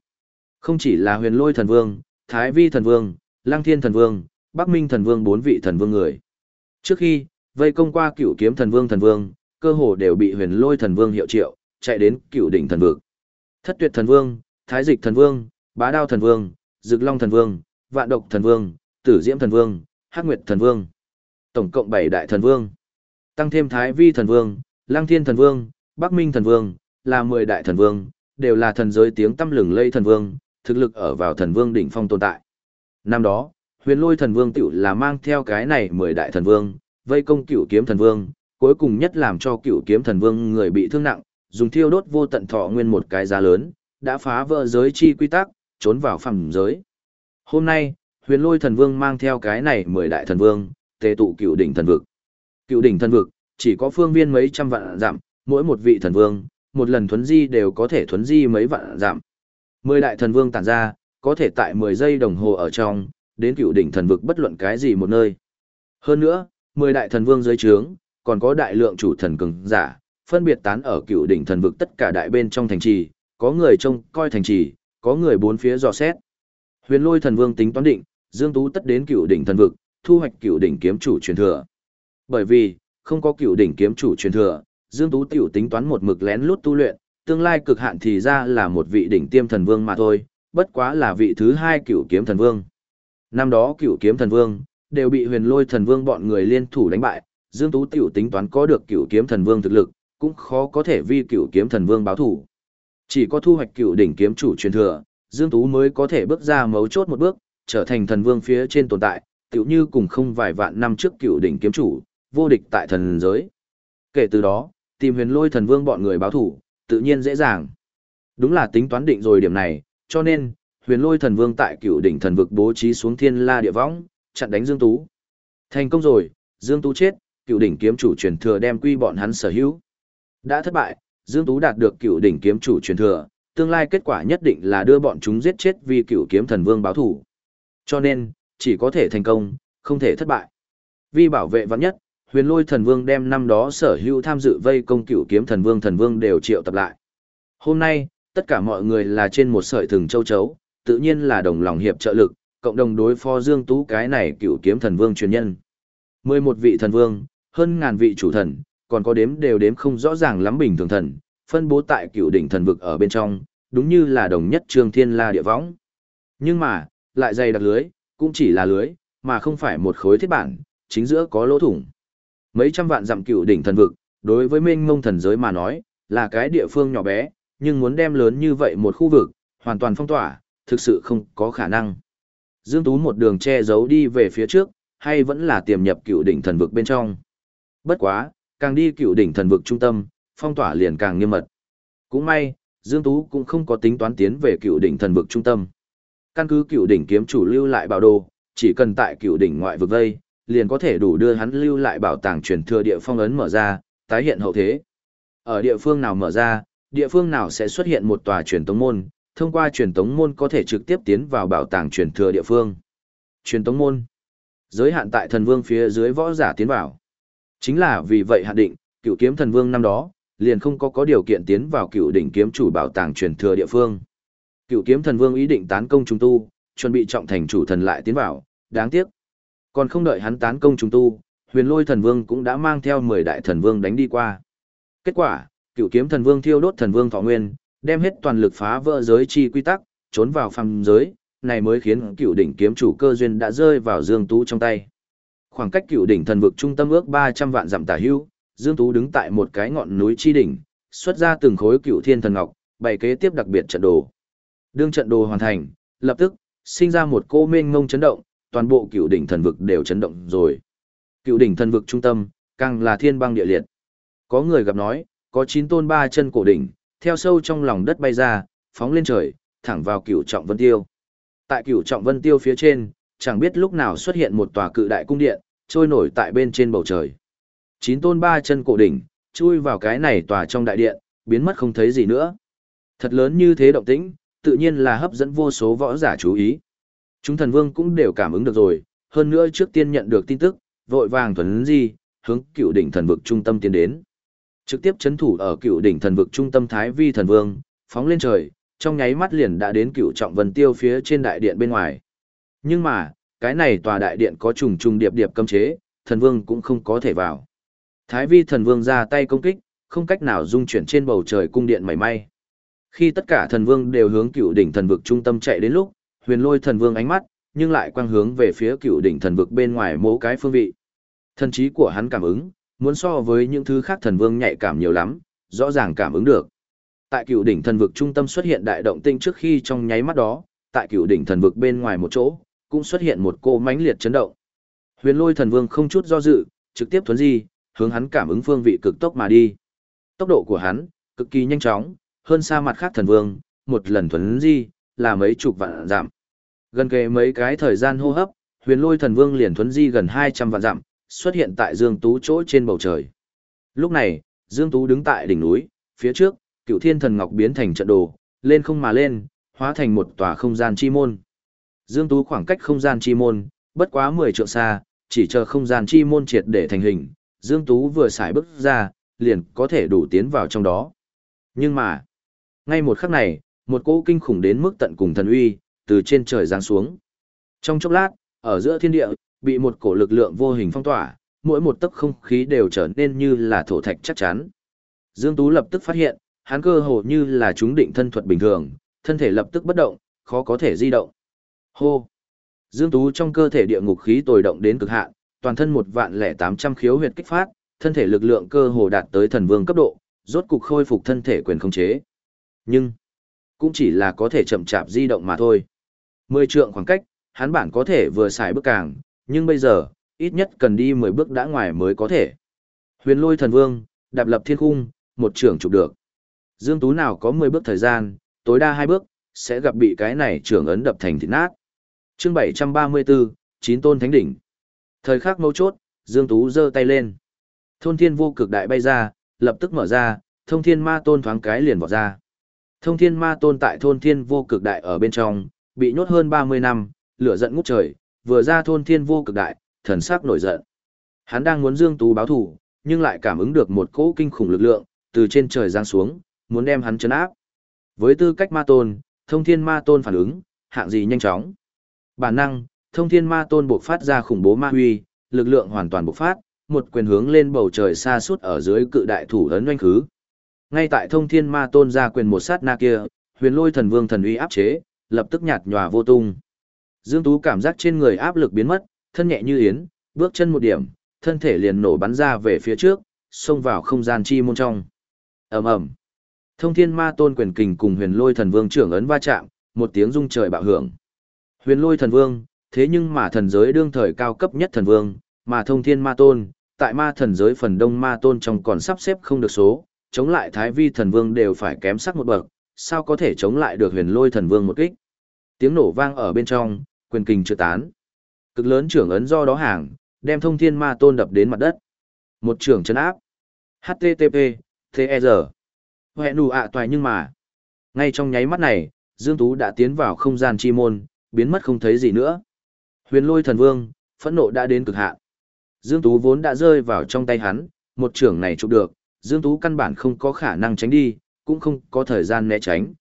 Không chỉ là Huyền Lôi thần vương, Thái Vi thần vương, Lăng Thiên thần vương, Bắc Minh thần vương bốn vị thần vương người. Trước khi vây công qua cựu kiếm thần vương thần vương, cơ hồ đều bị Huyền Lôi thần vương hiệu triệu, chạy đến cựu đỉnh thần vực. Thất Tuyệt thần vương, Thái Dịch thần vương, Bá Đao thần vương, Dực Long thần vương, Vạn Độc thần vương, Tử Diễm thần vương, Hắc Nguyệt thần vương. Tổng cộng 7 đại thần vương. Tăng thêm Thái Vi thần vương, Lăng Thiên thần vương, Bắc Minh thần vương, là 10 đại thần vương, đều là thần giới tiếng tâm lừng lây thần vương, thực lực ở vào thần vương đỉnh phong tồn tại. Năm đó, huyền lôi thần vương tiểu là mang theo cái này 10 đại thần vương, vây công cửu kiếm thần vương, cuối cùng nhất làm cho cửu kiếm thần vương người bị thương nặng, dùng thiêu đốt vô tận thọ nguyên một cái giá lớn, đã phá vỡ giới chi quy tắc, trốn vào phẳng giới. Hôm nay, huyền lôi thần vương mang theo cái này 10 đại thần vương, tề tụ cựu đỉnh thần vực. cựu đỉnh thần vực, chỉ có phương viên mấy trăm vạn dặm, mỗi một vị thần vương, một lần thuấn di đều có thể thuấn di mấy vạn giảm. Mười đại thần vương tản ra, có thể tại 10 giây đồng hồ ở trong, đến cựu đỉnh thần vực bất luận cái gì một nơi. Hơn nữa, mười đại thần vương dưới trướng, còn có đại lượng chủ thần cường giả, phân biệt tán ở cựu đỉnh thần vực tất cả đại bên trong thành trì, có người trông coi thành trì, có người bốn phía dò xét. Huyền Lôi thần vương tính toán định, Dương Tú tất đến cựu đỉnh thần vực, thu hoạch cựu đỉnh kiếm chủ truyền thừa. Bởi vì, không có cựu đỉnh kiếm chủ truyền thừa, Dương Tú tiểu tính toán một mực lén lút tu luyện, tương lai cực hạn thì ra là một vị đỉnh tiêm thần vương mà thôi, bất quá là vị thứ hai cửu kiếm thần vương. Năm đó cửu kiếm thần vương, đều bị huyền lôi thần vương bọn người liên thủ đánh bại, Dương Tú tiểu tính toán có được cửu kiếm thần vương thực lực, cũng khó có thể vi cửu kiếm thần vương báo thủ. Chỉ có thu hoạch cửu đỉnh kiếm chủ truyền thừa, Dương Tú mới có thể bước ra mấu chốt một bước, trở thành thần vương phía trên tồn tại, tựu như cùng không vài vạn năm trước cựu đỉnh kiếm chủ, vô địch tại thần giới. Kể từ đó, tìm huyền lôi thần vương bọn người báo thủ, tự nhiên dễ dàng. Đúng là tính toán định rồi điểm này, cho nên, huyền lôi thần vương tại cựu đỉnh thần vực bố trí xuống thiên la địa võng, chặn đánh Dương Tú. Thành công rồi, Dương Tú chết, cựu đỉnh kiếm chủ truyền thừa đem quy bọn hắn sở hữu. Đã thất bại, Dương Tú đạt được cựu đỉnh kiếm chủ truyền thừa, tương lai kết quả nhất định là đưa bọn chúng giết chết vì cựu kiếm thần vương báo thủ. Cho nên, chỉ có thể thành công, không thể thất bại. Vì bảo vệ vạn nhất, huyền lôi thần vương đem năm đó sở hữu tham dự vây công cựu kiếm thần vương thần vương đều triệu tập lại. Hôm nay, tất cả mọi người là trên một sợi thừng châu chấu, tự nhiên là đồng lòng hiệp trợ lực, cộng đồng đối phó Dương Tú cái này cựu kiếm thần vương truyền nhân. 11 vị thần vương, hơn ngàn vị chủ thần, còn có đếm đều đếm không rõ ràng lắm bình thường thần, phân bố tại cựu đỉnh thần vực ở bên trong, đúng như là đồng nhất trương thiên la địa võng. Nhưng mà, lại dày đặc lưới, cũng chỉ là lưới, mà không phải một khối thiết bản, chính giữa có lỗ thủng. Mấy trăm vạn dặm cựu đỉnh thần vực, đối với mênh mông thần giới mà nói, là cái địa phương nhỏ bé, nhưng muốn đem lớn như vậy một khu vực, hoàn toàn phong tỏa, thực sự không có khả năng. Dương Tú một đường che giấu đi về phía trước, hay vẫn là tiềm nhập cựu đỉnh thần vực bên trong. Bất quá, càng đi cựu đỉnh thần vực trung tâm, phong tỏa liền càng nghiêm mật. Cũng may, Dương Tú cũng không có tính toán tiến về cựu đỉnh thần vực trung tâm. Căn cứ cựu đỉnh kiếm chủ lưu lại bảo đồ, chỉ cần tại cựu đỉnh ngoại vực vây, liền có thể đủ đưa hắn lưu lại bảo tàng truyền thừa địa phong ấn mở ra, tái hiện hậu thế. Ở địa phương nào mở ra, địa phương nào sẽ xuất hiện một tòa truyền tống môn, thông qua truyền tống môn có thể trực tiếp tiến vào bảo tàng truyền thừa địa phương. Truyền tống môn giới hạn tại thần vương phía dưới võ giả tiến vào. Chính là vì vậy hạn định, cựu kiếm thần vương năm đó, liền không có có điều kiện tiến vào cựu đỉnh kiếm chủ bảo tàng truyền thừa địa phương. Cựu kiếm thần vương ý định tán công chúng tu, chuẩn bị trọng thành chủ thần lại tiến vào, đáng tiếc. Còn không đợi hắn tán công chúng tu, huyền lôi thần vương cũng đã mang theo 10 đại thần vương đánh đi qua. Kết quả, cựu kiếm thần vương thiêu đốt thần vương thọ nguyên, đem hết toàn lực phá vỡ giới chi quy tắc, trốn vào phàm giới, này mới khiến cựu đỉnh kiếm chủ cơ duyên đã rơi vào Dương Tú trong tay. Khoảng cách cựu đỉnh thần vực trung tâm ước 300 vạn dặm tả hưu, Dương Tú đứng tại một cái ngọn núi chi đỉnh, xuất ra từng khối cựu thiên thần ngọc, bày kế tiếp đặc biệt trận đồ. Đương trận đồ hoàn thành, lập tức sinh ra một cô mênh ngông chấn động, toàn bộ cựu đỉnh thần vực đều chấn động rồi. Cựu đỉnh thần vực trung tâm, càng là thiên băng địa liệt. Có người gặp nói, có chín tôn ba chân cổ đỉnh, theo sâu trong lòng đất bay ra, phóng lên trời, thẳng vào cựu trọng vân tiêu. Tại cựu trọng vân tiêu phía trên, chẳng biết lúc nào xuất hiện một tòa cự đại cung điện, trôi nổi tại bên trên bầu trời. Chín tôn ba chân cổ đỉnh, chui vào cái này tòa trong đại điện, biến mất không thấy gì nữa. Thật lớn như thế động tĩnh, tự nhiên là hấp dẫn vô số võ giả chú ý. Chúng thần vương cũng đều cảm ứng được rồi, hơn nữa trước tiên nhận được tin tức, vội vàng thuần di, hướng cựu đỉnh thần vực trung tâm tiến đến. Trực tiếp chấn thủ ở cựu đỉnh thần vực trung tâm Thái Vi thần vương, phóng lên trời, trong nháy mắt liền đã đến cựu trọng vân tiêu phía trên đại điện bên ngoài. Nhưng mà, cái này tòa đại điện có trùng trùng điệp điệp cấm chế, thần vương cũng không có thể vào. Thái vi thần vương ra tay công kích, không cách nào dung chuyển trên bầu trời cung điện mảy may. Khi tất cả thần vương đều hướng cựu đỉnh thần vực trung tâm chạy đến lúc, huyền lôi thần vương ánh mắt, nhưng lại quang hướng về phía cựu đỉnh thần vực bên ngoài mỗi cái phương vị. Thần trí của hắn cảm ứng, muốn so với những thứ khác thần vương nhạy cảm nhiều lắm, rõ ràng cảm ứng được. Tại cựu đỉnh thần vực trung tâm xuất hiện đại động tinh trước khi trong nháy mắt đó, tại cựu đỉnh thần vực bên ngoài một chỗ, cũng xuất hiện một cô mãnh liệt chấn động. Huyền lôi thần vương không chút do dự, trực tiếp thuấn di, hướng hắn cảm ứng phương vị cực tốc mà đi. Tốc độ của hắn, cực kỳ nhanh chóng, hơn xa mặt khác thần vương, một lần thuấn di, là mấy chục vạn giảm. Gần kề mấy cái thời gian hô hấp, huyền lôi thần vương liền thuấn di gần 200 vạn giảm xuất hiện tại Dương Tú chỗ trên bầu trời. Lúc này, Dương Tú đứng tại đỉnh núi, phía trước, cựu thiên thần ngọc biến thành trận đồ, lên không mà lên, hóa thành một tòa không gian chi môn. Dương Tú khoảng cách không gian chi môn, bất quá 10 trượng xa, chỉ chờ không gian chi môn triệt để thành hình, Dương Tú vừa xài bước ra, liền có thể đủ tiến vào trong đó. Nhưng mà, ngay một khắc này, một cỗ kinh khủng đến mức tận cùng thần uy, từ trên trời giáng xuống. Trong chốc lát, ở giữa thiên địa, bị một cổ lực lượng vô hình phong tỏa, mỗi một tấc không khí đều trở nên như là thổ thạch chắc chắn. Dương Tú lập tức phát hiện, hắn cơ hồ như là chúng định thân thuật bình thường, thân thể lập tức bất động, khó có thể di động. Hô! Dương Tú trong cơ thể địa ngục khí tồi động đến cực hạn, toàn thân một vạn lẻ tám trăm khiếu huyệt kích phát, thân thể lực lượng cơ hồ đạt tới thần vương cấp độ, rốt cục khôi phục thân thể quyền khống chế. Nhưng, cũng chỉ là có thể chậm chạp di động mà thôi. Mười trượng khoảng cách, hắn bản có thể vừa xài bước càng, nhưng bây giờ, ít nhất cần đi 10 bước đã ngoài mới có thể. Huyền lôi thần vương, đạp lập thiên khung, một trưởng chụp được. Dương Tú nào có 10 bước thời gian, tối đa hai bước, sẽ gặp bị cái này trưởng ấn đập thành thịt nát. chương 734, chín tôn thánh đỉnh. Thời khắc mấu chốt, Dương Tú giơ tay lên. Thôn thiên vô cực đại bay ra, lập tức mở ra, thông thiên ma tôn thoáng cái liền vọt ra. Thông thiên ma tôn tại thôn thiên vô cực đại ở bên trong, bị nhốt hơn 30 năm, lửa giận ngút trời, vừa ra thôn thiên vô cực đại, thần sắc nổi giận. Hắn đang muốn Dương Tú báo thủ, nhưng lại cảm ứng được một cỗ kinh khủng lực lượng, từ trên trời giáng xuống, muốn đem hắn chấn áp. Với tư cách ma tôn, thông thiên ma tôn phản ứng, hạng gì nhanh chóng. Bản năng, thông thiên ma tôn buộc phát ra khủng bố ma huy, lực lượng hoàn toàn bộc phát, một quyền hướng lên bầu trời xa suốt ở dưới cự đại thủ ấn doanh khứ. Ngay tại thông thiên ma tôn ra quyền một sát na kia, huyền lôi thần vương thần uy áp chế, lập tức nhạt nhòa vô tung. Dương Tú cảm giác trên người áp lực biến mất, thân nhẹ như yến, bước chân một điểm, thân thể liền nổ bắn ra về phía trước, xông vào không gian chi môn trong. ầm ầm Thông thiên ma tôn quyền kình cùng huyền lôi thần vương trưởng ấn va chạm, một tiếng rung trời bạo hưởng. Huyền lôi thần vương, thế nhưng mà thần giới đương thời cao cấp nhất thần vương, mà thông thiên ma tôn, tại ma thần giới phần đông ma tôn trong còn sắp xếp không được số, chống lại thái vi thần vương đều phải kém sắc một bậc, sao có thể chống lại được huyền lôi thần vương một kích. Tiếng nổ vang ở bên trong, quyền kình chưa tán. Cực lớn trưởng ấn do đó hàng, đem thông thiên ma tôn đập đến mặt đất. Một trưởng chấn áp. HTTP, TR. Hẹn đủ ạ toài nhưng mà. Ngay trong nháy mắt này, Dương Tú đã tiến vào không gian chi môn, biến mất không thấy gì nữa. Huyền lôi thần vương, phẫn nộ đã đến cực hạn. Dương Tú vốn đã rơi vào trong tay hắn, một trưởng này chụp được, Dương Tú căn bản không có khả năng tránh đi, cũng không có thời gian né tránh.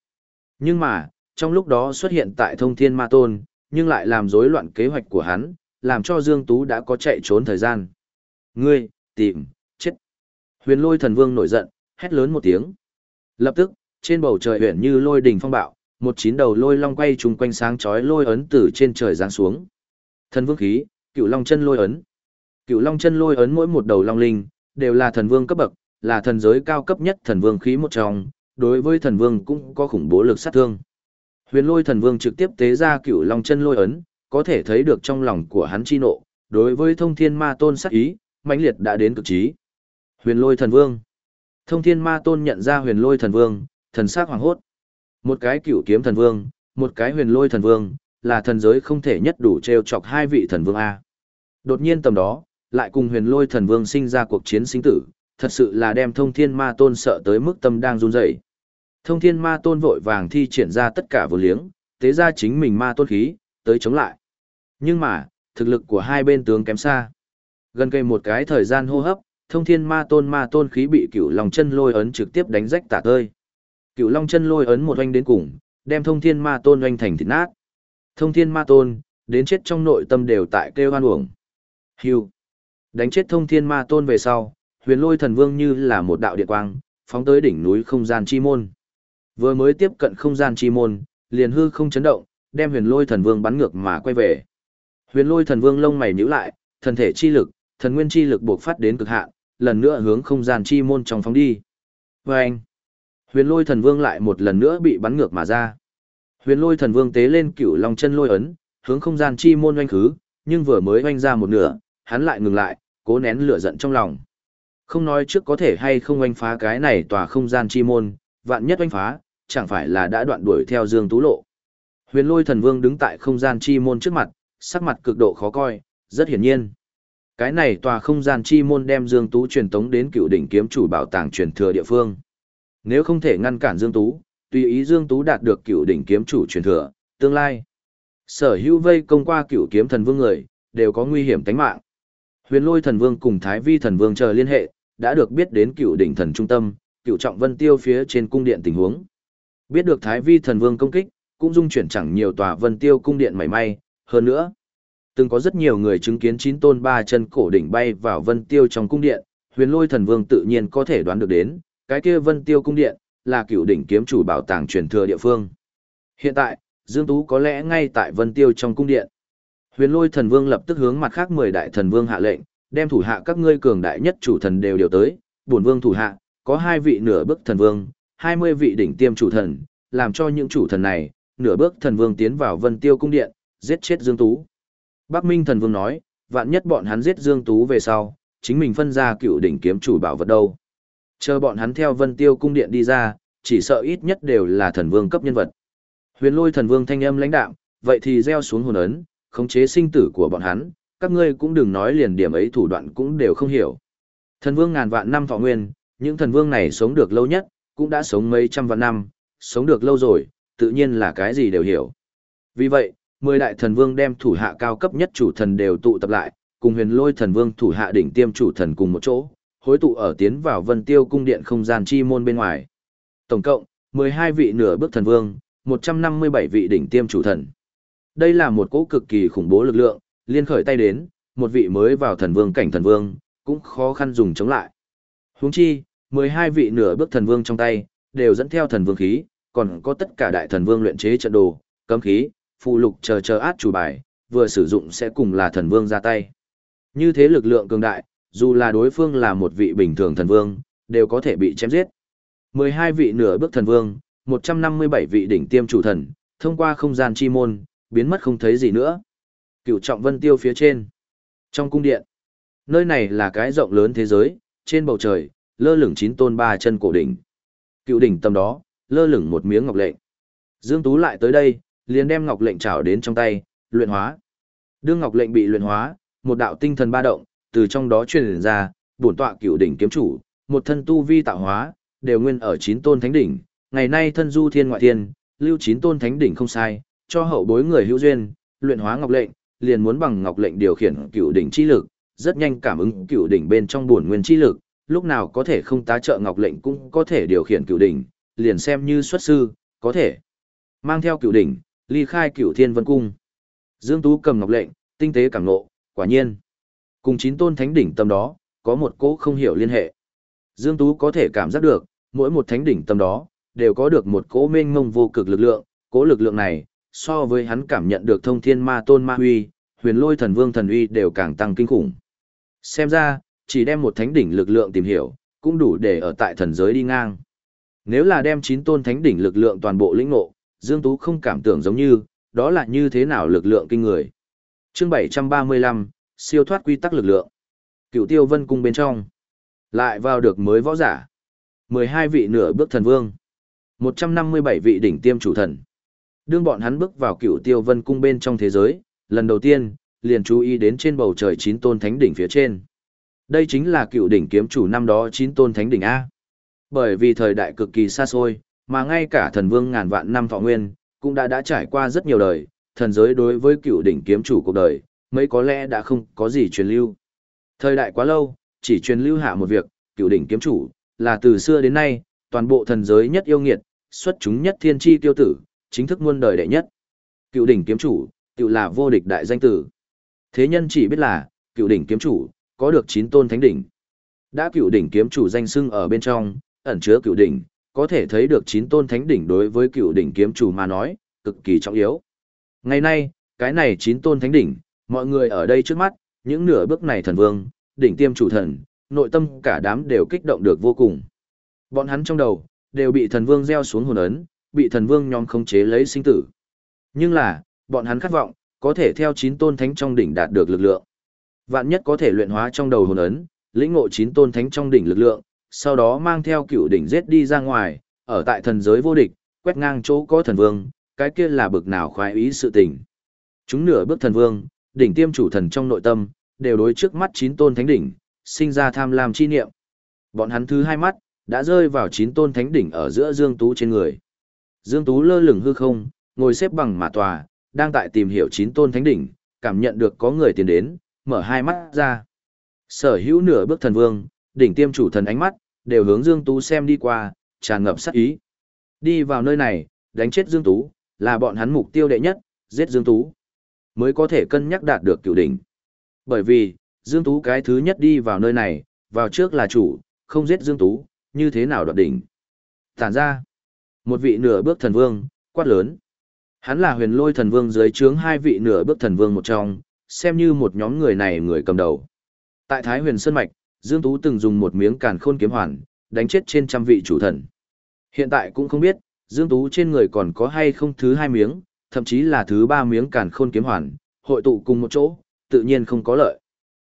Nhưng mà, trong lúc đó xuất hiện tại thông thiên ma tôn, nhưng lại làm rối loạn kế hoạch của hắn, làm cho Dương Tú đã có chạy trốn thời gian. Ngươi, tìm, chết. Huyền lôi thần vương nổi giận, hét lớn một tiếng. Lập tức, trên bầu trời huyền như lôi đỉnh phong bạo, một chín đầu lôi long quay trùng quanh sáng chói lôi ấn từ trên trời giáng xuống. Thần vương khí, cựu long chân lôi ấn. Cựu long chân lôi ấn mỗi một đầu long linh, đều là thần vương cấp bậc, là thần giới cao cấp nhất thần vương khí một trong, đối với thần vương cũng có khủng bố lực sát thương. Huyền lôi thần vương trực tiếp tế ra cựu long chân lôi ấn, có thể thấy được trong lòng của hắn chi nộ, đối với thông thiên ma tôn sát ý, mãnh liệt đã đến cực trí. Huyền lôi thần vương. Thông thiên ma tôn nhận ra huyền lôi thần vương, thần sắc hoàng hốt. Một cái cựu kiếm thần vương, một cái huyền lôi thần vương, là thần giới không thể nhất đủ treo chọc hai vị thần vương A. Đột nhiên tầm đó, lại cùng huyền lôi thần vương sinh ra cuộc chiến sinh tử, thật sự là đem thông thiên ma tôn sợ tới mức tâm đang run rẩy. Thông thiên ma tôn vội vàng thi triển ra tất cả vô liếng, tế ra chính mình ma tôn khí, tới chống lại. Nhưng mà, thực lực của hai bên tướng kém xa. Gần cây một cái thời gian hô hấp, thông thiên ma tôn ma tôn khí bị cửu lòng chân lôi ấn trực tiếp đánh rách tả tơi. Cửu long chân lôi ấn một oanh đến cùng, đem thông thiên ma tôn oanh thành thịt nát. Thông thiên ma tôn, đến chết trong nội tâm đều tại kêu hoan uổng. Hưu. Đánh chết thông thiên ma tôn về sau, huyền lôi thần vương như là một đạo điện quang, phóng tới đỉnh núi không gian chi môn. Vừa mới tiếp cận không gian chi môn, liền hư không chấn động, đem huyền lôi thần vương bắn ngược mà quay về. Huyền lôi thần vương lông mày nhíu lại, thần thể chi lực, thần nguyên chi lực buộc phát đến cực hạn, lần nữa hướng không gian chi môn trong phóng đi. Và anh, huyền lôi thần vương lại một lần nữa bị bắn ngược mà ra. Huyền lôi thần vương tế lên cửu long chân lôi ấn, hướng không gian chi môn oanh khứ, nhưng vừa mới oanh ra một nửa, hắn lại ngừng lại, cố nén lửa giận trong lòng. Không nói trước có thể hay không oanh phá cái này tòa không gian chi môn, vạn nhất oanh phá, chẳng phải là đã đoạn đuổi theo Dương Tú Lộ. Huyền lôi thần vương đứng tại không gian chi môn trước mặt, sắc mặt cực độ khó coi, rất hiển nhiên. Cái này tòa không gian chi môn đem Dương Tú truyền tống đến cựu đỉnh kiếm chủ bảo tàng truyền thừa địa phương. Nếu không thể ngăn cản Dương Tú, tùy ý Dương Tú đạt được cựu đỉnh kiếm chủ truyền thừa, tương lai. Sở hữu vây công qua cựu kiếm thần vương người, đều có nguy hiểm tính mạng. Huyền lôi thần vương cùng Thái vi thần vương chờ liên hệ, đã được biết đến cựu đỉnh thần trung tâm, cựu trọng vân tiêu phía trên cung điện tình huống. Biết được Thái vi thần vương công kích, cũng dung chuyển chẳng nhiều tòa vân tiêu cung điện mảy may, hơn nữa. Từng có rất nhiều người chứng kiến chín tôn ba chân cổ đỉnh bay vào vân tiêu trong cung điện, huyền lôi thần vương tự nhiên có thể đoán được đến, cái kia vân tiêu cung điện, là cựu đỉnh kiếm chủ bảo tàng truyền thừa địa phương. Hiện tại, Dương Tú có lẽ ngay tại vân tiêu trong cung điện. Huyền lôi thần vương lập tức hướng mặt khác 10 đại thần vương hạ lệnh, đem thủ hạ các ngươi cường đại nhất chủ thần đều điều tới, bổn vương thủ hạ, có hai vị nửa bước thần vương, 20 vị đỉnh tiêm chủ thần, làm cho những chủ thần này, nửa bước thần vương tiến vào vân tiêu cung điện, giết chết Dương Tú. Bắc Minh thần vương nói, vạn nhất bọn hắn giết Dương Tú về sau, chính mình phân ra cựu đỉnh kiếm chủ bảo vật đâu. Chờ bọn hắn theo vân tiêu cung điện đi ra, chỉ sợ ít nhất đều là thần vương cấp nhân vật. Huyền lôi thần vương thanh âm lãnh đạo, vậy thì gieo xuống hồn ấn, khống chế sinh tử của bọn hắn, các ngươi cũng đừng nói liền điểm ấy thủ đoạn cũng đều không hiểu. Thần vương ngàn vạn năm thọ nguyên, những thần vương này sống được lâu nhất, cũng đã sống mấy trăm vạn năm, sống được lâu rồi, tự nhiên là cái gì đều hiểu. Vì vậy, mười đại thần vương đem thủ hạ cao cấp nhất chủ thần đều tụ tập lại, cùng huyền lôi thần vương thủ hạ đỉnh tiêm chủ thần cùng một chỗ, hối tụ ở tiến vào vân tiêu cung điện không gian chi môn bên ngoài. Tổng cộng, 12 vị nửa bước thần vương, 157 vị đỉnh tiêm chủ thần. Đây là một cỗ cực kỳ khủng bố lực lượng, liên khởi tay đến, một vị mới vào thần vương cảnh thần vương, cũng khó khăn dùng chống lại. Huống chi, 12 vị nửa bước thần vương trong tay, đều dẫn theo thần vương khí, còn có tất cả đại thần vương luyện chế trận đồ, cấm khí, phụ lục chờ chờ át chủ bài, vừa sử dụng sẽ cùng là thần vương ra tay. Như thế lực lượng cường đại, dù là đối phương là một vị bình thường thần vương, đều có thể bị chém giết. 12 vị nửa bước thần vương, 157 vị đỉnh tiêm chủ thần, thông qua không gian chi môn, biến mất không thấy gì nữa. Cựu trọng vân tiêu phía trên. Trong cung điện, nơi này là cái rộng lớn thế giới, trên bầu trời, lơ lửng chín tôn ba chân cổ đỉnh. Cựu đỉnh tầm đó, lơ lửng một miếng ngọc lệnh. Dương Tú lại tới đây, liền đem ngọc lệnh trảo đến trong tay, luyện hóa. Đương ngọc lệnh bị luyện hóa, một đạo tinh thần ba động, từ trong đó truyền ra, bổn tọa cựu đỉnh kiếm chủ, một thân tu vi tạo hóa, đều nguyên ở chín tôn thánh đỉnh, ngày nay thân du thiên ngoại thiên, lưu chín tôn thánh đỉnh không sai, cho hậu bối người hữu duyên, luyện hóa ngọc lệnh, liền muốn bằng ngọc lệnh điều khiển cựu đỉnh chi lực, rất nhanh cảm ứng cựu đỉnh bên trong bổn nguyên chi lực, lúc nào có thể không tá trợ ngọc lệnh cũng có thể điều khiển cựu đỉnh, liền xem như xuất sư, có thể mang theo cựu đỉnh, ly khai cựu thiên vân cung. Dương Tú cầm ngọc lệnh, tinh tế cảm ngộ, quả nhiên. Cùng chín tôn thánh đỉnh tâm đó, có một cỗ không hiểu liên hệ. Dương Tú có thể cảm giác được, mỗi một thánh đỉnh tâm đó, đều có được một cỗ mênh mông vô cực lực lượng, cỗ lực lượng này, so với hắn cảm nhận được thông thiên ma tôn ma huy, huyền lôi thần vương thần uy đều càng tăng kinh khủng. Xem ra, chỉ đem một thánh đỉnh lực lượng tìm hiểu, cũng đủ để ở tại thần giới đi ngang. Nếu là đem chín tôn thánh đỉnh lực lượng toàn bộ lĩnh ngộ, Dương Tú không cảm tưởng giống như, đó là như thế nào lực lượng kinh người. chương 735, siêu thoát quy tắc lực lượng. Cựu tiêu vân cung bên trong. Lại vào được mới võ giả. 12 vị nửa bước thần vương. 157 vị đỉnh tiêm chủ thần. Đương bọn hắn bước vào cựu tiêu vân cung bên trong thế giới, lần đầu tiên, liền chú ý đến trên bầu trời chín tôn thánh đỉnh phía trên. Đây chính là cựu đỉnh kiếm chủ năm đó chín tôn thánh đỉnh A. Bởi vì thời đại cực kỳ xa xôi, mà ngay cả thần vương ngàn vạn năm thọ nguyên, cũng đã đã trải qua rất nhiều đời, thần giới đối với cựu đỉnh kiếm chủ cuộc đời, mấy có lẽ đã không có gì truyền lưu. Thời đại quá lâu, chỉ truyền lưu hạ một việc, cựu đỉnh kiếm chủ, là từ xưa đến nay, toàn bộ thần giới nhất yêu nghiệt, xuất chúng nhất thiên chi tiêu tử, chính thức muôn đời đệ nhất. Cựu đỉnh kiếm chủ, cựu là vô địch đại danh tử. Thế nhân chỉ biết là, cựu đỉnh kiếm chủ, có được chín tôn thánh đỉnh. Đã cựu đỉnh kiếm chủ danh xưng ở bên trong, ẩn chứa cựu đỉnh, có thể thấy được chín tôn thánh đỉnh đối với cựu đỉnh kiếm chủ mà nói, cực kỳ trọng yếu. Ngày nay, cái này chín tôn thánh đỉnh, mọi người ở đây trước mắt, những nửa bước này thần vương, đỉnh tiêm chủ thần, nội tâm cả đám đều kích động được vô cùng. Bọn hắn trong đầu, đều bị thần vương gieo xuống hồn ấn, bị thần vương nhóm khống chế lấy sinh tử. Nhưng là, bọn hắn khát vọng, có thể theo chín tôn thánh trong đỉnh đạt được lực lượng. Vạn nhất có thể luyện hóa trong đầu hồn ấn, lĩnh ngộ chín tôn thánh trong đỉnh lực lượng, sau đó mang theo cựu đỉnh giết đi ra ngoài, ở tại thần giới vô địch, quét ngang chỗ có thần vương, cái kia là bực nào khoái ý sự tình. Chúng nửa bước thần vương, đỉnh tiêm chủ thần trong nội tâm, đều đối trước mắt chín tôn thánh đỉnh, sinh ra tham lam chi niệm. Bọn hắn thứ hai mắt, đã rơi vào chín tôn thánh đỉnh ở giữa Dương Tú trên người. Dương Tú lơ lửng hư không, ngồi xếp bằng mà tòa, đang tại tìm hiểu chín tôn thánh đỉnh, cảm nhận được có người tiến đến, mở hai mắt ra. Sở hữu nửa bước thần vương, đỉnh tiêm chủ thần ánh mắt, đều hướng Dương Tú xem đi qua, tràn ngập sát ý. Đi vào nơi này, đánh chết Dương Tú, là bọn hắn mục tiêu đệ nhất, giết Dương Tú, mới có thể cân nhắc đạt được cựu đỉnh. Bởi vì, Dương Tú cái thứ nhất đi vào nơi này, vào trước là chủ, không giết Dương Tú, như thế nào đoạt đỉnh. Tản ra, một vị nửa bước thần vương, quát lớn. Hắn là huyền lôi thần vương dưới trướng hai vị nửa bước thần vương một trong, xem như một nhóm người này người cầm đầu. Tại Thái huyền Sơn Mạch, Dương Tú từng dùng một miếng càn khôn kiếm hoàn, đánh chết trên trăm vị chủ thần. Hiện tại cũng không biết, Dương Tú trên người còn có hay không thứ hai miếng, thậm chí là thứ ba miếng càn khôn kiếm hoàn, hội tụ cùng một chỗ, tự nhiên không có lợi.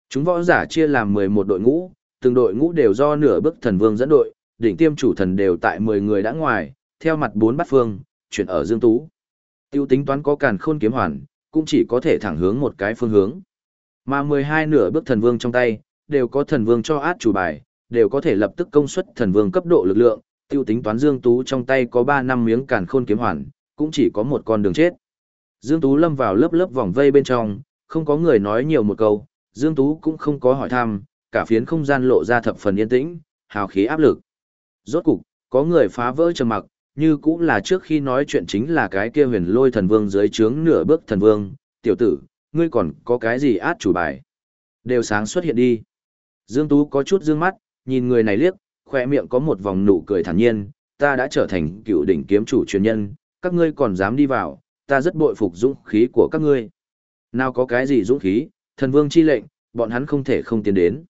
Chúng võ giả chia làm 11 đội ngũ, từng đội ngũ đều do nửa bước thần vương dẫn đội, đỉnh tiêm chủ thần đều tại 10 người đã ngoài, theo mặt bốn bát phương, chuyển ở Dương Tú. Tiêu tính toán có càn khôn kiếm hoàn, cũng chỉ có thể thẳng hướng một cái phương hướng. Mà 12 nửa bước thần vương trong tay, đều có thần vương cho át chủ bài, đều có thể lập tức công suất thần vương cấp độ lực lượng, tiêu tính toán Dương Tú trong tay có 3 năm miếng càn khôn kiếm hoàn, cũng chỉ có một con đường chết. Dương Tú lâm vào lớp lớp vòng vây bên trong, không có người nói nhiều một câu, Dương Tú cũng không có hỏi thăm, cả phiến không gian lộ ra thập phần yên tĩnh, hào khí áp lực. Rốt cục, có người phá vỡ trầm mặc, như cũng là trước khi nói chuyện chính là cái kia huyền lôi thần vương dưới trướng nửa bước thần vương, tiểu tử, ngươi còn có cái gì át chủ bài. Đều sáng xuất hiện đi. Dương Tú có chút dương mắt, nhìn người này liếc, khỏe miệng có một vòng nụ cười thản nhiên, ta đã trở thành cựu đỉnh kiếm chủ truyền nhân, các ngươi còn dám đi vào, ta rất bội phục dũng khí của các ngươi. Nào có cái gì dũng khí, thần vương chi lệnh, bọn hắn không thể không tiến đến.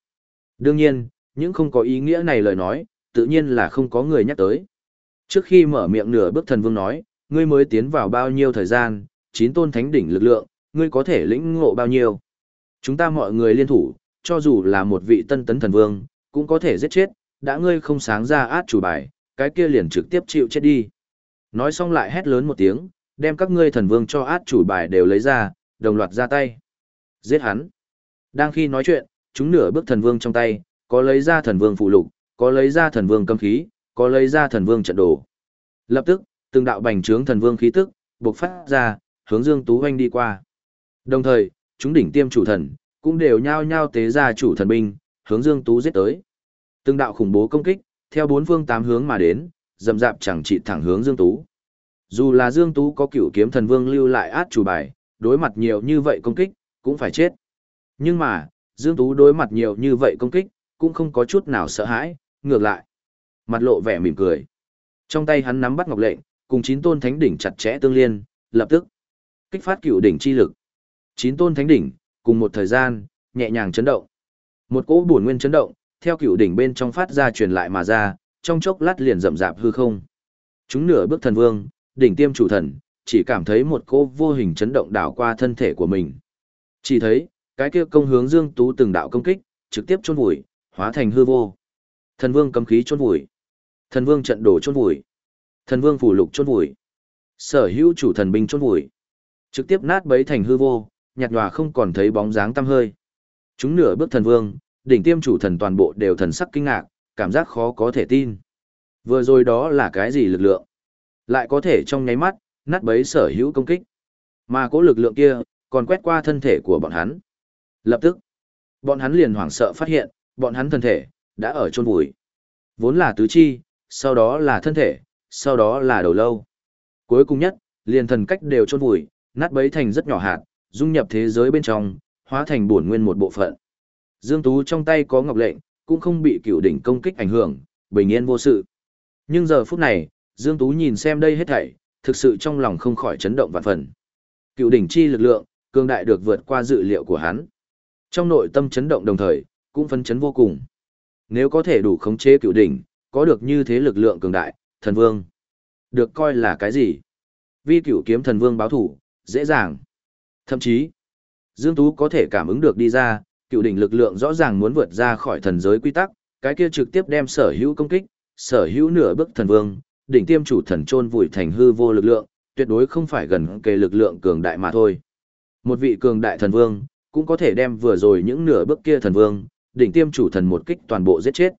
Đương nhiên, những không có ý nghĩa này lời nói, tự nhiên là không có người nhắc tới. Trước khi mở miệng nửa bước thần vương nói, ngươi mới tiến vào bao nhiêu thời gian, chín tôn thánh đỉnh lực lượng, ngươi có thể lĩnh ngộ bao nhiêu. Chúng ta mọi người liên thủ, cho dù là một vị tân tấn thần vương, cũng có thể giết chết, đã ngươi không sáng ra át chủ bài, cái kia liền trực tiếp chịu chết đi. Nói xong lại hét lớn một tiếng, đem các ngươi thần vương cho át chủ bài đều lấy ra, đồng loạt ra tay. Giết hắn. Đang khi nói chuyện, chúng nửa bước thần vương trong tay, có lấy ra thần vương phụ lục, có lấy ra thần vương cấm khí, có lấy ra thần vương trận đồ. Lập tức, từng đạo bành trướng thần vương khí tức, bộc phát ra, hướng Dương Tú hoanh đi qua. Đồng thời, chúng đỉnh tiêm chủ thần, cũng đều nhao nhao tế ra chủ thần binh, hướng Dương Tú giết tới. Từng đạo khủng bố công kích, theo bốn phương tám hướng mà đến, dầm dạp chẳng chỉ thẳng hướng Dương Tú. Dù là Dương Tú có cửu kiếm thần vương lưu lại át chủ bài, đối mặt nhiều như vậy công kích, cũng phải chết. Nhưng mà, Dương Tú đối mặt nhiều như vậy công kích, cũng không có chút nào sợ hãi, ngược lại. Mặt lộ vẻ mỉm cười. Trong tay hắn nắm bắt ngọc lệnh, cùng chín tôn thánh đỉnh chặt chẽ tương liên, lập tức kích phát cửu đỉnh chi lực. Chín tôn thánh đỉnh, cùng một thời gian, nhẹ nhàng chấn động. Một cỗ buồn nguyên chấn động, theo cửu đỉnh bên trong phát ra truyền lại mà ra, trong chốc lát liền rậm rạp hư không. Chúng nửa bước thần vương, đỉnh tiêm chủ thần, chỉ cảm thấy một cỗ vô hình chấn động đảo qua thân thể của mình. Chỉ thấy, cái kia công hướng Dương Tú từng đạo công kích, trực tiếp chôn vùi, hóa thành hư vô. Thần vương cấm khí chôn vùi. Thần vương trận đồ chôn vùi. Thần vương phủ lục chôn vùi. Sở hữu chủ thần binh chôn vùi. Trực tiếp nát bấy thành hư vô, nhạt nhòa không còn thấy bóng dáng tăm hơi. Chúng nửa bước thần vương, đỉnh tiêm chủ thần toàn bộ đều thần sắc kinh ngạc, cảm giác khó có thể tin. Vừa rồi đó là cái gì lực lượng? Lại có thể trong nháy mắt, nát bấy sở hữu công kích. Mà cố lực lượng kia, còn quét qua thân thể của bọn hắn. Lập tức, bọn hắn liền hoảng sợ phát hiện, bọn hắn thân thể, đã ở chôn vùi. Vốn là tứ chi, sau đó là thân thể, sau đó là đầu lâu. Cuối cùng nhất, liền thần cách đều chôn vùi, nát bấy thành rất nhỏ hạt, dung nhập thế giới bên trong, hóa thành bổn nguyên một bộ phận. Dương Tú trong tay có ngọc lệnh, cũng không bị cựu đỉnh công kích ảnh hưởng, bình yên vô sự. Nhưng giờ phút này, Dương Tú nhìn xem đây hết thảy, thực sự trong lòng không khỏi chấn động vạn phần. Cựu đỉnh chi lực lượng, cường đại được vượt qua dự liệu của hắn. Trong nội tâm chấn động đồng thời, cũng phấn chấn vô cùng. Nếu có thể đủ khống chế cựu đỉnh, có được như thế lực lượng cường đại, thần vương. Được coi là cái gì? Vi cửu kiếm thần vương báo thủ, dễ dàng. Thậm chí, Dương Tú có thể cảm ứng được đi ra, cựu đỉnh lực lượng rõ ràng muốn vượt ra khỏi thần giới quy tắc, cái kia trực tiếp đem sở hữu công kích, sở hữu nửa bức thần vương, đỉnh tiêm chủ thần chôn vùi thành hư vô lực lượng, tuyệt đối không phải gần kề lực lượng cường đại mà thôi. Một vị cường đại thần vương, cũng có thể đem vừa rồi những nửa bước kia thần vương, đỉnh tiêm chủ thần một kích toàn bộ giết chết.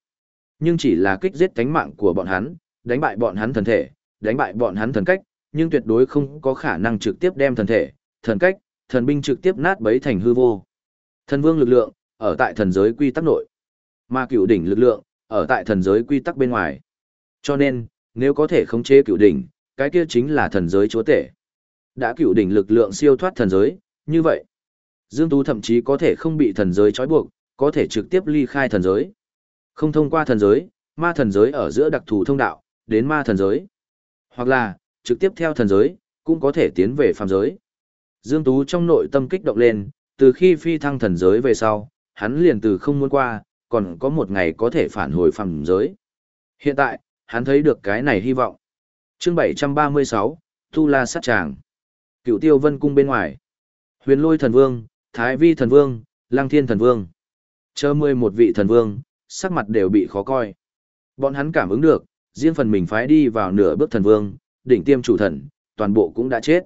Nhưng chỉ là kích giết cánh mạng của bọn hắn, đánh bại bọn hắn thần thể, đánh bại bọn hắn thần cách, nhưng tuyệt đối không có khả năng trực tiếp đem thần thể, thần cách, thần binh trực tiếp nát bấy thành hư vô. Thần vương lực lượng, ở tại thần giới quy tắc nội. Mà cửu đỉnh lực lượng, ở tại thần giới quy tắc bên ngoài. Cho nên, nếu có thể khống chế cửu đỉnh, cái kia chính là thần giới chúa tể. Đã cửu đỉnh lực lượng siêu thoát thần giới, như vậy, Dương Tú thậm chí có thể không bị thần giới trói buộc, có thể trực tiếp ly khai thần giới. Không thông qua thần giới, ma thần giới ở giữa đặc thù thông đạo, đến ma thần giới. Hoặc là, trực tiếp theo thần giới, cũng có thể tiến về phàm giới. Dương Tú trong nội tâm kích động lên, từ khi phi thăng thần giới về sau, hắn liền từ không muốn qua, còn có một ngày có thể phản hồi phàm giới. Hiện tại, hắn thấy được cái này hy vọng. chương 736, Tu La sát tràng. Cựu tiêu vân cung bên ngoài. Huyền lôi thần vương, thái vi thần vương, lăng thiên thần vương. Chờ mười một vị thần vương, sắc mặt đều bị khó coi. Bọn hắn cảm ứng được, riêng phần mình phái đi vào nửa bước thần vương, đỉnh tiêm chủ thần, toàn bộ cũng đã chết.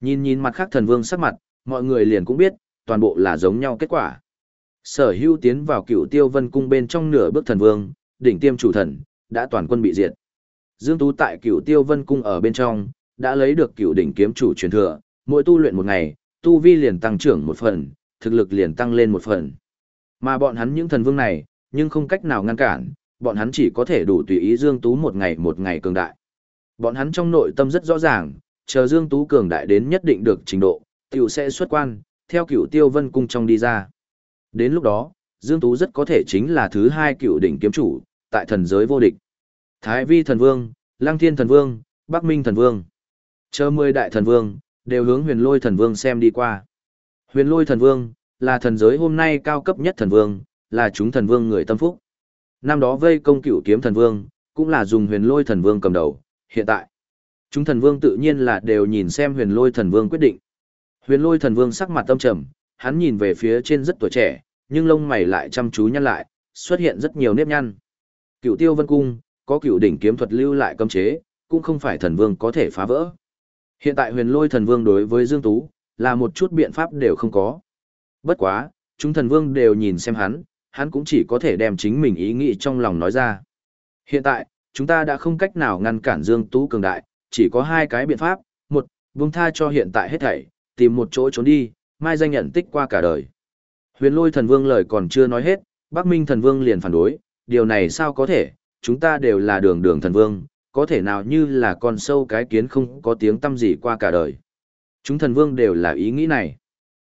Nhìn nhìn mặt khác thần vương sắc mặt, mọi người liền cũng biết, toàn bộ là giống nhau kết quả. Sở hữu tiến vào cựu tiêu vân cung bên trong nửa bước thần vương, đỉnh tiêm chủ thần, đã toàn quân bị diệt. Dương Tú tại cựu tiêu vân cung ở bên trong, đã lấy được cựu đỉnh kiếm chủ truyền thừa, mỗi tu luyện một ngày, tu vi liền tăng trưởng một phần, thực lực liền tăng lên một phần. Mà bọn hắn những thần vương này, nhưng không cách nào ngăn cản, bọn hắn chỉ có thể đủ tùy ý Dương Tú một ngày một ngày cường đại. Bọn hắn trong nội tâm rất rõ ràng, chờ Dương Tú cường đại đến nhất định được trình độ, tiểu sẽ xuất quan, theo cựu tiêu vân cung trong đi ra. Đến lúc đó, Dương Tú rất có thể chính là thứ hai cựu đỉnh kiếm chủ, tại thần giới vô địch. Thái Vi thần vương, Lăng Thiên thần vương, Bắc Minh thần vương. Chờ mười đại thần vương, đều hướng huyền lôi thần vương xem đi qua. Huyền lôi thần vương, là thần giới hôm nay cao cấp nhất thần vương, là chúng thần vương người tâm phúc. Năm đó vây công cựu kiếm thần vương, cũng là dùng huyền lôi thần vương cầm đầu, hiện tại. Chúng thần vương tự nhiên là đều nhìn xem huyền lôi thần vương quyết định. Huyền lôi thần vương sắc mặt tâm trầm, hắn nhìn về phía trên rất tuổi trẻ, nhưng lông mày lại chăm chú nhăn lại, xuất hiện rất nhiều nếp nhăn. Cựu tiêu vân cung, có cựu đỉnh kiếm thuật lưu lại cấm chế, cũng không phải thần vương có thể phá vỡ. Hiện tại huyền lôi thần vương đối với Dương Tú, là một chút biện pháp đều không có. Bất quá, chúng thần vương đều nhìn xem hắn, hắn cũng chỉ có thể đem chính mình ý nghĩ trong lòng nói ra. Hiện tại, chúng ta đã không cách nào ngăn cản Dương Tú cường đại, chỉ có hai cái biện pháp, một, buông tha cho hiện tại hết thảy, tìm một chỗ trốn đi, mai danh nhận tích qua cả đời. Huyền lôi thần vương lời còn chưa nói hết, Bắc Minh thần vương liền phản đối, điều này sao có thể, chúng ta đều là đường đường thần vương, có thể nào như là con sâu cái kiến không có tiếng tâm gì qua cả đời. Chúng thần vương đều là ý nghĩ này.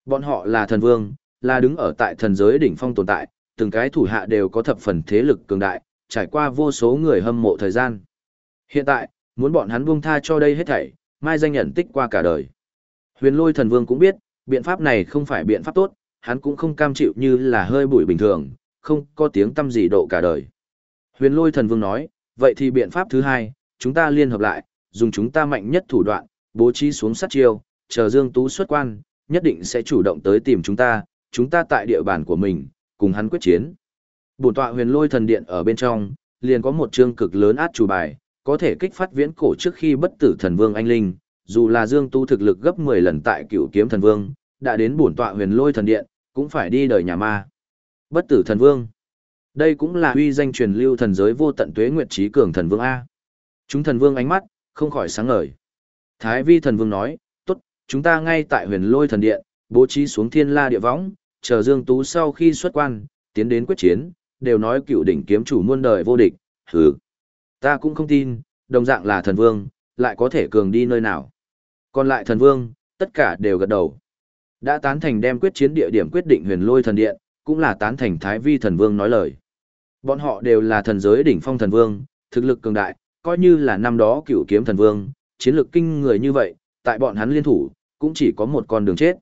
Bọn họ là thần vương, là đứng ở tại thần giới đỉnh phong tồn tại, từng cái thủ hạ đều có thập phần thế lực cường đại, trải qua vô số người hâm mộ thời gian. Hiện tại, muốn bọn hắn buông tha cho đây hết thảy, mai danh nhận tích qua cả đời. Huyền lôi thần vương cũng biết, biện pháp này không phải biện pháp tốt, hắn cũng không cam chịu như là hơi bụi bình thường, không có tiếng tâm gì độ cả đời. Huyền lôi thần vương nói, vậy thì biện pháp thứ hai, chúng ta liên hợp lại, dùng chúng ta mạnh nhất thủ đoạn, bố trí xuống sát chiêu, chờ Dương Tú xuất quan, nhất định sẽ chủ động tới tìm chúng ta, chúng ta tại địa bàn của mình, cùng hắn quyết chiến. Bổn tọa huyền lôi thần điện ở bên trong, liền có một chương cực lớn át chủ bài, có thể kích phát viễn cổ trước khi bất tử thần vương anh linh, dù là Dương Tu thực lực gấp 10 lần tại cựu kiếm thần vương, đã đến bổn tọa huyền lôi thần điện, cũng phải đi đời nhà ma. Bất tử thần vương. Đây cũng là uy danh truyền lưu thần giới vô tận tuế nguyệt trí cường thần vương A. Chúng thần vương ánh mắt, không khỏi sáng ngời. Thái vi thần vương nói, tốt, chúng ta ngay tại huyền lôi thần điện, bố trí xuống thiên la địa võng, chờ Dương Tú sau khi xuất quan, tiến đến quyết chiến, đều nói cựu đỉnh kiếm chủ muôn đời vô địch, hừ. Ta cũng không tin, đồng dạng là thần vương, lại có thể cường đi nơi nào. Còn lại thần vương, tất cả đều gật đầu. Đã tán thành đem quyết chiến địa điểm quyết định huyền lôi thần điện, cũng là tán thành thái vi thần vương nói lời. Bọn họ đều là thần giới đỉnh phong thần vương, thực lực cường đại, coi như là năm đó cựu kiếm thần vương, chiến lược kinh người như vậy, tại bọn hắn liên thủ, cũng chỉ có một con đường chết.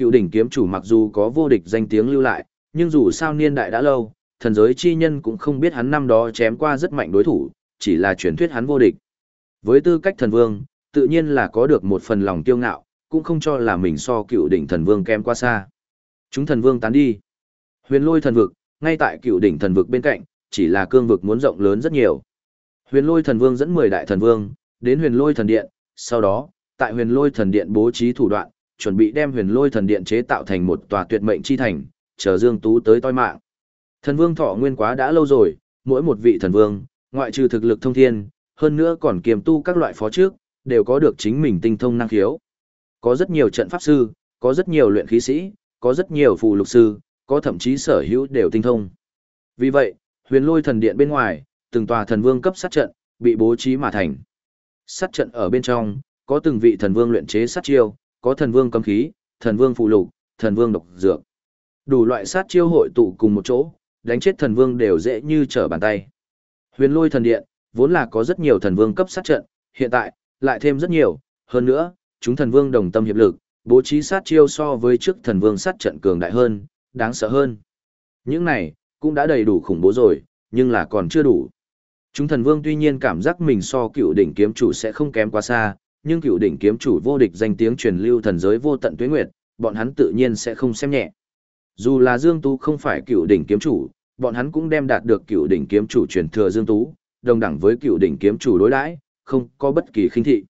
Cựu đỉnh kiếm chủ mặc dù có vô địch danh tiếng lưu lại, nhưng dù sao niên đại đã lâu, thần giới chi nhân cũng không biết hắn năm đó chém qua rất mạnh đối thủ, chỉ là truyền thuyết hắn vô địch. Với tư cách thần vương, tự nhiên là có được một phần lòng kiêu ngạo, cũng không cho là mình so cựu đỉnh thần vương kém quá xa. Chúng thần vương tán đi. Huyền lôi thần vực, ngay tại cựu đỉnh thần vực bên cạnh, chỉ là cương vực muốn rộng lớn rất nhiều. Huyền lôi thần vương dẫn 10 đại thần vương, đến huyền lôi thần điện, sau đó, tại huyền lôi thần điện bố trí thủ đoạn, chuẩn bị đem huyền lôi thần điện chế tạo thành một tòa tuyệt mệnh chi thành, chờ Dương Tú tới toi mạng. Thần vương thọ nguyên quá đã lâu rồi, mỗi một vị thần vương, ngoại trừ thực lực thông thiên, hơn nữa còn kiềm tu các loại phó trước, đều có được chính mình tinh thông năng khiếu. Có rất nhiều trận pháp sư, có rất nhiều luyện khí sĩ, có rất nhiều phù lục sư, có thậm chí sở hữu đều tinh thông. Vì vậy, huyền lôi thần điện bên ngoài, từng tòa thần vương cấp sát trận, bị bố trí mà thành. Sát trận ở bên trong, có từng vị thần vương luyện chế sát chiêu, có thần vương cấm khí, thần vương phụ lục, thần vương độc dược. Đủ loại sát chiêu hội tụ cùng một chỗ, đánh chết thần vương đều dễ như trở bàn tay. Huyền lôi thần điện, vốn là có rất nhiều thần vương cấp sát trận, hiện tại, lại thêm rất nhiều, hơn nữa, chúng thần vương đồng tâm hiệp lực, bố trí sát chiêu so với trước thần vương sát trận cường đại hơn, đáng sợ hơn. Những này, cũng đã đầy đủ khủng bố rồi, nhưng là còn chưa đủ. Chúng thần vương tuy nhiên cảm giác mình so cựu đỉnh kiếm chủ sẽ không kém quá xa, nhưng cựu đỉnh kiếm chủ vô địch danh tiếng truyền lưu thần giới vô tận tuế nguyệt, bọn hắn tự nhiên sẽ không xem nhẹ. Dù là Dương Tú không phải cựu đỉnh kiếm chủ, bọn hắn cũng đem đạt được cựu đỉnh kiếm chủ truyền thừa Dương Tú, đồng đẳng với cựu đỉnh kiếm chủ đối đãi, không có bất kỳ khinh thị.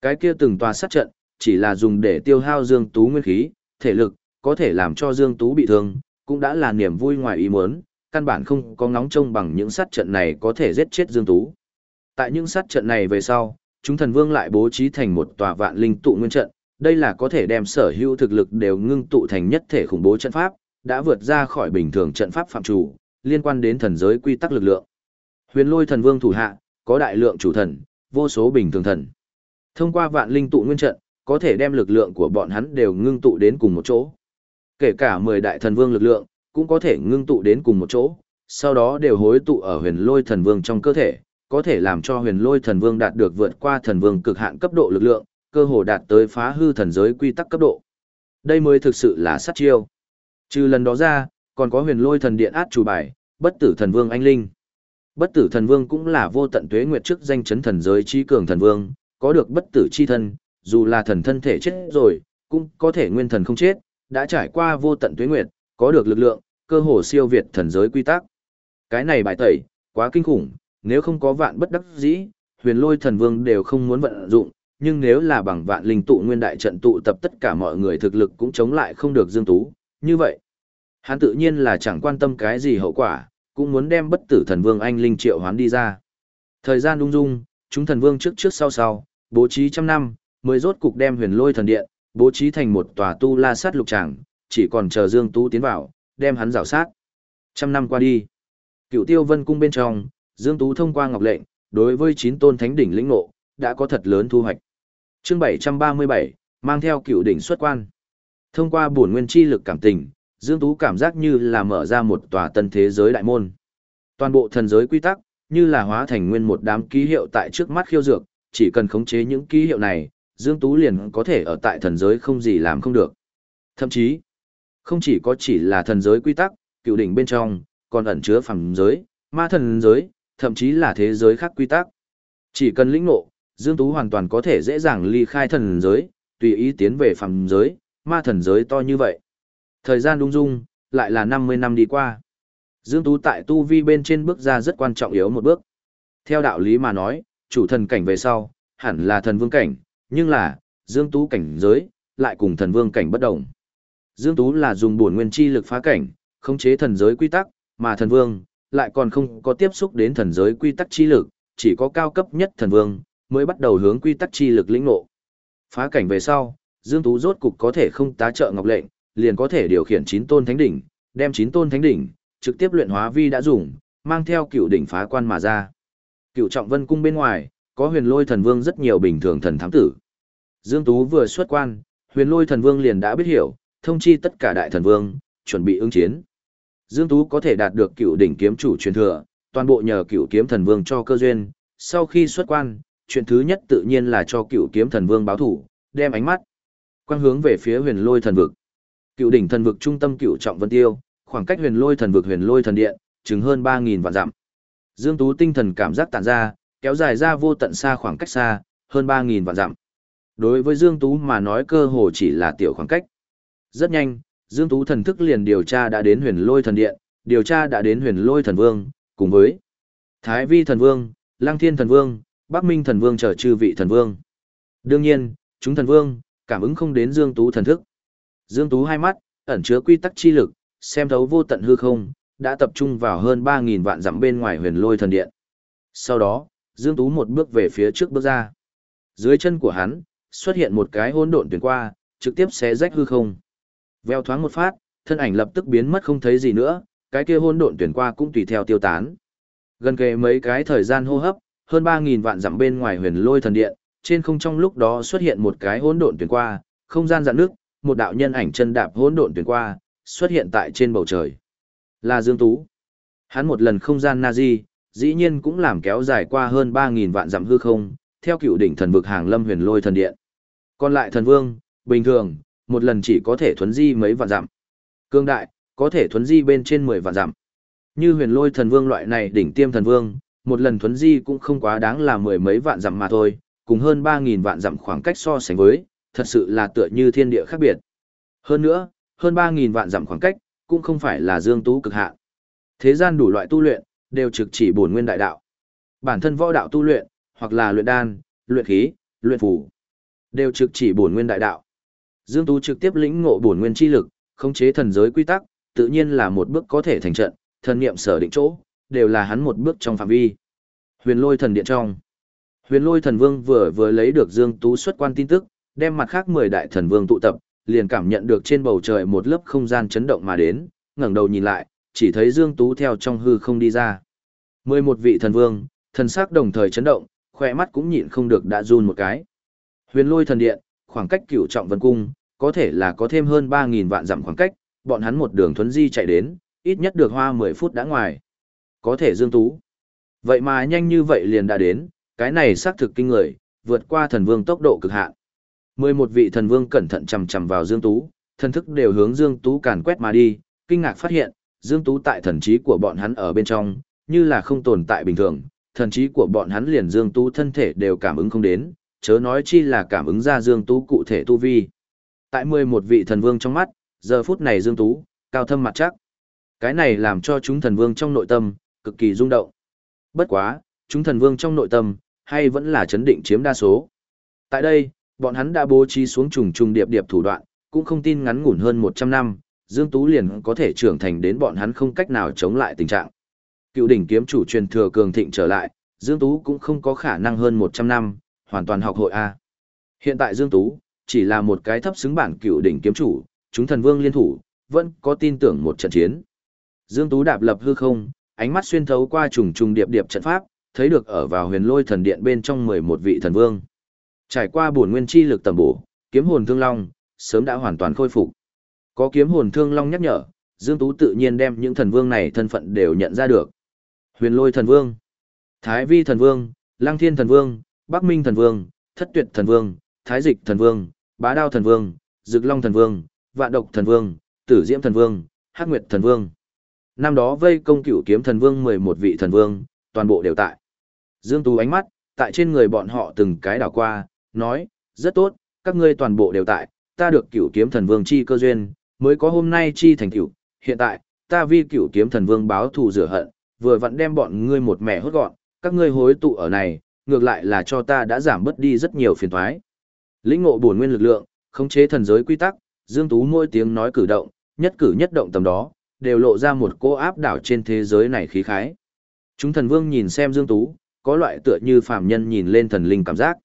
Cái kia từng tòa sát trận, chỉ là dùng để tiêu hao Dương Tú nguyên khí, thể lực, có thể làm cho Dương Tú bị thương, cũng đã là niềm vui ngoài ý muốn, căn bản không có ngóng trông bằng những sát trận này có thể giết chết Dương Tú. Tại những sát trận này về sau, chúng thần vương lại bố trí thành một tòa vạn linh tụ nguyên trận, đây là có thể đem sở hữu thực lực đều ngưng tụ thành nhất thể khủng bố trận pháp, đã vượt ra khỏi bình thường trận pháp phạm chủ, liên quan đến thần giới quy tắc lực lượng. Huyền Lôi thần vương thủ hạ, có đại lượng chủ thần, vô số bình thường thần. Thông qua vạn linh tụ nguyên trận, có thể đem lực lượng của bọn hắn đều ngưng tụ đến cùng một chỗ. Kể cả 10 đại thần vương lực lượng, cũng có thể ngưng tụ đến cùng một chỗ, sau đó đều hối tụ ở huyền lôi thần vương trong cơ thể, có thể làm cho huyền lôi thần vương đạt được vượt qua thần vương cực hạn cấp độ lực lượng, cơ hồ đạt tới phá hư thần giới quy tắc cấp độ. Đây mới thực sự là sát chiêu. Trừ lần đó ra, còn có huyền lôi thần điện át chủ bài, bất tử thần vương anh linh. Bất tử thần vương cũng là vô tận tuế nguyệt trước danh chấn thần giới chi cường thần vương, có được bất tử chi thân, dù là thần thân thể chết rồi, cũng có thể nguyên thần không chết, đã trải qua vô tận tuế nguyệt, có được lực lượng, cơ hồ siêu việt thần giới quy tắc. Cái này bài tẩy, quá kinh khủng, nếu không có vạn bất đắc dĩ, huyền lôi thần vương đều không muốn vận dụng, nhưng nếu là bằng vạn linh tụ nguyên đại trận tụ tập tất cả mọi người thực lực cũng chống lại không được Dương Tú, như vậy. Hắn tự nhiên là chẳng quan tâm cái gì hậu quả, cũng muốn đem bất tử thần vương anh linh triệu hoán đi ra. Thời gian đung dung, chúng thần vương trước trước sau sau, bố trí trăm năm, mới rốt cục đem huyền lôi thần điện, bố trí thành một tòa tu la sát lục tràng, chỉ còn chờ Dương Tú tiến vào, đem hắn rào sát. Trăm năm qua đi, cựu tiêu vân cung bên trong, Dương Tú thông qua ngọc lệnh, đối với chín tôn thánh đỉnh lĩnh ngộ, đã có thật lớn thu hoạch. chương 737, mang theo cựu đỉnh xuất quan. Thông qua bổn nguyên chi lực cảm tình, Dương Tú cảm giác như là mở ra một tòa tân thế giới đại môn. Toàn bộ thần giới quy tắc, như là hóa thành nguyên một đám ký hiệu tại trước mắt khiêu dược, chỉ cần khống chế những ký hiệu này, Dương Tú liền có thể ở tại thần giới không gì làm không được. Thậm chí, không chỉ có chỉ là thần giới quy tắc, cựu đỉnh bên trong, còn ẩn chứa phẳng giới, ma thần giới, thậm chí là thế giới khác quy tắc. Chỉ cần lĩnh ngộ, Dương Tú hoàn toàn có thể dễ dàng ly khai thần giới, tùy ý tiến về phàm giới, ma thần giới to như vậy. Thời gian đung dung, lại là 50 năm đi qua. Dương Tú tại tu vi bên trên bước ra rất quan trọng yếu một bước. Theo đạo lý mà nói, chủ thần cảnh về sau, hẳn là thần vương cảnh, nhưng là, Dương Tú cảnh giới, lại cùng thần vương cảnh bất đồng. Dương Tú là dùng bổn nguyên chi lực phá cảnh, khống chế thần giới quy tắc, mà thần vương lại còn không có tiếp xúc đến thần giới quy tắc chi lực, chỉ có cao cấp nhất thần vương mới bắt đầu hướng quy tắc chi lực lĩnh ngộ. Phá cảnh về sau, Dương Tú rốt cục có thể không tá trợ ngọc lệnh, liền có thể điều khiển chín tôn thánh đỉnh, đem chín tôn thánh đỉnh trực tiếp luyện hóa vi đã dùng, mang theo cựu đỉnh phá quan mà ra. Cựu trọng vân cung bên ngoài, có huyền lôi thần vương rất nhiều bình thường thần thám tử. Dương Tú vừa xuất quan, huyền lôi thần vương liền đã biết hiểu, thông chi tất cả đại thần vương, chuẩn bị ứng chiến. Dương Tú có thể đạt được cựu đỉnh kiếm chủ truyền thừa, toàn bộ nhờ cựu kiếm thần vương cho cơ duyên, sau khi xuất quan, chuyện thứ nhất tự nhiên là cho cựu kiếm thần vương báo thủ, đem ánh mắt quang hướng về phía huyền lôi thần vực. Cựu đỉnh thần vực trung tâm cựu trọng vân tiêu, khoảng cách huyền lôi thần vực huyền lôi thần điện, chừng hơn 3000 vạn dặm. Dương Tú tinh thần cảm giác tản ra, kéo dài ra vô tận xa khoảng cách xa, hơn 3000 vạn dặm. Đối với Dương Tú mà nói cơ hồ chỉ là tiểu khoảng cách. Rất nhanh, Dương Tú thần thức liền điều tra đã đến huyền lôi thần điện, điều tra đã đến huyền lôi thần vương, cùng với Thái Vi thần vương, Lăng Thiên thần vương, Bắc Minh thần vương trở chư vị thần vương. Đương nhiên, chúng thần vương, cảm ứng không đến Dương Tú thần thức. Dương Tú hai mắt, ẩn chứa quy tắc chi lực, xem thấu vô tận hư không, đã tập trung vào hơn 3.000 vạn dặm bên ngoài huyền lôi thần điện. Sau đó, Dương Tú một bước về phía trước bước ra. Dưới chân của hắn, xuất hiện một cái hỗn độn tuyển qua, trực tiếp xé rách hư không. Veo thoáng một phát, thân ảnh lập tức biến mất không thấy gì nữa, cái kia hỗn độn tuyển qua cũng tùy theo tiêu tán. Gần kề mấy cái thời gian hô hấp, hơn 3000 vạn dặm bên ngoài Huyền Lôi thần điện, trên không trong lúc đó xuất hiện một cái hỗn độn tuyển qua, không gian dạn nước, một đạo nhân ảnh chân đạp hỗn độn tuyển qua, xuất hiện tại trên bầu trời. Là Dương Tú. Hắn một lần không gian Nazi, dĩ nhiên cũng làm kéo dài qua hơn 3000 vạn dặm hư không, theo cựu đỉnh thần vực hàng lâm huyền lôi thần điện. Còn lại thần vương, bình thường, một lần chỉ có thể thuấn di mấy vạn dặm. Cương đại, có thể thuấn di bên trên 10 vạn dặm. Như huyền lôi thần vương loại này đỉnh tiêm thần vương, một lần thuấn di cũng không quá đáng là mười mấy vạn dặm mà thôi, cùng hơn 3.000 vạn dặm khoảng cách so sánh với, thật sự là tựa như thiên địa khác biệt. Hơn nữa, hơn 3.000 vạn dặm khoảng cách, cũng không phải là dương tú cực hạn. Thế gian đủ loại tu luyện, đều trực chỉ bổn nguyên đại đạo. Bản thân võ đạo tu luyện, hoặc là luyện đan, luyện khí, luyện phù. đều trực chỉ bổn nguyên đại đạo. Dương Tú trực tiếp lĩnh ngộ bổn nguyên chi lực, khống chế thần giới quy tắc, tự nhiên là một bước có thể thành trận, thần niệm sở định chỗ, đều là hắn một bước trong phạm vi. Huyền Lôi thần điện trong. Huyền Lôi thần vương vừa vừa lấy được Dương Tú xuất quan tin tức, đem mặt khác 10 đại thần vương tụ tập, liền cảm nhận được trên bầu trời một lớp không gian chấn động mà đến, ngẩng đầu nhìn lại, chỉ thấy Dương Tú theo trong hư không đi ra. 11 vị thần vương, thần sắc đồng thời chấn động, khỏe mắt cũng nhịn không được đã run một cái. Huyền lôi thần điện, khoảng cách cửu trọng vân cung, có thể là có thêm hơn 3.000 vạn dặm khoảng cách, bọn hắn một đường thuấn di chạy đến, ít nhất được hoa 10 phút đã ngoài. Có thể Dương Tú. Vậy mà nhanh như vậy liền đã đến, cái này xác thực kinh người, vượt qua thần vương tốc độ cực hạn. 11 vị thần vương cẩn thận chầm chầm vào Dương Tú, thần thức đều hướng Dương Tú càn quét mà đi, kinh ngạc phát hiện, Dương Tú tại thần trí của bọn hắn ở bên trong, như là không tồn tại bình thường, thần trí của bọn hắn liền Dương Tú thân thể đều cảm ứng không đến, chớ nói chi là cảm ứng ra Dương Tú cụ thể tu vi. Tại 11 vị thần vương trong mắt, giờ phút này Dương Tú, cao thâm mặt chắc. Cái này làm cho chúng thần vương trong nội tâm, cực kỳ rung động. Bất quá, chúng thần vương trong nội tâm, hay vẫn là chấn định chiếm đa số. Tại đây, bọn hắn đã bố trí xuống trùng trùng điệp điệp thủ đoạn, cũng không tin ngắn ngủn hơn 100 năm, Dương Tú liền có thể trưởng thành đến bọn hắn không cách nào chống lại tình trạng. Cựu đỉnh kiếm chủ truyền thừa cường thịnh trở lại, Dương Tú cũng không có khả năng hơn 100 năm, hoàn toàn học hội A. Hiện tại Dương Tú, chỉ là một cái thấp xứng bản cựu đỉnh kiếm chủ, chúng thần vương liên thủ, vẫn có tin tưởng một trận chiến. Dương Tú đạp lập hư không, ánh mắt xuyên thấu qua trùng trùng điệp điệp trận pháp, thấy được ở vào huyền lôi thần điện bên trong 11 vị thần vương. Trải qua bổn nguyên chi lực tầm bổ, kiếm hồn thương long, sớm đã hoàn toàn khôi phục. Có kiếm hồn thương long nhắc nhở, Dương Tú tự nhiên đem những thần vương này thân phận đều nhận ra được. Huyền lôi thần vương, Thái vi thần vương, Lăng thiên thần vương, Bắc minh thần vương, Thất tuyệt thần vương, Thái dịch thần vương, Bá đao thần vương, Dực long thần vương, Vạn độc thần vương, Tử diễm thần vương, Hắc nguyệt thần vương. Năm đó vây công cửu kiếm thần vương 11 vị thần vương, toàn bộ đều tại. Dương Tú ánh mắt, tại trên người bọn họ từng cái đảo qua, nói, rất tốt, các ngươi toàn bộ đều tại, ta được cửu kiếm thần vương chi cơ duyên, mới có hôm nay chi thành cửu, hiện tại, ta vi cửu kiếm thần vương báo thù rửa hận, vừa vặn đem bọn ngươi một mẻ hốt gọn, các ngươi hối tụ ở này, ngược lại là cho ta đã giảm bớt đi rất nhiều phiền toái. Lĩnh ngộ bổn nguyên lực lượng, khống chế thần giới quy tắc, Dương Tú mỗi tiếng nói cử động, nhất cử nhất động tầm đó, đều lộ ra một cô áp đảo trên thế giới này khí khái. Chúng thần vương nhìn xem Dương Tú, có loại tựa như phàm nhân nhìn lên thần linh cảm giác.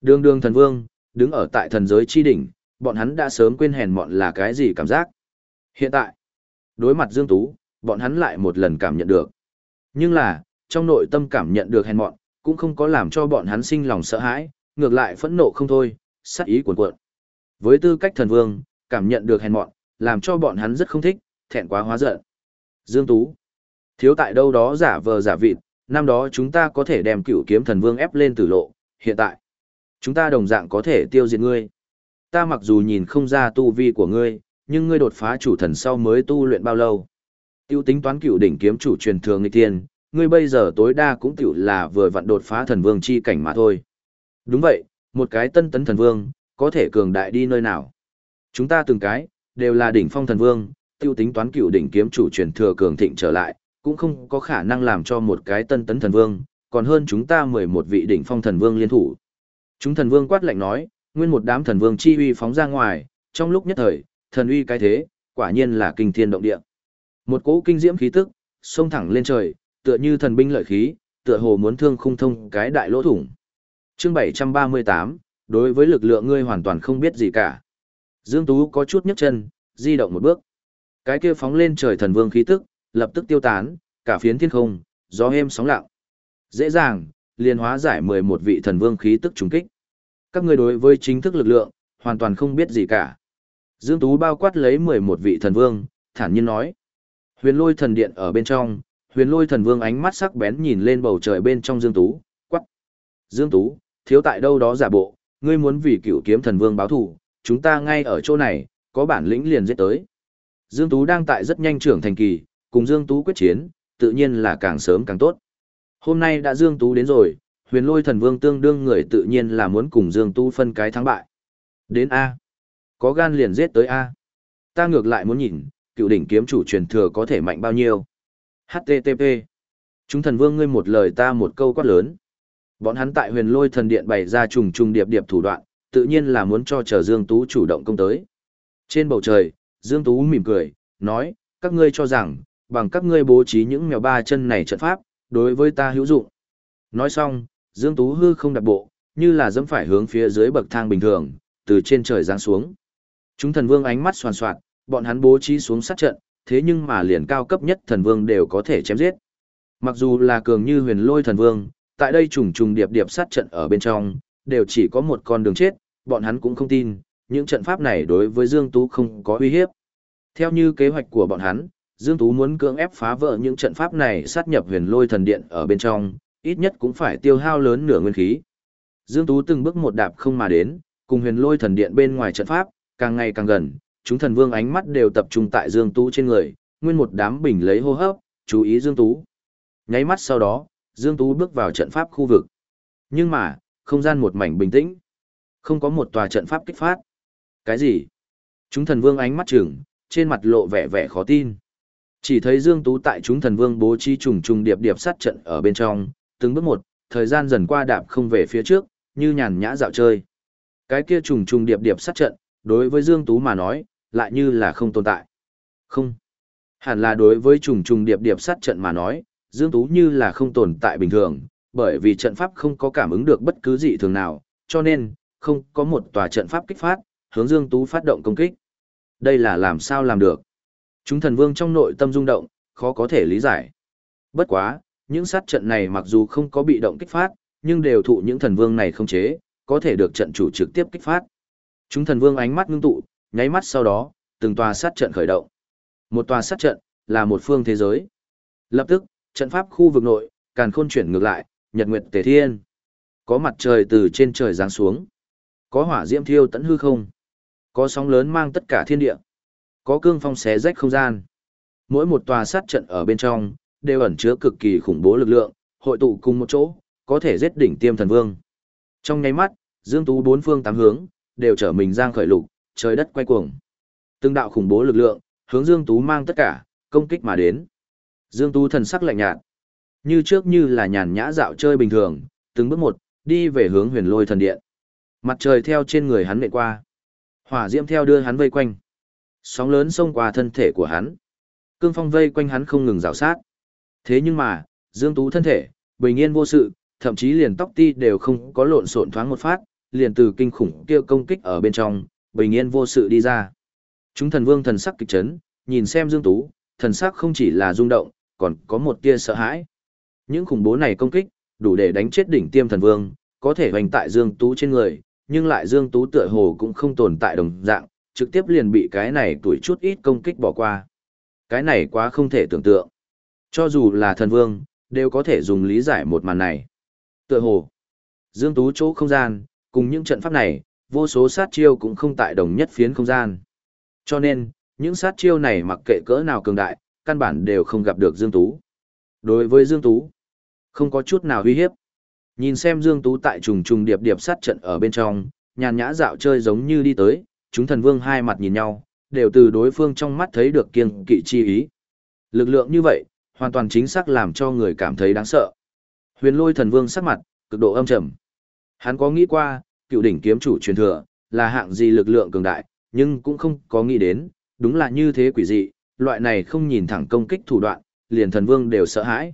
Đường đường thần vương, đứng ở tại thần giới chi đỉnh, bọn hắn đã sớm quên hèn mọn là cái gì cảm giác. Hiện tại, đối mặt Dương Tú, bọn hắn lại một lần cảm nhận được. Nhưng là, trong nội tâm cảm nhận được hèn mọn, cũng không có làm cho bọn hắn sinh lòng sợ hãi, ngược lại phẫn nộ không thôi, sát ý cuồn cuộn. Với tư cách thần vương, cảm nhận được hèn mọn, làm cho bọn hắn rất không thích, thẹn quá hóa giận. Dương Tú, thiếu tại đâu đó giả vờ giả vịt, năm đó chúng ta có thể đem cửu kiếm thần vương ép lên tử lộ, hiện tại, chúng ta đồng dạng có thể tiêu diệt ngươi. Ta mặc dù nhìn không ra tu vi của ngươi, nhưng ngươi đột phá chủ thần sau mới tu luyện bao lâu. Tiêu tính toán cửu đỉnh kiếm chủ truyền thường nghịch tiên, ngươi bây giờ tối đa cũng tiểu là vừa vặn đột phá thần vương chi cảnh mà thôi. Đúng vậy, một cái tân tấn thần vương, có thể cường đại đi nơi nào. Chúng ta từng cái, đều là đỉnh phong thần vương, tiêu tính toán cựu đỉnh kiếm chủ truyền thừa cường thịnh trở lại, cũng không có khả năng làm cho một cái tân tấn thần vương, còn hơn chúng ta 11 vị đỉnh phong thần vương liên thủ. Chúng thần vương quát lạnh nói, nguyên một đám thần vương chi uy phóng ra ngoài, trong lúc nhất thời, thần uy cái thế, quả nhiên là kinh thiên động địa. Một cỗ kinh diễm khí tức, xông thẳng lên trời, tựa như thần binh lợi khí, tựa hồ muốn thương khung thông cái đại lỗ thủng. Chương 738, đối với lực lượng ngươi hoàn toàn không biết gì cả. Dương Tú có chút nhấc chân, di động một bước. Cái kia phóng lên trời thần vương khí tức, lập tức tiêu tán, cả phiến thiên không, gió êm sóng lặng. Dễ dàng, liền hóa giải 11 vị thần vương khí tức trùng kích. Các người đối với chính thức lực lượng, hoàn toàn không biết gì cả. Dương Tú bao quát lấy 11 vị thần vương, thản nhiên nói. Huyền lôi thần điện ở bên trong, huyền lôi thần vương ánh mắt sắc bén nhìn lên bầu trời bên trong Dương Tú, quắc. Dương Tú, thiếu tại đâu đó giả bộ, ngươi muốn vì cựu kiếm thần vương báo thù, chúng ta ngay ở chỗ này, có bản lĩnh liền giết tới. Dương Tú đang tại rất nhanh trưởng thành kỳ, cùng Dương Tú quyết chiến, tự nhiên là càng sớm càng tốt. Hôm nay đã Dương Tú đến rồi, huyền lôi thần vương tương đương người tự nhiên là muốn cùng Dương Tú phân cái thắng bại. Đến A. Có gan liền giết tới A. Ta ngược lại muốn nhìn, cựu đỉnh kiếm chủ truyền thừa có thể mạnh bao nhiêu. HTTP. Chúng thần vương ngươi một lời ta một câu quát lớn. Bọn hắn tại huyền lôi thần điện bày ra trùng trùng điệp điệp thủ đoạn, tự nhiên là muốn cho chờ Dương Tú chủ động công tới. Trên bầu trời, Dương Tú mỉm cười, nói, các ngươi cho rằng, bằng các ngươi bố trí những mèo ba chân này trận pháp, đối với ta hữu dụng. Nói xong, Dương Tú hư không đặt bộ, như là dẫm phải hướng phía dưới bậc thang bình thường, từ trên trời giáng xuống. Chúng thần vương ánh mắt soàn soạt bọn hắn bố trí xuống sát trận, thế nhưng mà liền cao cấp nhất thần vương đều có thể chém giết. Mặc dù là cường như huyền lôi thần vương, tại đây trùng trùng điệp điệp sát trận ở bên trong, đều chỉ có một con đường chết, bọn hắn cũng không tin, những trận pháp này đối với Dương Tú không có uy hiếp. Theo như kế hoạch của bọn hắn, Dương Tú muốn cưỡng ép phá vỡ những trận pháp này sát nhập huyền lôi thần điện ở bên trong, ít nhất cũng phải tiêu hao lớn nửa nguyên khí. Dương Tú từng bước một đạp không mà đến, cùng huyền lôi thần điện bên ngoài trận pháp, càng ngày càng gần, chúng thần vương ánh mắt đều tập trung tại Dương Tú trên người, nguyên một đám bình lấy hô hấp, chú ý Dương Tú. Nháy mắt sau đó, Dương Tú bước vào trận pháp khu vực. Nhưng mà, không gian một mảnh bình tĩnh. Không có một tòa trận pháp kích phát. Cái gì? Chúng thần vương ánh mắt trừng, trên mặt lộ vẻ vẻ khó tin. Chỉ thấy Dương Tú tại chúng thần vương bố trí trùng trùng điệp điệp sát trận ở bên trong, từng bước một, thời gian dần qua đạp không về phía trước, như nhàn nhã dạo chơi. Cái kia trùng trùng điệp điệp sát trận, đối với Dương Tú mà nói, lại như là không tồn tại. Không. Hẳn là đối với trùng trùng điệp điệp sát trận mà nói, Dương Tú như là không tồn tại bình thường, bởi vì trận pháp không có cảm ứng được bất cứ gì thường nào, cho nên, không có một tòa trận pháp kích phát, hướng Dương Tú phát động công kích. Đây là làm sao làm được? Chúng thần vương trong nội tâm rung động, khó có thể lý giải. Bất quá, những sát trận này mặc dù không có bị động kích phát, nhưng đều thụ những thần vương này không chế, có thể được trận chủ trực tiếp kích phát. Chúng thần vương ánh mắt ngưng tụ, nháy mắt sau đó, từng tòa sát trận khởi động. Một tòa sát trận là một phương thế giới. Lập tức, trận pháp khu vực nội, càn khôn chuyển ngược lại, nhật nguyệt tề thiên. Có mặt trời từ trên trời giáng xuống. Có hỏa diễm thiêu tận hư không. Có sóng lớn mang tất cả thiên địa. Có cương phong xé rách không gian. Mỗi một tòa sát trận ở bên trong, đều ẩn chứa cực kỳ khủng bố lực lượng, hội tụ cùng một chỗ, có thể giết đỉnh tiêm thần vương. Trong nháy mắt, Dương Tú bốn phương tám hướng, đều trở mình giang khởi lục, trời đất quay cuồng. Từng đạo khủng bố lực lượng, hướng Dương Tú mang tất cả, công kích mà đến. Dương Tú thần sắc lạnh nhạt, như trước như là nhàn nhã dạo chơi bình thường, từng bước một, đi về hướng huyền lôi thần điện. Mặt trời theo trên người hắn nện qua. Hỏa diễm theo đưa hắn vây quanh. Sóng lớn xông qua thân thể của hắn. Cương phong vây quanh hắn không ngừng rào sát. Thế nhưng mà, Dương Tú thân thể, bình yên vô sự, thậm chí liền tóc ti đều không có lộn xộn thoáng một phát, liền từ kinh khủng kia công kích ở bên trong, bình yên vô sự đi ra. Chúng thần vương thần sắc kịch chấn, nhìn xem Dương Tú, thần sắc không chỉ là rung động, còn có một tia sợ hãi. Những khủng bố này công kích, đủ để đánh chết đỉnh tiêm thần vương, có thể hoành tại Dương Tú trên người, nhưng lại Dương Tú tựa hồ cũng không tồn tại đồng dạng, trực tiếp liền bị cái này tuổi chút ít công kích bỏ qua. Cái này quá không thể tưởng tượng. Cho dù là thần vương, đều có thể dùng lý giải một màn này. Tựa hồ, Dương Tú chỗ không gian, cùng những trận pháp này, vô số sát chiêu cũng không tại đồng nhất phiến không gian. Cho nên, những sát chiêu này mặc kệ cỡ nào cường đại, căn bản đều không gặp được Dương Tú. Đối với Dương Tú, không có chút nào uy hiếp. Nhìn xem Dương Tú tại trùng trùng điệp điệp sát trận ở bên trong, nhàn nhã dạo chơi giống như đi tới, chúng thần vương hai mặt nhìn nhau, đều từ đối phương trong mắt thấy được kiêng kỵ chi ý. Lực lượng như vậy, hoàn toàn chính xác làm cho người cảm thấy đáng sợ. Huyền lôi thần vương sắc mặt, cực độ âm trầm. Hắn có nghĩ qua, cựu đỉnh kiếm chủ truyền thừa, là hạng gì lực lượng cường đại, nhưng cũng không có nghĩ đến, đúng là như thế quỷ dị, loại này không nhìn thẳng công kích thủ đoạn, liền thần vương đều sợ hãi.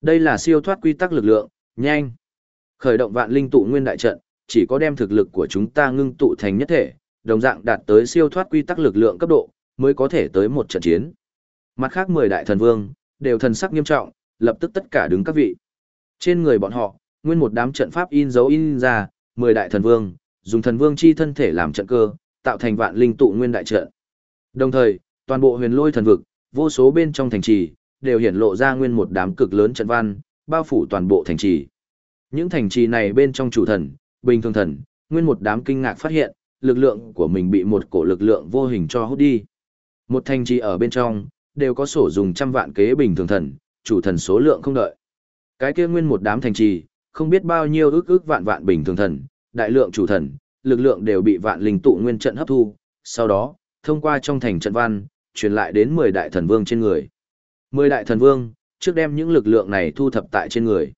Đây là siêu thoát quy tắc lực lượng, nhanh. Khởi động vạn linh tụ nguyên đại trận, chỉ có đem thực lực của chúng ta ngưng tụ thành nhất thể, đồng dạng đạt tới siêu thoát quy tắc lực lượng cấp độ, mới có thể tới một trận chiến. Mặt khác 10 đại thần vương, đều thần sắc nghiêm trọng, lập tức tất cả đứng các vị. Trên người bọn họ, nguyên một đám trận pháp in dấu in ra, 10 đại thần vương, dùng thần vương chi thân thể làm trận cơ, tạo thành vạn linh tụ nguyên đại trận. Đồng thời, toàn bộ huyền lôi thần vực, vô số bên trong thành trì, đều hiển lộ ra nguyên một đám cực lớn trận văn, bao phủ toàn bộ thành trì. Những thành trì này bên trong chủ thần, bình thường thần, nguyên một đám kinh ngạc phát hiện, lực lượng của mình bị một cổ lực lượng vô hình cho hút đi. Một thành trì ở bên trong, đều có sổ dùng trăm vạn kế bình thường thần, chủ thần số lượng không đợi. Cái kia nguyên một đám thành trì, không biết bao nhiêu ước ước vạn vạn bình thường thần, đại lượng chủ thần, lực lượng đều bị vạn linh tụ nguyên trận hấp thu, sau đó, thông qua trong thành trận văn, truyền lại đến 10 đại thần vương trên người. 10 đại thần vương, trước đem những lực lượng này thu thập tại trên người.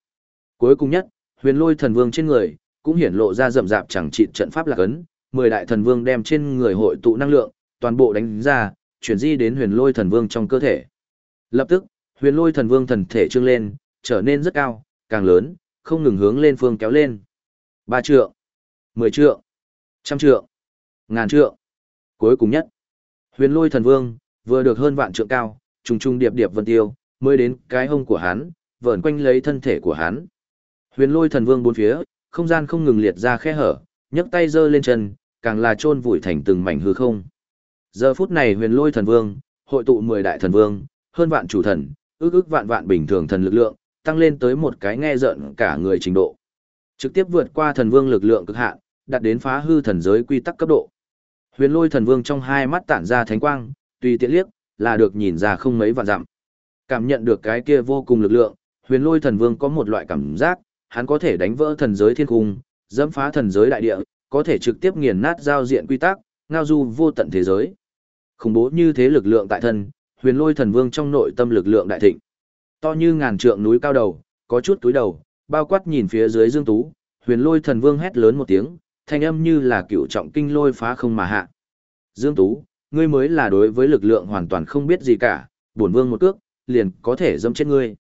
Cuối cùng nhất, huyền lôi thần vương trên người, cũng hiển lộ ra rậm rạp chẳng trị trận pháp lạc ấn, mười đại thần vương đem trên người hội tụ năng lượng, toàn bộ đánh ra, chuyển di đến huyền lôi thần vương trong cơ thể. Lập tức, huyền lôi thần vương thần thể trương lên, trở nên rất cao, càng lớn, không ngừng hướng lên phương kéo lên. Ba trượng, mười trượng, trăm trượng, ngàn trượng. Cuối cùng nhất, huyền lôi thần vương, vừa được hơn vạn trượng cao, trùng trùng điệp điệp vân tiêu, mới đến cái hông của hắn, vờn quanh lấy thân thể của hắn. Huyền lôi thần vương bốn phía, không gian không ngừng liệt ra khe hở, nhấc tay giơ lên chân, càng là chôn vùi thành từng mảnh hư không. Giờ phút này huyền lôi thần vương, hội tụ 10 đại thần vương, hơn vạn chủ thần, ước ước vạn vạn bình thường thần lực lượng, tăng lên tới một cái nghe rợn cả người trình độ. Trực tiếp vượt qua thần vương lực lượng cực hạn, đạt đến phá hư thần giới quy tắc cấp độ. Huyền lôi thần vương trong hai mắt tản ra thánh quang, tùy tiện liếc, là được nhìn ra không mấy vạn dặm. Cảm nhận được cái kia vô cùng lực lượng, huyền lôi thần vương có một loại cảm giác, hắn có thể đánh vỡ thần giới thiên cung, dẫm phá thần giới đại địa, có thể trực tiếp nghiền nát giao diện quy tắc, ngao du vô tận thế giới. Khủng bố như thế lực lượng tại thân, huyền lôi thần vương trong nội tâm lực lượng đại thịnh. To như ngàn trượng núi cao đầu, có chút túi đầu, bao quát nhìn phía dưới Dương Tú, huyền lôi thần vương hét lớn một tiếng, thanh âm như là cựu trọng kinh lôi phá không mà hạ. Dương Tú, ngươi mới là đối với lực lượng hoàn toàn không biết gì cả, bổn vương một cước, liền có thể dâm chết ngươi.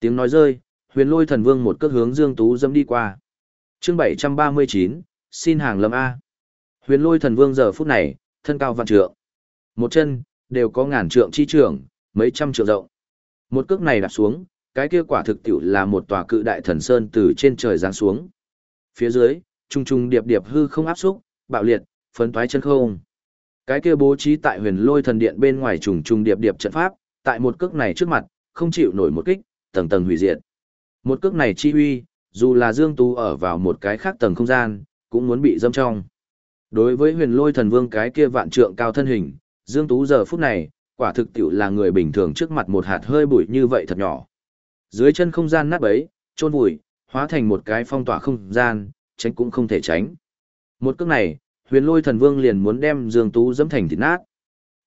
Tiếng nói rơi, huyền lôi thần vương một cước hướng Dương Tú dâm đi qua. chương 739, xin hàng lâm A. Huyền lôi thần vương giờ phút này, thân cao vạn trượng. Một chân, đều có ngàn trượng chi trưởng, mấy trăm trượng rộng. Một cước này đạp xuống, cái kia quả thực tiểu là một tòa cự đại thần sơn từ trên trời giáng xuống. Phía dưới, trung trung điệp điệp hư không áp xúc, bạo liệt, phấn toái chân không. Cái kia bố trí tại huyền lôi thần điện bên ngoài trùng trùng điệp điệp trận pháp, tại một cước này trước mặt, không chịu nổi một kích, tầng tầng hủy diệt. Một cước này chi uy, dù là Dương Tú ở vào một cái khác tầng không gian, cũng muốn bị dâm trong. Đối với huyền lôi thần vương cái kia vạn trượng cao thân hình, Dương Tú giờ phút này, quả thực tiểu là người bình thường trước mặt một hạt hơi bụi như vậy thật nhỏ. Dưới chân không gian nát bấy, trôn vùi, hóa thành một cái phong tỏa không gian, tránh cũng không thể tránh. Một cước này, huyền lôi thần vương liền muốn đem Dương Tú dẫm thành thịt nát.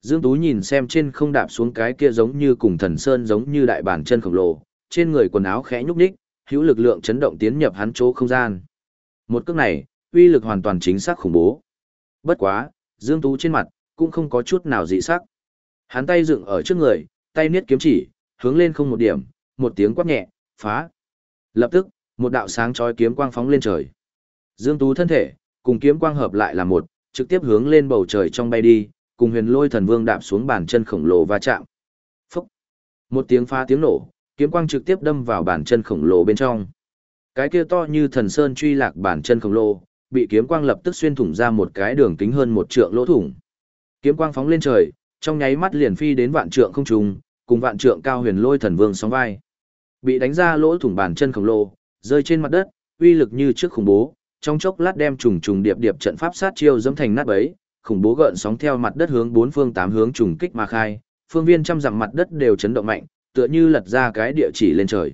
Dương Tú nhìn xem trên không đạp xuống cái kia giống như cùng thần sơn giống như đại bản chân khổng lồ, trên người quần áo khẽ nhúc nhích, hữu lực lượng chấn động tiến nhập hắn chỗ không gian. Một cước này, uy lực hoàn toàn chính xác khủng bố. Bất quá, Dương Tú trên mặt, cũng không có chút nào dị sắc. Hắn tay dựng ở trước người, tay niết kiếm chỉ, hướng lên không một điểm, một tiếng quát nhẹ, phá. Lập tức, một đạo sáng chói kiếm quang phóng lên trời. Dương Tú thân thể, cùng kiếm quang hợp lại là một, trực tiếp hướng lên bầu trời trong bay đi, cùng huyền lôi thần vương đạp xuống bàn chân khổng lồ va chạm. Phúc! Một tiếng phá tiếng nổ, kiếm quang trực tiếp đâm vào bàn chân khổng lồ bên trong. Cái kia to như thần sơn truy lạc bàn chân khổng lồ, bị kiếm quang lập tức xuyên thủng ra một cái đường kính hơn một trượng lỗ thủng. Kiếm quang phóng lên trời, trong nháy mắt liền phi đến vạn trượng không trùng, cùng vạn trượng cao huyền lôi thần vương sóng vai. Bị đánh ra lỗ thủng bàn chân khổng lồ, rơi trên mặt đất, uy lực như trước khủng bố, trong chốc lát đem trùng trùng điệp điệp trận pháp sát chiêu dẫm thành nát bấy, khủng bố gợn sóng theo mặt đất hướng bốn phương tám hướng trùng kích mà khai, phương viên trăm dặm mặt đất đều chấn động mạnh, tựa như lật ra cái địa chỉ lên trời.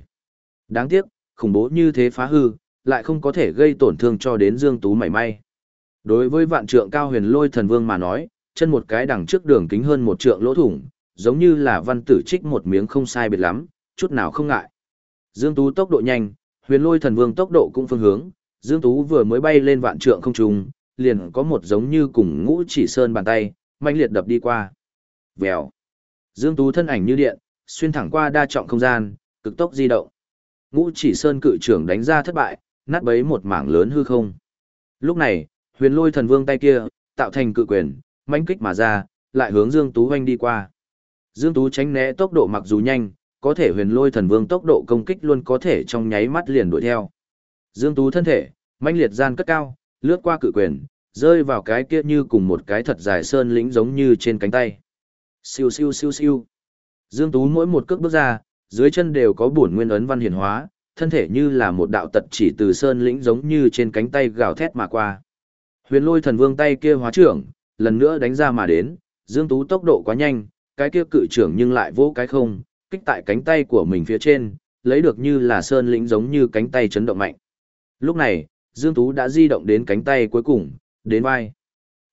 Đáng tiếc, khủng bố như thế phá hư, lại không có thể gây tổn thương cho đến Dương Tú mảy may. Đối với vạn trượng cao huyền lôi thần vương mà nói, chân một cái đằng trước đường kính hơn một trượng lỗ thủng, giống như là văn tử trích một miếng không sai biệt lắm, chút nào không ngại. Dương Tú tốc độ nhanh, huyền lôi thần vương tốc độ cũng phương hướng, Dương Tú vừa mới bay lên vạn trượng không trùng, liền có một giống như cùng ngũ chỉ sơn bàn tay, mạnh liệt đập đi qua. Vèo. Dương Tú thân ảnh như điện, xuyên thẳng qua đa trọng không gian, cực tốc di động. Ngũ chỉ sơn cự trưởng đánh ra thất bại, nát bấy một mảng lớn hư không. Lúc này, huyền lôi thần vương tay kia, tạo thành cự quyền, mãnh kích mà ra, lại hướng Dương Tú hoanh đi qua. Dương Tú tránh né tốc độ mặc dù nhanh, có thể huyền lôi thần vương tốc độ công kích luôn có thể trong nháy mắt liền đuổi theo. Dương Tú thân thể, mãnh liệt gian cất cao, lướt qua cự quyền, rơi vào cái kia như cùng một cái thật dài sơn lĩnh giống như trên cánh tay. Siêu siêu siêu siêu. Dương Tú mỗi một cước bước ra, dưới chân đều có bổn nguyên ấn văn hiển hóa, thân thể như là một đạo tật chỉ từ sơn lĩnh giống như trên cánh tay gào thét mà qua. Huyền lôi thần vương tay kia hóa trưởng, lần nữa đánh ra mà đến, Dương Tú tốc độ quá nhanh, cái kia cự trưởng nhưng lại vô cái không, kích tại cánh tay của mình phía trên, lấy được như là sơn lĩnh giống như cánh tay chấn động mạnh. Lúc này, Dương Tú đã di động đến cánh tay cuối cùng, đến vai.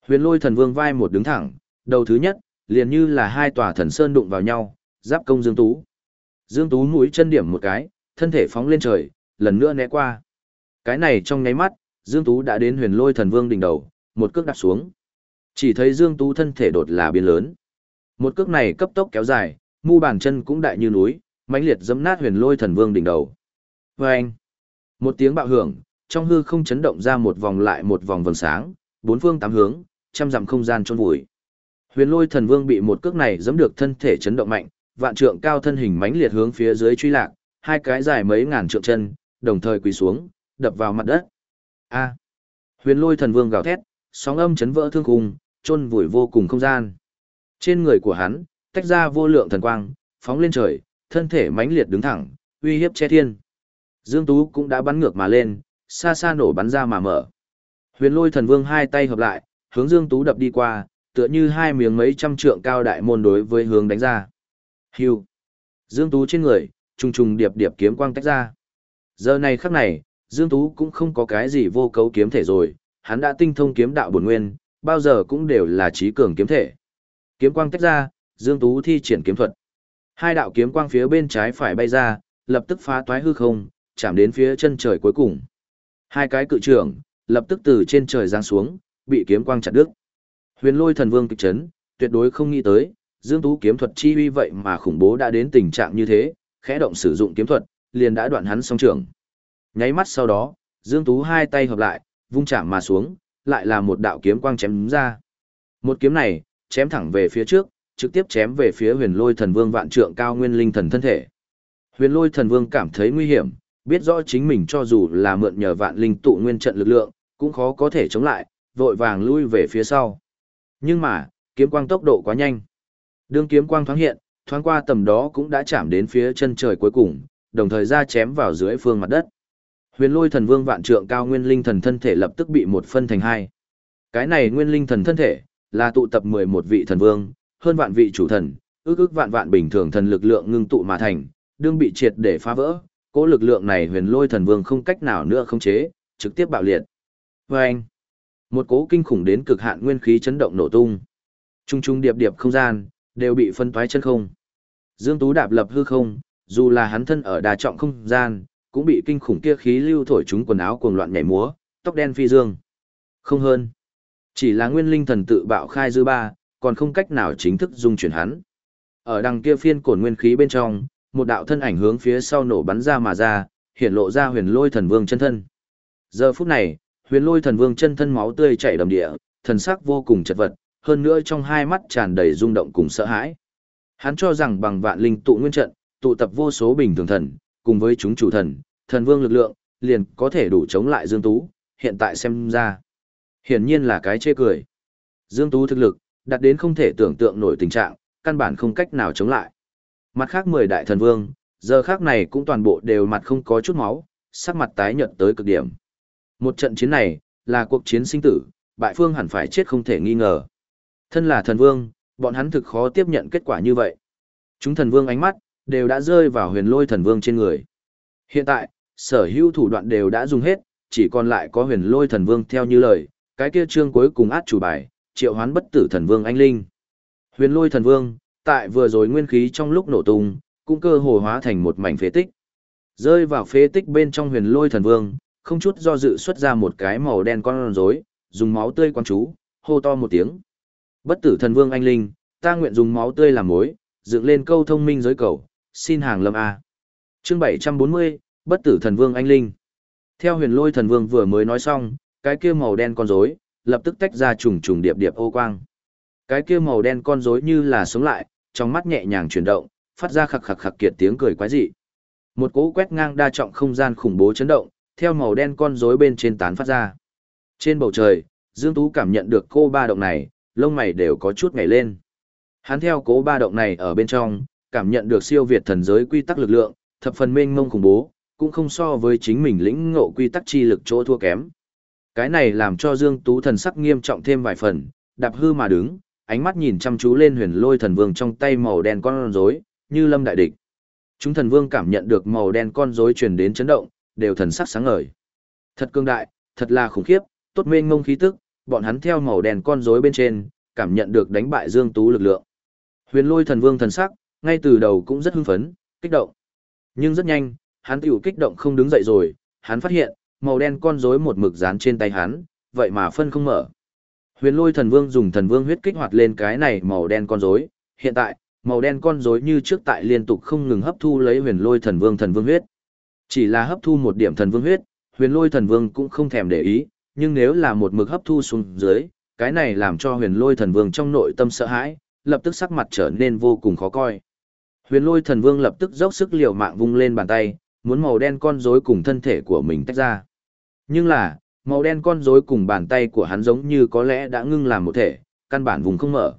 Huyền lôi thần vương vai một đứng thẳng, đầu thứ nhất, liền như là hai tòa thần sơn đụng vào nhau, giáp công Dương Tú. Dương Tú mũi chân điểm một cái, thân thể phóng lên trời, lần nữa né qua. Cái này trong nháy mắt, Dương Tú đã đến huyền lôi thần vương đỉnh đầu, một cước đạp xuống. Chỉ thấy Dương Tú thân thể đột là biến lớn. Một cước này cấp tốc kéo dài, mu bàn chân cũng đại như núi, mãnh liệt dẫm nát huyền lôi thần vương đỉnh đầu. Và anh, một tiếng bạo hưởng, trong hư không chấn động ra một vòng lại một vòng vầng sáng, bốn phương tám hướng, trăm dặm không gian trôn vùi. Huyền lôi thần vương bị một cước này dẫm được thân thể chấn động mạnh, vạn trượng cao thân hình mãnh liệt hướng phía dưới truy lạc, hai cái dài mấy ngàn trượng chân, đồng thời quỳ xuống, đập vào mặt đất. A. Huyền lôi thần vương gào thét, sóng âm chấn vỡ thương khung, chôn vùi vô cùng không gian. Trên người của hắn, tách ra vô lượng thần quang, phóng lên trời, thân thể mãnh liệt đứng thẳng, uy hiếp che thiên. Dương Tú cũng đã bắn ngược mà lên, xa xa nổ bắn ra mà mở. Huyền lôi thần vương hai tay hợp lại, hướng Dương Tú đập đi qua, tựa như hai miếng mấy trăm trượng cao đại môn đối với hướng đánh ra. Hưu. Dương Tú trên người, trùng trùng điệp điệp kiếm quang tách ra. Giờ này khắc này, Dương Tú cũng không có cái gì vô cấu kiếm thể rồi, hắn đã tinh thông kiếm đạo bổn nguyên, bao giờ cũng đều là trí cường kiếm thể. Kiếm quang tách ra, Dương Tú thi triển kiếm thuật. Hai đạo kiếm quang phía bên trái phải bay ra, lập tức phá toái hư không, chạm đến phía chân trời cuối cùng. Hai cái cự trưởng, lập tức từ trên trời giáng xuống, bị kiếm quang chặt đứt. Huyền Lôi Thần Vương kịch chấn, tuyệt đối không nghĩ tới, Dương Tú kiếm thuật chi uy vậy mà khủng bố đã đến tình trạng như thế, khẽ động sử dụng kiếm thuật, liền đã đoạn hắn song trưởng. Nháy mắt sau đó, Dương Tú hai tay hợp lại, vung chạm mà xuống, lại là một đạo kiếm quang chém ra. Một kiếm này, chém thẳng về phía trước, trực tiếp chém về phía huyền lôi thần vương vạn trượng cao nguyên linh thần thân thể. Huyền lôi thần vương cảm thấy nguy hiểm, biết rõ chính mình cho dù là mượn nhờ vạn linh tụ nguyên trận lực lượng, cũng khó có thể chống lại, vội vàng lui về phía sau. Nhưng mà, kiếm quang tốc độ quá nhanh. Đương kiếm quang thoáng hiện, thoáng qua tầm đó cũng đã chạm đến phía chân trời cuối cùng, đồng thời ra chém vào dưới phương mặt đất. Huyền lôi thần vương vạn trượng cao nguyên linh thần thân thể lập tức bị một phân thành hai. Cái này nguyên linh thần thân thể, là tụ tập 11 vị thần vương, hơn vạn vị chủ thần, ước ước vạn vạn bình thường thần lực lượng ngưng tụ mà thành, đương bị triệt để phá vỡ, cỗ lực lượng này huyền lôi thần vương không cách nào nữa không chế, trực tiếp bạo liệt. Và anh, một cỗ kinh khủng đến cực hạn nguyên khí chấn động nổ tung. Trung trung điệp điệp không gian, đều bị phân toái chân không. Dương Tú đạp lập hư không, dù là hắn thân ở đà trọng không gian, cũng bị kinh khủng kia khí lưu thổi chúng quần áo cuồng loạn nhảy múa, tóc đen phi dương. Không hơn. Chỉ là nguyên linh thần tự bạo khai dư ba, còn không cách nào chính thức dung chuyển hắn. Ở đằng kia phiên cổn nguyên khí bên trong, một đạo thân ảnh hướng phía sau nổ bắn ra mà ra, hiện lộ ra huyền lôi thần vương chân thân. Giờ phút này, huyền lôi thần vương chân thân máu tươi chảy đầm địa, thần sắc vô cùng chật vật, hơn nữa trong hai mắt tràn đầy rung động cùng sợ hãi. Hắn cho rằng bằng vạn linh tụ nguyên trận, tụ tập vô số bình thường thần, cùng với chúng chủ thần, thần vương lực lượng, liền có thể đủ chống lại Dương Tú, hiện tại xem ra. Hiển nhiên là cái chê cười. Dương Tú thực lực, đạt đến không thể tưởng tượng nổi tình trạng, căn bản không cách nào chống lại. Mặt khác 10 đại thần vương, giờ khác này cũng toàn bộ đều mặt không có chút máu, sắc mặt tái nhợt tới cực điểm. Một trận chiến này, là cuộc chiến sinh tử, bại phương hẳn phải chết không thể nghi ngờ. Thân là thần vương, bọn hắn thực khó tiếp nhận kết quả như vậy. Chúng thần vương ánh mắt, đều đã rơi vào huyền lôi thần vương trên người. Hiện tại, sở hữu thủ đoạn đều đã dùng hết, chỉ còn lại có huyền lôi thần vương theo như lời, cái kia trương cuối cùng át chủ bài, triệu hoán bất tử thần vương anh linh. Huyền lôi thần vương, tại vừa rồi nguyên khí trong lúc nổ tung, cũng cơ hồ hóa thành một mảnh phế tích. Rơi vào phế tích bên trong huyền lôi thần vương, không chút do dự xuất ra một cái màu đen con rối, dùng máu tươi quan chú, hô to một tiếng. Bất tử thần vương anh linh, ta nguyện dùng máu tươi làm mối, dựng lên câu thông minh giới cầu, xin hàng lâm A. chương 740, bất tử thần vương anh linh. Theo huyền lôi thần vương vừa mới nói xong, cái kia màu đen con rối lập tức tách ra trùng trùng điệp điệp ô quang. Cái kia màu đen con rối như là sống lại, trong mắt nhẹ nhàng chuyển động, phát ra khặc khặc khặc kiệt tiếng cười quái dị. Một cỗ quét ngang đa trọng không gian khủng bố chấn động, theo màu đen con rối bên trên tán phát ra. Trên bầu trời, Dương Tú cảm nhận được cô ba động này, lông mày đều có chút nhảy lên. Hắn theo cố ba động này ở bên trong, cảm nhận được siêu việt thần giới quy tắc lực lượng, thập phần mênh mông khủng bố, cũng không so với chính mình lĩnh ngộ quy tắc chi lực chỗ thua kém. Cái này làm cho Dương Tú thần sắc nghiêm trọng thêm vài phần, đạp hư mà đứng, ánh mắt nhìn chăm chú lên huyền lôi thần vương trong tay màu đen con rối, như lâm đại địch. Chúng thần vương cảm nhận được màu đen con rối truyền đến chấn động, đều thần sắc sáng ngời. Thật cương đại, thật là khủng khiếp, tốt mênh mông khí tức, bọn hắn theo màu đen con rối bên trên, cảm nhận được đánh bại Dương Tú lực lượng. Huyền lôi thần vương thần sắc, ngay từ đầu cũng rất hưng phấn, kích động. Nhưng rất nhanh, hắn tiểu kích động không đứng dậy rồi, hắn phát hiện, màu đen con rối một mực dán trên tay hắn, vậy mà phân không mở. Huyền lôi thần vương dùng thần vương huyết kích hoạt lên cái này màu đen con rối, hiện tại, màu đen con rối như trước tại liên tục không ngừng hấp thu lấy huyền lôi thần vương thần vương huyết. Chỉ là hấp thu một điểm thần vương huyết, huyền lôi thần vương cũng không thèm để ý, nhưng nếu là một mực hấp thu xuống dưới, cái này làm cho huyền lôi thần vương trong nội tâm sợ hãi, lập tức sắc mặt trở nên vô cùng khó coi. Huyền lôi thần vương lập tức dốc sức liều mạng vung lên bàn tay, muốn màu đen con rối cùng thân thể của mình tách ra. Nhưng là, màu đen con rối cùng bàn tay của hắn giống như có lẽ đã ngưng làm một thể, căn bản vùng không mở.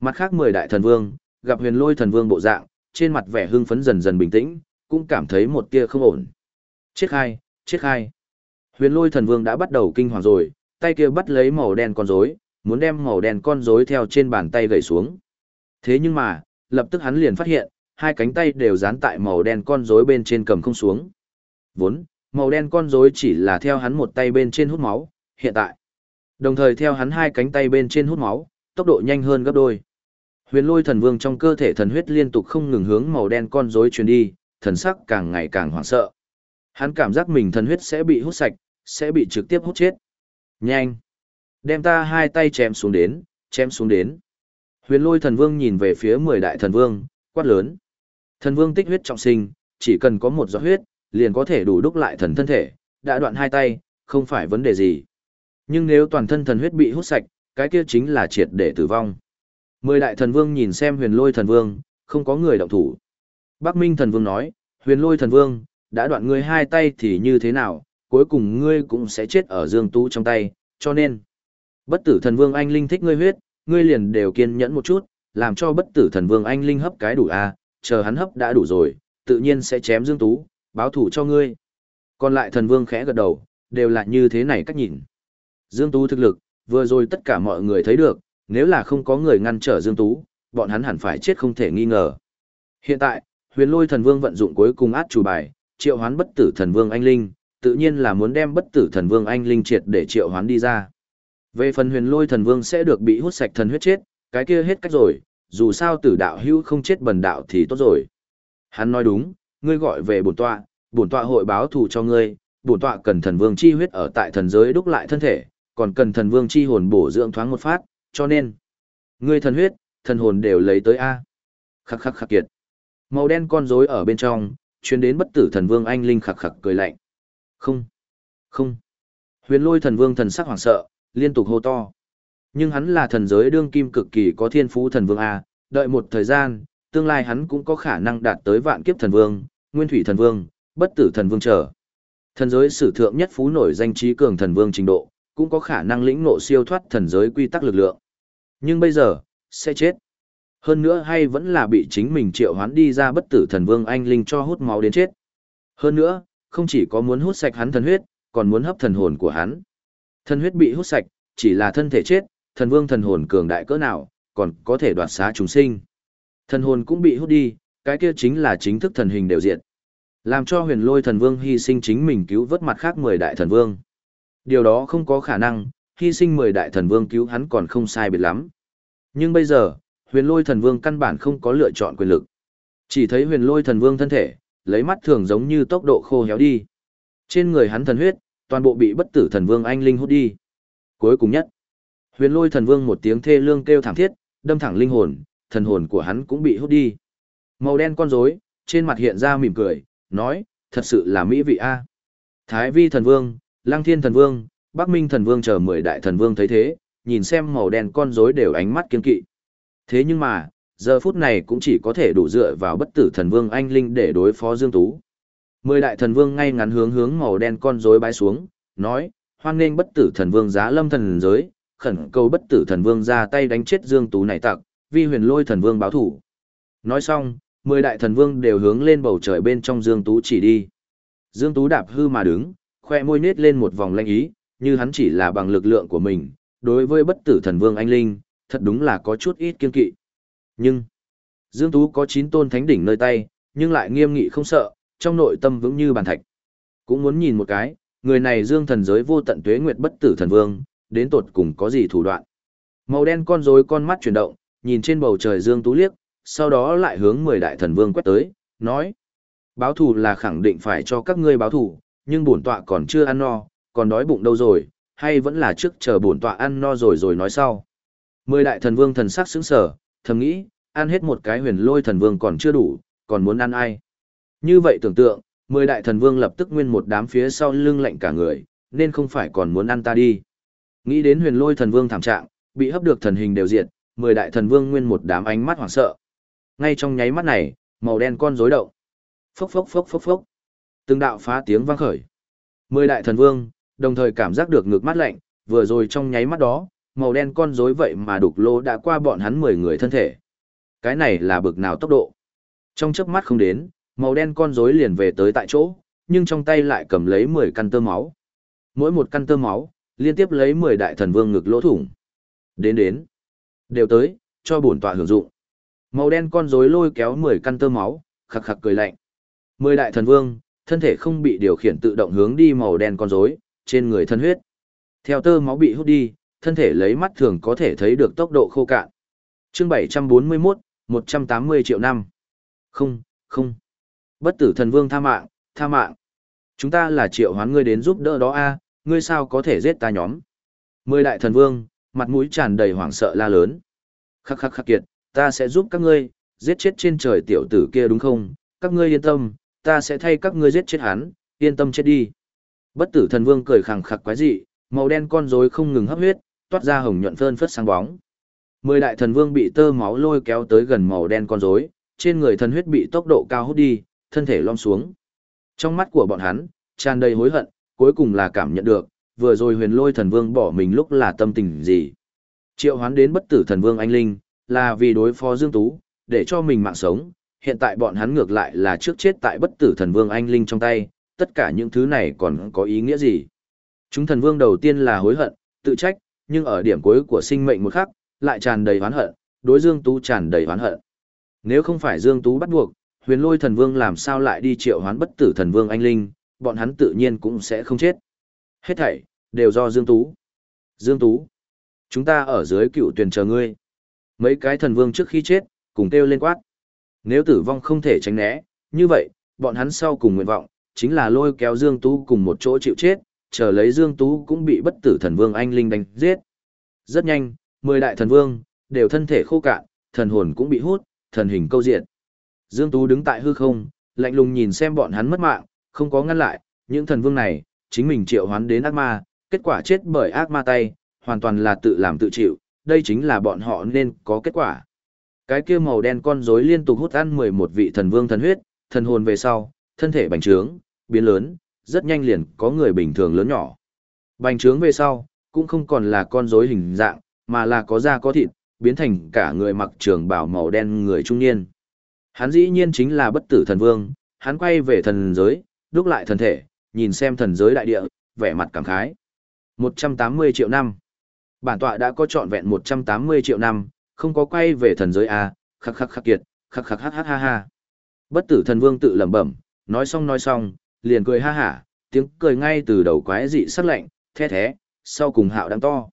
Mặt khác mười đại thần vương, gặp huyền lôi thần vương bộ dạng, trên mặt vẻ hưng phấn dần dần bình tĩnh, cũng cảm thấy một tia không ổn. Chết hai, chết hai. Huyền lôi thần vương đã bắt đầu kinh hoàng rồi, tay kia bắt lấy màu đen con rối, muốn đem màu đen con rối theo trên bàn tay gảy xuống. Thế nhưng mà, lập tức hắn liền phát hiện, hai cánh tay đều dán tại màu đen con rối bên trên cầm không xuống. Vốn, màu đen con rối chỉ là theo hắn một tay bên trên hút máu, hiện tại. Đồng thời theo hắn hai cánh tay bên trên hút máu, tốc độ nhanh hơn gấp đôi. Huyền lôi thần vương trong cơ thể thần huyết liên tục không ngừng hướng màu đen con rối truyền đi, thần sắc càng ngày càng hoảng sợ. Hắn cảm giác mình thần huyết sẽ bị hút sạch, sẽ bị trực tiếp hút chết. Nhanh! Đem ta hai tay chém xuống đến, chém xuống đến. Huyền lôi thần vương nhìn về phía mười đại thần vương, quát lớn. Thần vương tích huyết trọng sinh, chỉ cần có một giọt huyết, liền có thể đủ đúc lại thần thân thể, đã đoạn hai tay, không phải vấn đề gì. Nhưng nếu toàn thân thần huyết bị hút sạch, cái kia chính là triệt để tử vong. Mười đại thần vương nhìn xem huyền lôi thần vương, không có người động thủ. Bắc Minh thần vương nói, huyền lôi thần vương, đã đoạn ngươi hai tay thì như thế nào, cuối cùng ngươi cũng sẽ chết ở dương tú trong tay, cho nên. Bất tử thần vương anh linh thích ngươi huyết, ngươi liền đều kiên nhẫn một chút, làm cho bất tử thần vương anh linh hấp cái đủ a, chờ hắn hấp đã đủ rồi, tự nhiên sẽ chém Dương Tú, báo thủ cho ngươi. Còn lại thần vương khẽ gật đầu, đều là như thế này cách nhìn. Dương Tú thực lực, vừa rồi tất cả mọi người thấy được, nếu là không có người ngăn trở Dương Tú, bọn hắn hẳn phải chết không thể nghi ngờ. Hiện tại, huyền lôi thần vương vận dụng cuối cùng át chủ bài, triệu hoán bất tử thần vương anh linh, tự nhiên là muốn đem bất tử thần vương anh linh triệt để triệu hoán đi ra. Về phần huyền lôi thần vương sẽ được bị hút sạch thần huyết chết, cái kia hết cách rồi, dù sao tử đạo hữu không chết bần đạo thì tốt rồi. Hắn nói đúng, ngươi gọi về bổn tọa, bổn tọa hội báo thù cho ngươi, bổn tọa cần thần vương chi huyết ở tại thần giới đúc lại thân thể, còn cần thần vương chi hồn bổ dưỡng thoáng một phát, cho nên, ngươi thần huyết, thần hồn đều lấy tới a. Khắc khắc khắc kiệt. Màu đen con rối ở bên trong, truyền đến bất tử thần vương anh linh khắc khắc cười lạnh. Không, không. Huyền Lôi thần vương thần sắc hoảng sợ, liên tục hô to. Nhưng hắn là thần giới đương kim cực kỳ có thiên phú thần vương A, đợi một thời gian, tương lai hắn cũng có khả năng đạt tới vạn kiếp thần vương, nguyên thủy thần vương, bất tử thần vương trở. Thần giới sử thượng nhất phú nổi danh trí cường thần vương trình độ, cũng có khả năng lĩnh ngộ siêu thoát thần giới quy tắc lực lượng. Nhưng bây giờ, sẽ chết. Hơn nữa hay vẫn là bị chính mình triệu hoán đi ra bất tử thần vương anh linh cho hút máu đến chết. Hơn nữa, không chỉ có muốn hút sạch hắn thần huyết, còn muốn hấp thần hồn của hắn. Thần huyết bị hút sạch, chỉ là thân thể chết, thần vương thần hồn cường đại cỡ nào, còn có thể đoạt xá chúng sinh. Thần hồn cũng bị hút đi, cái kia chính là chính thức thần hình đều diện. Làm cho huyền lôi thần vương hy sinh chính mình cứu vớt mặt khác 10 đại thần vương. Điều đó không có khả năng, hy sinh 10 đại thần vương cứu hắn còn không sai biệt lắm. Nhưng bây giờ, huyền lôi thần vương căn bản không có lựa chọn quyền lực. Chỉ thấy huyền lôi thần vương thân thể, lấy mắt thường giống như tốc độ khô héo đi. Trên người hắn thần huyết, toàn bộ bị bất tử thần vương anh linh hút đi. Cuối cùng nhất, Huyền lôi thần vương một tiếng thê lương kêu thảm thiết, đâm thẳng linh hồn, thần hồn của hắn cũng bị hút đi. Màu đen con rối, trên mặt hiện ra mỉm cười, nói, thật sự là mỹ vị a. Thái vi thần vương, lăng thiên thần vương, bắc minh thần vương chờ mười đại thần vương thấy thế, nhìn xem màu đen con rối đều ánh mắt kiên kỵ. Thế nhưng mà, giờ phút này cũng chỉ có thể đủ dựa vào bất tử thần vương anh linh để đối phó Dương Tú. Mười đại thần vương ngay ngắn hướng hướng màu đen con rối bái xuống, nói, hoan nghênh bất tử thần vương giá lâm thần giới, khẩn cầu bất tử thần vương ra tay đánh chết Dương Tú này tặc, vi huyền lôi thần vương báo thủ. Nói xong, mười đại thần vương đều hướng lên bầu trời bên trong Dương Tú chỉ đi. Dương Tú đạp hư mà đứng, khoe môi nết lên một vòng lanh ý, như hắn chỉ là bằng lực lượng của mình, đối với bất tử thần vương anh linh, thật đúng là có chút ít kiên kỵ. Nhưng, Dương Tú có chín tôn thánh đỉnh nơi tay, nhưng lại nghiêm nghị không sợ, trong nội tâm vững như bàn thạch. Cũng muốn nhìn một cái, người này Dương thần giới vô tận tuế nguyệt bất tử thần vương, đến tột cùng có gì thủ đoạn. Màu đen con rối con mắt chuyển động, nhìn trên bầu trời Dương Tú liếc, sau đó lại hướng mười đại thần vương quét tới, nói. Báo thù là khẳng định phải cho các ngươi báo thù, nhưng bổn tọa còn chưa ăn no, còn đói bụng đâu rồi, hay vẫn là trước chờ bổn tọa ăn no rồi rồi nói sau. Mười đại thần vương thần sắc sững sở, thầm nghĩ, ăn hết một cái huyền lôi thần vương còn chưa đủ, còn muốn ăn ai. Như vậy tưởng tượng, mười đại thần vương lập tức nguyên một đám phía sau lưng lạnh cả người, nên không phải còn muốn ăn ta đi. Nghĩ đến huyền lôi thần vương thảm trạng, bị hấp được thần hình đều diệt, mười đại thần vương nguyên một đám ánh mắt hoảng sợ. Ngay trong nháy mắt này, màu đen con rối động. Phốc phốc phốc phốc phốc. Từng đạo phá tiếng vang khởi. Mười đại thần vương, đồng thời cảm giác được ngược mắt lạnh, vừa rồi trong nháy mắt đó, màu đen con rối vậy mà đục lô đã qua bọn hắn mười người thân thể. Cái này là bực nào tốc độ? Trong chớp mắt không đến, màu đen con rối liền về tới tại chỗ, nhưng trong tay lại cầm lấy mười căn tơ máu. Mỗi một căn tơ máu, liên tiếp lấy mười đại thần vương ngực lỗ thủng. Đến đến. Đều tới, cho bổn tọa hưởng dụng. Màu đen con rối lôi kéo mười căn tơ máu, khặc khặc cười lạnh. Mười đại thần vương, thân thể không bị điều khiển tự động hướng đi màu đen con rối, trên người thân huyết. Theo tơ máu bị hút đi, thân thể lấy mắt thường có thể thấy được tốc độ khô cạn. Chương 741, 180 triệu năm. Không, không. Bất tử thần vương tha mạng, tha mạng. Chúng ta là triệu hoán ngươi đến giúp đỡ đó a, ngươi sao có thể giết ta nhóm. Mười đại thần vương, mặt mũi tràn đầy hoảng sợ la lớn. Khắc khắc khắc kiệt, ta sẽ giúp các ngươi, giết chết trên trời tiểu tử kia đúng không? Các ngươi yên tâm, ta sẽ thay các ngươi giết chết hắn, yên tâm chết đi. Bất tử thần vương cười khẳng khặc quái dị, màu đen con rối không ngừng hấp huyết, toát ra hồng nhuận phơn phất sáng bóng. Mười đại thần vương bị tơ máu lôi kéo tới gần màu đen con rối, trên người thần huyết bị tốc độ cao hút đi, thân thể lom xuống. Trong mắt của bọn hắn, tràn đầy hối hận, cuối cùng là cảm nhận được, vừa rồi huyền lôi thần vương bỏ mình lúc là tâm tình gì. Triệu hoán đến bất tử thần vương anh linh, là vì đối phó Dương Tú, để cho mình mạng sống, hiện tại bọn hắn ngược lại là trước chết tại bất tử thần vương anh linh trong tay, tất cả những thứ này còn có ý nghĩa gì. Chúng thần vương đầu tiên là hối hận, tự trách, nhưng ở điểm cuối của sinh mệnh một khắc, lại tràn đầy oán hận, đối Dương Tú tràn đầy oán hận. Nếu không phải Dương Tú bắt buộc, huyền lôi thần vương làm sao lại đi triệu hoán bất tử thần vương anh linh, bọn hắn tự nhiên cũng sẽ không chết. Hết thảy, đều do Dương Tú. Dương Tú, chúng ta ở dưới cựu tuyển chờ ngươi. Mấy cái thần vương trước khi chết, cùng kêu lên quát. Nếu tử vong không thể tránh né, như vậy, bọn hắn sau cùng nguyện vọng, chính là lôi kéo Dương Tú cùng một chỗ chịu chết, chờ lấy Dương Tú cũng bị bất tử thần vương anh linh đánh giết. Rất nhanh, mười đại thần vương, đều thân thể khô cạn, thần hồn cũng bị hút, thần hình câu diện. Dương Tú đứng tại hư không, lạnh lùng nhìn xem bọn hắn mất mạng, không có ngăn lại, những thần vương này, chính mình triệu hoán đến ác ma, kết quả chết bởi ác ma tay, hoàn toàn là tự làm tự chịu, đây chính là bọn họ nên có kết quả. Cái kia màu đen con rối liên tục hút ăn 11 vị thần vương thần huyết, thần hồn về sau, thân thể bành trướng, biến lớn, rất nhanh liền có người bình thường lớn nhỏ. Bành trướng về sau, cũng không còn là con rối hình dạng, mà là có da có thịt, biến thành cả người mặc trường bào màu đen người trung niên. Hắn dĩ nhiên chính là bất tử thần vương, hắn quay về thần giới, đúc lại thần thể, nhìn xem thần giới đại địa, vẻ mặt cảm khái. 180 triệu năm. Bản tọa đã có trọn vẹn 180 triệu năm, không có quay về thần giới a khắc khắc khắc kiệt, khắc khắc khắc ha ha. Bất tử thần vương tự lẩm bẩm, nói xong nói xong, liền cười ha hả, tiếng cười ngay từ đầu quái dị sắc lạnh, the thế, sau cùng hạo đang to.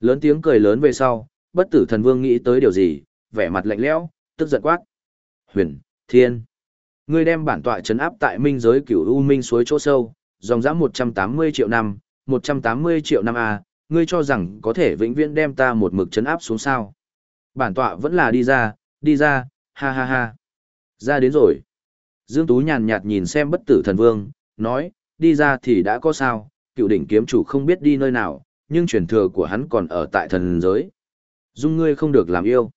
Lớn tiếng cười lớn về sau, bất tử thần vương nghĩ tới điều gì, vẻ mặt lạnh lẽo, tức giận quát. Huyền, thiên. Ngươi đem bản tọa trấn áp tại minh giới cửu u minh suối chỗ sâu, dòng dã 180 triệu năm, 180 triệu năm à, ngươi cho rằng có thể vĩnh viễn đem ta một mực trấn áp xuống sao. Bản tọa vẫn là đi ra, đi ra, ha ha ha. Ra đến rồi. Dương Tú nhàn nhạt nhìn xem bất tử thần vương, nói, đi ra thì đã có sao, cựu đỉnh kiếm chủ không biết đi nơi nào, nhưng truyền thừa của hắn còn ở tại thần giới. Dung ngươi không được làm yêu.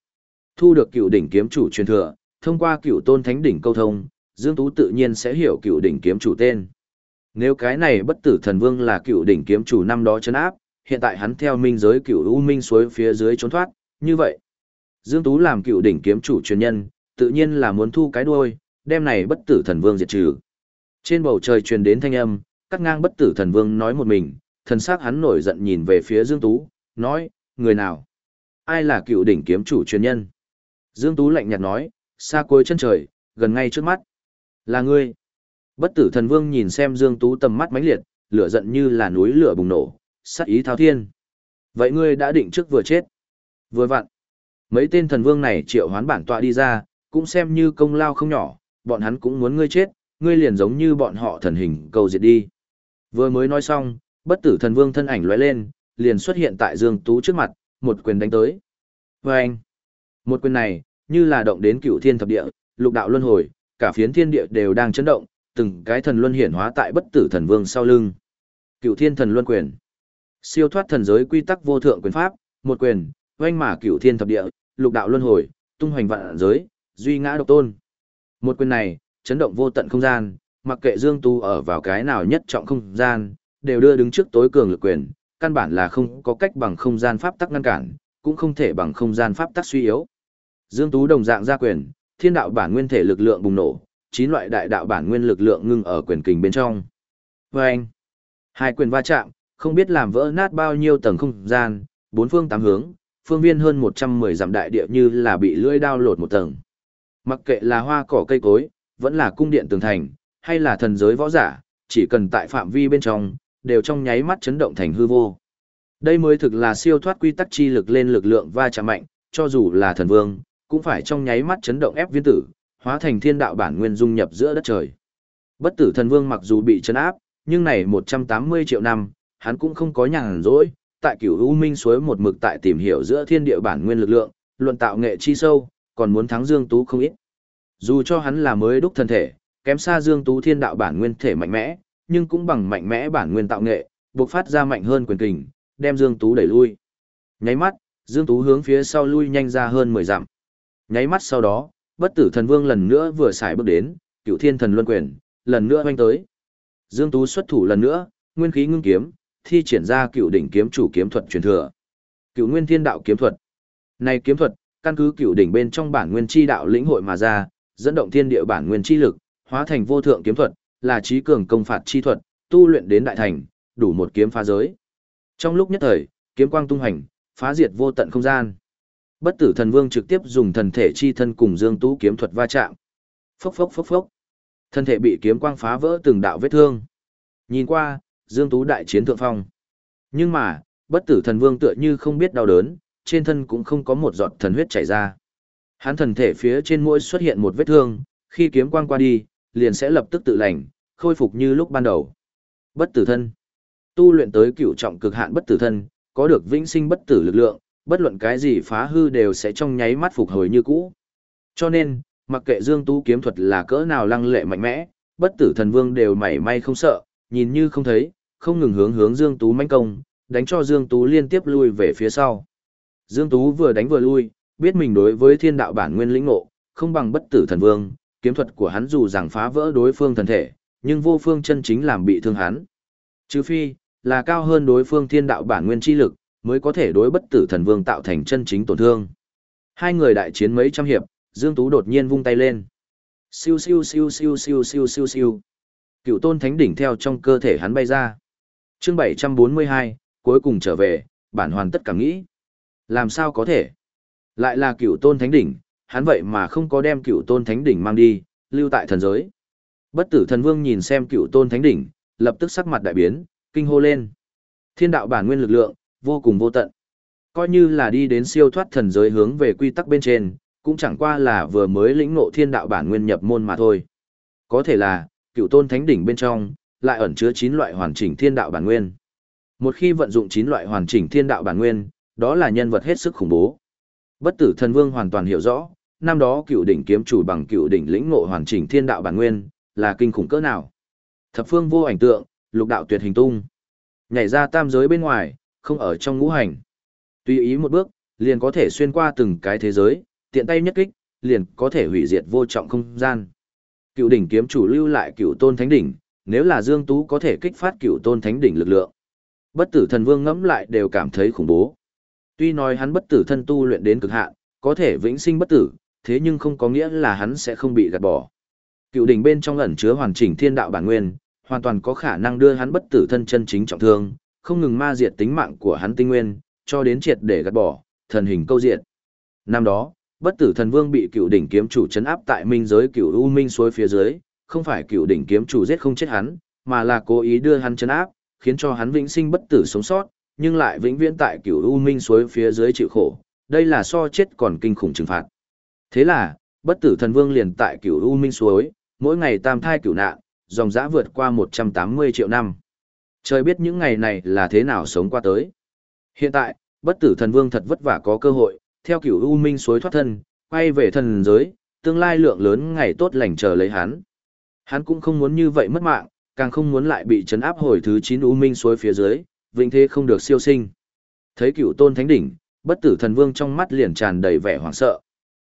Thu được cựu đỉnh kiếm chủ truyền thừa, thông qua cựu tôn thánh đỉnh câu thông, Dương Tú tự nhiên sẽ hiểu cựu đỉnh kiếm chủ tên. Nếu cái này bất tử thần vương là cựu đỉnh kiếm chủ năm đó chấn áp, hiện tại hắn theo minh giới cựu u minh suối phía dưới trốn thoát, như vậy. Dương Tú làm cựu đỉnh kiếm chủ truyền nhân, tự nhiên là muốn thu cái đuôi, đem này bất tử thần vương diệt trừ. Trên bầu trời truyền đến thanh âm, cắt ngang bất tử thần vương nói một mình, thần sắc hắn nổi giận nhìn về phía Dương Tú, nói, người nào? Ai là cựu đỉnh kiếm chủ truyền nhân? Dương Tú lạnh nhạt nói, xa cuối chân trời, gần ngay trước mắt. Là ngươi. Bất tử thần vương nhìn xem Dương Tú tầm mắt mãnh liệt, lửa giận như là núi lửa bùng nổ, sát ý thao thiên. Vậy ngươi đã định trước vừa chết. Vừa vặn. Mấy tên thần vương này triệu hoán bản tọa đi ra, cũng xem như công lao không nhỏ, bọn hắn cũng muốn ngươi chết, ngươi liền giống như bọn họ thần hình cầu diệt đi. Vừa mới nói xong, bất tử thần vương thân ảnh lóe lên, liền xuất hiện tại Dương Tú trước mặt, một quyền đánh tới. Và anh, một quyền này, như là động đến cựu thiên thập địa, lục đạo luân hồi, cả phiến thiên địa đều đang chấn động, từng cái thần luân hiển hóa tại bất tử thần vương sau lưng. Cựu thiên thần luân quyền, siêu thoát thần giới quy tắc vô thượng quyền pháp, một quyền, oanh mà cựu thiên thập địa, lục đạo luân hồi, tung hoành vạn giới, duy ngã độc tôn. Một quyền này, chấn động vô tận không gian, mặc kệ Dương Tu ở vào cái nào nhất trọng không gian, đều đưa đứng trước tối cường lực quyền, căn bản là không có cách bằng không gian pháp tắc ngăn cản, cũng không thể bằng không gian pháp tắc suy yếu. Dương Tú đồng dạng ra quyền, thiên đạo bản nguyên thể lực lượng bùng nổ, chín loại đại đạo bản nguyên lực lượng ngưng ở quyền kình bên trong. Và anh, hai quyền va chạm, không biết làm vỡ nát bao nhiêu tầng không gian, bốn phương tám hướng, phương viên hơn 110 dặm đại địa như là bị lưỡi đao lột một tầng. Mặc kệ là hoa cỏ cây cối, vẫn là cung điện tường thành, hay là thần giới võ giả, chỉ cần tại phạm vi bên trong, đều trong nháy mắt chấn động thành hư vô. Đây mới thực là siêu thoát quy tắc chi lực lên lực lượng va chạm mạnh, cho dù là thần vương, cũng phải trong nháy mắt chấn động ép viên tử, hóa thành thiên đạo bản nguyên dung nhập giữa đất trời. Bất tử thần vương mặc dù bị chấn áp, nhưng này 180 triệu năm, hắn cũng không có nhàn rỗi, tại cửu U Minh suối một mực tại tìm hiểu giữa thiên địa bản nguyên lực lượng, luận tạo nghệ chi sâu, còn muốn thắng Dương Tú không ít. Dù cho hắn là mới đúc thân thể, kém xa Dương Tú thiên đạo bản nguyên thể mạnh mẽ, nhưng cũng bằng mạnh mẽ bản nguyên tạo nghệ, buộc phát ra mạnh hơn quyền kình, đem Dương Tú đẩy lui. Nháy mắt, Dương Tú hướng phía sau lui nhanh ra hơn 10 dặm. Nháy mắt sau đó, bất tử thần vương lần nữa vừa xài bước đến, cựu thiên thần luân quyền, lần nữa hoanh tới. Dương Tú xuất thủ lần nữa, nguyên khí ngưng kiếm, thi triển ra cựu đỉnh kiếm chủ kiếm thuật truyền thừa. Cựu nguyên thiên đạo kiếm thuật. Này kiếm thuật, căn cứ cựu đỉnh bên trong bản nguyên chi đạo lĩnh hội mà ra, dẫn động thiên địa bản nguyên chi lực, hóa thành vô thượng kiếm thuật, là trí cường công phạt chi thuật, tu luyện đến đại thành, đủ một kiếm phá giới. Trong lúc nhất thời, kiếm quang tung hành, phá diệt vô tận không gian. Bất tử thần vương trực tiếp dùng thần thể chi thân cùng Dương Tú kiếm thuật va chạm. Phốc phốc phốc phốc. Thân thể bị kiếm quang phá vỡ từng đạo vết thương. Nhìn qua, Dương Tú đại chiến thượng phong. Nhưng mà, bất tử thần vương tựa như không biết đau đớn, trên thân cũng không có một giọt thần huyết chảy ra. Hắn thần thể phía trên mũi xuất hiện một vết thương, khi kiếm quang qua đi, liền sẽ lập tức tự lành, khôi phục như lúc ban đầu. Bất tử thân. Tu luyện tới cựu trọng cực hạn bất tử thân, có được vĩnh sinh bất tử lực lượng, bất luận cái gì phá hư đều sẽ trong nháy mắt phục hồi như cũ. Cho nên, mặc kệ Dương Tú kiếm thuật là cỡ nào lăng lệ mạnh mẽ, bất tử thần vương đều mảy may không sợ, nhìn như không thấy, không ngừng hướng hướng Dương Tú mãnh công, đánh cho Dương Tú liên tiếp lui về phía sau. Dương Tú vừa đánh vừa lui, biết mình đối với thiên đạo bản nguyên lĩnh ngộ, không bằng bất tử thần vương, kiếm thuật của hắn dù rằng phá vỡ đối phương thần thể, nhưng vô phương chân chính làm bị thương hắn. Trừ phi, là cao hơn đối phương thiên đạo bản nguyên chi lực, mới có thể đối bất tử thần vương tạo thành chân chính tổn thương. Hai người đại chiến mấy trăm hiệp, Dương Tú đột nhiên vung tay lên. Siêu siêu siêu siêu siêu siêu siêu siêu. Cựu tôn thánh đỉnh theo trong cơ thể hắn bay ra. chương 742, cuối cùng trở về, bản hoàn tất cả nghĩ. Làm sao có thể? Lại là cựu tôn thánh đỉnh, hắn vậy mà không có đem cựu tôn thánh đỉnh mang đi, lưu tại thần giới. Bất tử thần vương nhìn xem cựu tôn thánh đỉnh, lập tức sắc mặt đại biến, kinh hô lên. Thiên đạo bản nguyên lực lượng, vô cùng vô tận. Coi như là đi đến siêu thoát thần giới hướng về quy tắc bên trên, cũng chẳng qua là vừa mới lĩnh ngộ thiên đạo bản nguyên nhập môn mà thôi. Có thể là, cựu tôn thánh đỉnh bên trong, lại ẩn chứa 9 loại hoàn chỉnh thiên đạo bản nguyên. Một khi vận dụng 9 loại hoàn chỉnh thiên đạo bản nguyên, đó là nhân vật hết sức khủng bố. Bất tử thần vương hoàn toàn hiểu rõ, năm đó cựu đỉnh kiếm chủ bằng cựu đỉnh lĩnh ngộ hoàn chỉnh thiên đạo bản nguyên, là kinh khủng cỡ nào. Thập phương vô ảnh tượng, lục đạo tuyệt hình tung. Nhảy ra tam giới bên ngoài, không ở trong ngũ hành. Tùy ý một bước, liền có thể xuyên qua từng cái thế giới, tiện tay nhất kích, liền có thể hủy diệt vô trọng không gian. Cựu đỉnh kiếm chủ lưu lại cựu tôn thánh đỉnh, nếu là Dương Tú có thể kích phát cựu tôn thánh đỉnh lực lượng. Bất tử thần vương ngẫm lại đều cảm thấy khủng bố. Tuy nói hắn bất tử thân tu luyện đến cực hạn, có thể vĩnh sinh bất tử, thế nhưng không có nghĩa là hắn sẽ không bị gạt bỏ. Cựu đỉnh bên trong ẩn chứa hoàn chỉnh thiên đạo bản nguyên, hoàn toàn có khả năng đưa hắn bất tử thân chân chính trọng thương, không ngừng ma diệt tính mạng của hắn tinh nguyên, cho đến triệt để gạt bỏ, thần hình câu diệt. Năm đó, bất tử thần vương bị cựu đỉnh kiếm chủ chấn áp tại minh giới cựu u minh suối phía dưới, không phải cựu đỉnh kiếm chủ giết không chết hắn, mà là cố ý đưa hắn chấn áp, khiến cho hắn vĩnh sinh bất tử sống sót, nhưng lại vĩnh viễn tại cựu u minh suối phía dưới chịu khổ. Đây là so chết còn kinh khủng trừng phạt. Thế là, bất tử thần vương liền tại cựu u minh suối, mỗi ngày tam thai cựu nạn, dòng dã vượt qua 180 triệu năm. Trời biết những ngày này là thế nào sống qua tới. Hiện tại, bất tử thần vương thật vất vả có cơ hội, theo kiểu U Minh suối thoát thân, quay về thần giới, tương lai lượng lớn ngày tốt lành chờ lấy hắn. Hắn cũng không muốn như vậy mất mạng, càng không muốn lại bị chấn áp hồi thứ 9 U Minh suối phía dưới, vĩnh thế không được siêu sinh. Thấy cựu tôn thánh đỉnh, bất tử thần vương trong mắt liền tràn đầy vẻ hoảng sợ.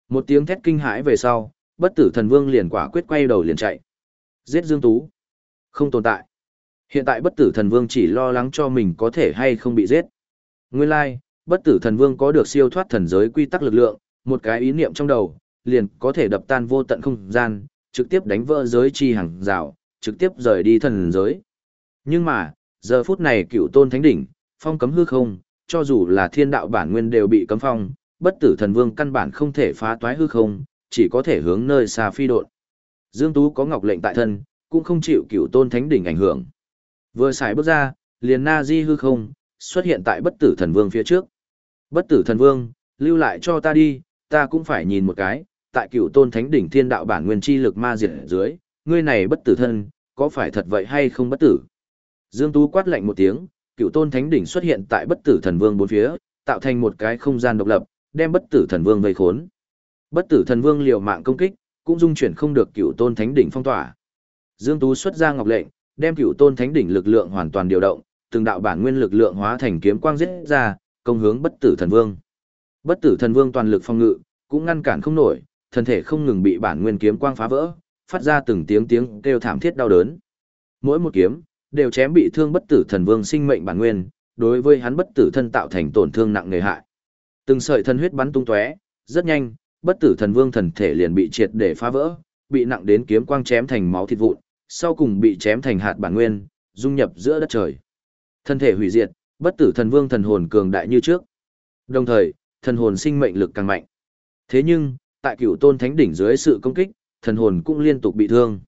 Một tiếng thét kinh hãi về sau, bất tử thần vương liền quả quyết quay đầu liền chạy. Giết Dương Tú. Không tồn tại. Hiện tại bất tử thần vương chỉ lo lắng cho mình có thể hay không bị giết. Nguyên lai, like, bất tử thần vương có được siêu thoát thần giới quy tắc lực lượng, một cái ý niệm trong đầu, liền có thể đập tan vô tận không gian, trực tiếp đánh vỡ giới chi hàng rào, trực tiếp rời đi thần giới. Nhưng mà, giờ phút này cựu tôn thánh đỉnh, phong cấm hư không, cho dù là thiên đạo bản nguyên đều bị cấm phong, bất tử thần vương căn bản không thể phá toái hư không, chỉ có thể hướng nơi xa phi độn. Dương Tú có ngọc lệnh tại thân, cũng không chịu cựu tôn thánh đỉnh ảnh hưởng. Vừa xài bước ra, liền na di hư không, xuất hiện tại bất tử thần vương phía trước. Bất tử thần vương, lưu lại cho ta đi, ta cũng phải nhìn một cái, tại cựu tôn thánh đỉnh thiên đạo bản nguyên chi lực ma diệt dưới, ngươi này bất tử thân, có phải thật vậy hay không bất tử? Dương Tú quát lạnh một tiếng, cựu tôn thánh đỉnh xuất hiện tại bất tử thần vương bốn phía, tạo thành một cái không gian độc lập, đem bất tử thần vương vây khốn. Bất tử thần vương liều mạng công kích, cũng dung chuyển không được cựu tôn thánh đỉnh phong tỏa. Dương Tú xuất ra ngọc lệnh, đem cựu tôn thánh đỉnh lực lượng hoàn toàn điều động, từng đạo bản nguyên lực lượng hóa thành kiếm quang giết ra, công hướng bất tử thần vương. Bất tử thần vương toàn lực phòng ngự, cũng ngăn cản không nổi, thân thể không ngừng bị bản nguyên kiếm quang phá vỡ, phát ra từng tiếng tiếng kêu thảm thiết đau đớn. Mỗi một kiếm đều chém bị thương bất tử thần vương sinh mệnh bản nguyên, đối với hắn bất tử thân tạo thành tổn thương nặng nề hại. Từng sợi thân huyết bắn tung tóe, rất nhanh, bất tử thần vương thần thể liền bị triệt để phá vỡ, bị nặng đến kiếm quang chém thành máu thịt vụn, sau cùng bị chém thành hạt bản nguyên, dung nhập giữa đất trời. Thân thể hủy diệt, bất tử thần vương thần hồn cường đại như trước. Đồng thời, thần hồn sinh mệnh lực càng mạnh. Thế nhưng, tại cửu tôn thánh đỉnh dưới sự công kích, thần hồn cũng liên tục bị thương.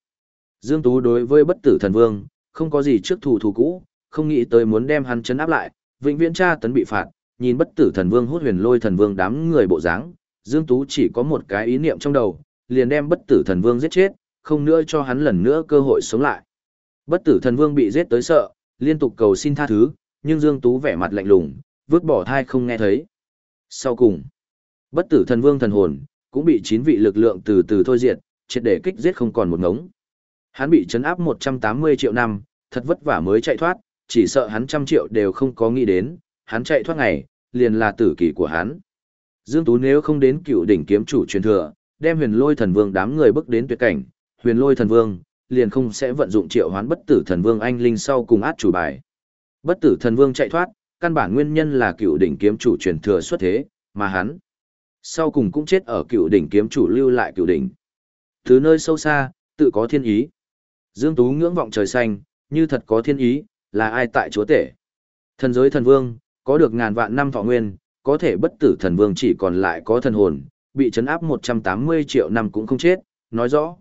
Dương Tú đối với bất tử thần vương, không có gì trước thủ thủ cũ, không nghĩ tới muốn đem hắn chấn áp lại, vĩnh viễn tra tấn bị phạt, nhìn bất tử thần vương hút huyền lôi thần vương đám người bộ dáng, Dương Tú chỉ có một cái ý niệm trong đầu, liền đem bất tử thần vương giết chết, không nữa cho hắn lần nữa cơ hội sống lại. Bất tử thần vương bị giết tới sợ, liên tục cầu xin tha thứ, nhưng Dương Tú vẻ mặt lạnh lùng, vứt bỏ thai không nghe thấy. Sau cùng, bất tử thần vương thần hồn, cũng bị chín vị lực lượng từ từ thôi diệt, triệt để kích giết không còn một ngống. Hắn bị chấn áp 180 triệu năm, thật vất vả mới chạy thoát, chỉ sợ hắn trăm triệu đều không có nghĩ đến, hắn chạy thoát ngày, liền là tử kỳ của hắn. Dương Tú nếu không đến cựu đỉnh kiếm chủ truyền thừa, đem huyền lôi thần vương đám người bước đến tuyệt cảnh, huyền lôi thần vương, liền không sẽ vận dụng triệu hoán bất tử thần vương anh linh sau cùng át chủ bài. Bất tử thần vương chạy thoát, căn bản nguyên nhân là cựu đỉnh kiếm chủ truyền thừa xuất thế, mà hắn sau cùng cũng chết ở cựu đỉnh kiếm chủ lưu lại cựu đỉnh. thứ nơi sâu xa, tự có thiên ý. Dương Tú ngưỡng vọng trời xanh, như thật có thiên ý, là ai tại chúa tể. Thần giới thần vương, có được ngàn vạn năm thọ nguyên, có thể bất tử thần vương chỉ còn lại có thần hồn, bị chấn áp 180 triệu năm cũng không chết, nói rõ.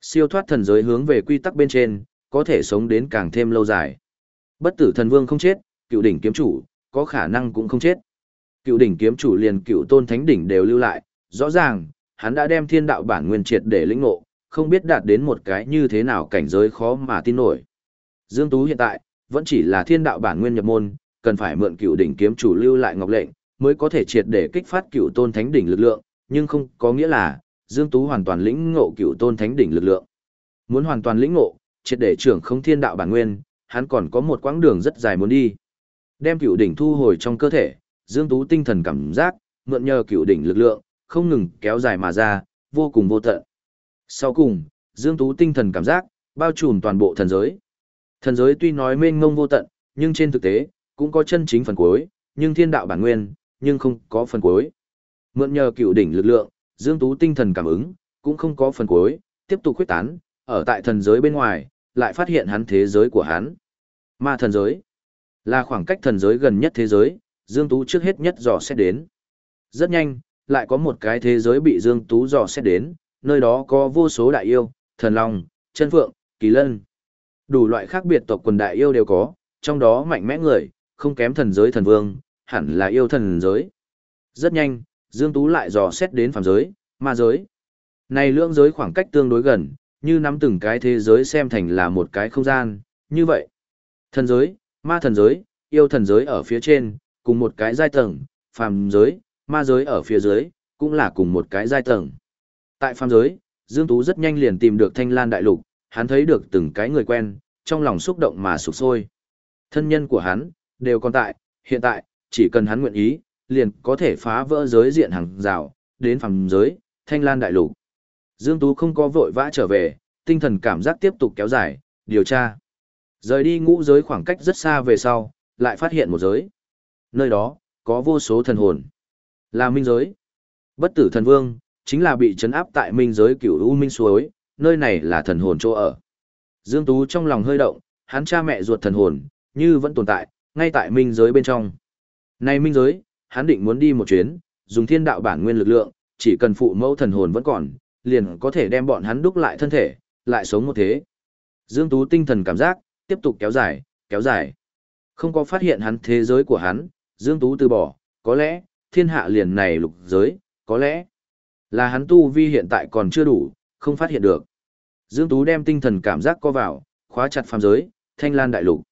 Siêu thoát thần giới hướng về quy tắc bên trên, có thể sống đến càng thêm lâu dài. Bất tử thần vương không chết, cựu đỉnh kiếm chủ, có khả năng cũng không chết. Cựu đỉnh kiếm chủ liền cựu tôn thánh đỉnh đều lưu lại, rõ ràng, hắn đã đem thiên đạo bản nguyên triệt để lĩnh ngộ, không biết đạt đến một cái như thế nào cảnh giới khó mà tin nổi. Dương Tú hiện tại, vẫn chỉ là thiên đạo bản nguyên nhập môn, cần phải mượn cựu đỉnh kiếm chủ lưu lại ngọc lệnh, mới có thể triệt để kích phát cựu tôn thánh đỉnh lực lượng, nhưng không có nghĩa là Dương Tú hoàn toàn lĩnh ngộ cựu tôn thánh đỉnh lực lượng. Muốn hoàn toàn lĩnh ngộ, triệt để trưởng không thiên đạo bản nguyên, hắn còn có một quãng đường rất dài muốn đi. Đem cựu đỉnh thu hồi trong cơ thể, Dương Tú tinh thần cảm giác, mượn nhờ cựu đỉnh lực lượng, không ngừng kéo dài mà ra, vô cùng vô tận. Sau cùng, Dương Tú tinh thần cảm giác, bao trùm toàn bộ thần giới. Thần giới tuy nói mênh ngông vô tận, nhưng trên thực tế, cũng có chân chính phần cuối, nhưng thiên đạo bản nguyên, nhưng không có phần cuối. Mượn nhờ cựu đỉnh lực lượng, Dương Tú tinh thần cảm ứng, cũng không có phần cuối, tiếp tục khuyết tán, ở tại thần giới bên ngoài, lại phát hiện hắn thế giới của hắn. Ma thần giới là khoảng cách thần giới gần nhất thế giới, Dương Tú trước hết nhất dò xét đến. Rất nhanh, lại có một cái thế giới bị Dương Tú dò xét đến, nơi đó có vô số đại yêu, thần long, chân phượng, kỳ lân. Đủ loại khác biệt tộc quần đại yêu đều có, trong đó mạnh mẽ người, không kém thần giới thần vương, hẳn là yêu thần giới. Rất nhanh, Dương Tú lại dò xét đến phàm giới, ma giới. Này lưỡng giới khoảng cách tương đối gần, như nắm từng cái thế giới xem thành là một cái không gian, như vậy. Thần giới, ma thần giới, yêu thần giới ở phía trên, cùng một cái giai tầng, phàm giới, ma giới ở phía dưới, cũng là cùng một cái giai tầng. Tại phàm giới, Dương Tú rất nhanh liền tìm được Thanh Lan Đại Lục, hắn thấy được từng cái người quen, trong lòng xúc động mà sụp sôi. Thân nhân của hắn, đều còn tại, hiện tại, chỉ cần hắn nguyện ý, liền có thể phá vỡ giới diện hàng rào, đến phàm giới, Thanh Lan Đại Lục. Dương Tú không có vội vã trở về, tinh thần cảm giác tiếp tục kéo dài, điều tra. Rời đi ngũ giới khoảng cách rất xa về sau, lại phát hiện một giới. Nơi đó, có vô số thần hồn. Là minh giới. Bất tử thần vương, chính là bị chấn áp tại minh giới cửu U Minh Suối, nơi này là thần hồn chỗ ở. Dương Tú trong lòng hơi động, hắn cha mẹ ruột thần hồn, như vẫn tồn tại, ngay tại minh giới bên trong. Này minh giới, hắn định muốn đi một chuyến, dùng thiên đạo bản nguyên lực lượng, chỉ cần phụ mẫu thần hồn vẫn còn, liền có thể đem bọn hắn đúc lại thân thể, lại sống một thế. Dương Tú tinh thần cảm giác, tiếp tục kéo dài, kéo dài. Không có phát hiện hắn thế giới của hắn, Dương Tú từ bỏ, có lẽ, thiên hạ liền này lục giới, có lẽ là hắn tu vi hiện tại còn chưa đủ, không phát hiện được. Dương Tú đem tinh thần cảm giác co vào, khóa chặt phàm giới, thanh lan đại lục.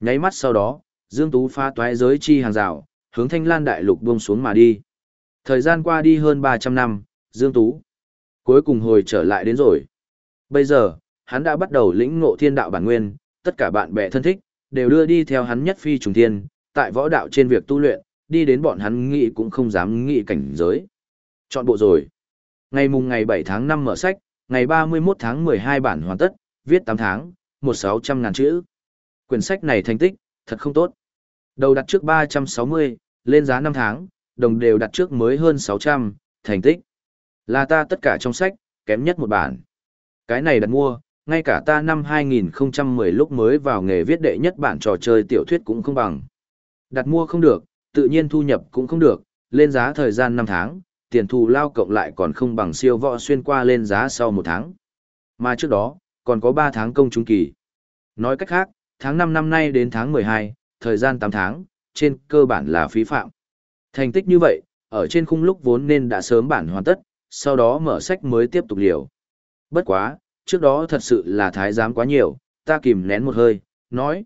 Nháy mắt sau đó, Dương Tú phá toái giới chi hàng rào, hướng thanh lan đại lục buông xuống mà đi. Thời gian qua đi hơn 300 năm, Dương Tú cuối cùng hồi trở lại đến rồi. Bây giờ, hắn đã bắt đầu lĩnh ngộ thiên đạo bản nguyên, tất cả bạn bè thân thích, đều đưa đi theo hắn nhất phi trùng thiên, tại võ đạo trên việc tu luyện, đi đến bọn hắn nghĩ cũng không dám nghĩ cảnh giới. Chọn bộ rồi. Ngày mùng ngày 7 tháng 5 mở sách, ngày 31 tháng 12 bản hoàn tất, viết 8 tháng, 1600 ngàn chữ. Quyển sách này thành tích, thật không tốt. Đầu đặt trước 360, lên giá 5 tháng, đồng đều đặt trước mới hơn 600, thành tích. Là ta tất cả trong sách, kém nhất một bản. Cái này đặt mua, ngay cả ta năm 2010 lúc mới vào nghề viết đệ nhất bản trò chơi tiểu thuyết cũng không bằng. Đặt mua không được, tự nhiên thu nhập cũng không được, lên giá thời gian 5 tháng, tiền thù lao cộng lại còn không bằng siêu võ xuyên qua lên giá sau một tháng. Mà trước đó, còn có 3 tháng công trung kỳ. Nói cách khác, tháng 5 năm nay đến tháng 12, thời gian 8 tháng, trên cơ bản là phí phạm. Thành tích như vậy, ở trên khung lúc vốn nên đã sớm bản hoàn tất, sau đó mở sách mới tiếp tục liều. Bất quá, trước đó thật sự là thái giám quá nhiều, ta kìm nén một hơi, nói.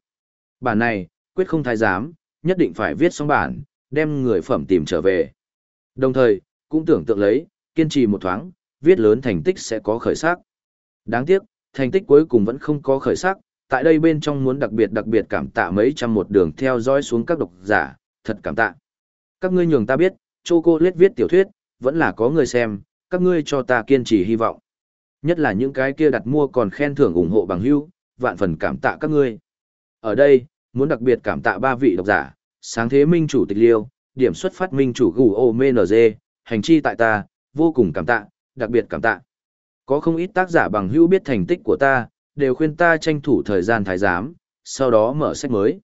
Bản này, quyết không thái giám, nhất định phải viết xong bản, đem người phẩm tìm trở về. Đồng thời, cũng tưởng tượng lấy, kiên trì một thoáng, viết lớn thành tích sẽ có khởi sắc. Đáng tiếc, thành tích cuối cùng vẫn không có khởi sắc, tại đây bên trong muốn đặc biệt đặc biệt cảm tạ mấy trăm một đường theo dõi xuống các độc giả, thật cảm tạ. Các ngươi nhường ta biết, chocolate viết tiểu thuyết, vẫn là có người xem, các ngươi cho ta kiên trì hy vọng. Nhất là những cái kia đặt mua còn khen thưởng ủng hộ bằng hữu, vạn phần cảm tạ các ngươi. Ở đây, muốn đặc biệt cảm tạ ba vị độc giả, sáng thế minh chủ tịch liêu, điểm xuất phát minh chủ gù OMNG, hành chi tại ta, vô cùng cảm tạ, đặc biệt cảm tạ. Có không ít tác giả bằng hữu biết thành tích của ta, đều khuyên ta tranh thủ thời gian thái giám, sau đó mở sách mới.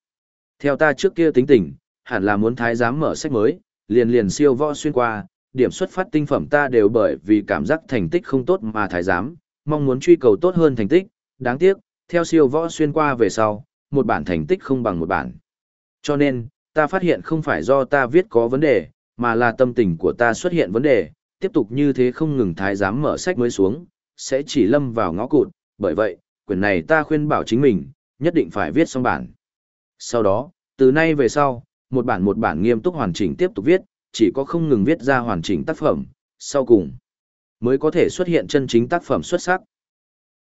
Theo ta trước kia tính tình, hẳn là muốn thái giám mở sách mới, liền liền siêu võ xuyên qua, điểm xuất phát tinh phẩm ta đều bởi vì cảm giác thành tích không tốt mà thái giám, mong muốn truy cầu tốt hơn thành tích, đáng tiếc, theo siêu võ xuyên qua về sau, một bản thành tích không bằng một bản. Cho nên, ta phát hiện không phải do ta viết có vấn đề, mà là tâm tình của ta xuất hiện vấn đề, tiếp tục như thế không ngừng thái giám mở sách mới xuống, sẽ chỉ lâm vào ngõ cụt, bởi vậy, quyển này ta khuyên bảo chính mình, nhất định phải viết xong bản. Sau đó, từ nay về sau, một bản một bản nghiêm túc hoàn chỉnh tiếp tục viết, chỉ có không ngừng viết ra hoàn chỉnh tác phẩm, sau cùng mới có thể xuất hiện chân chính tác phẩm xuất sắc.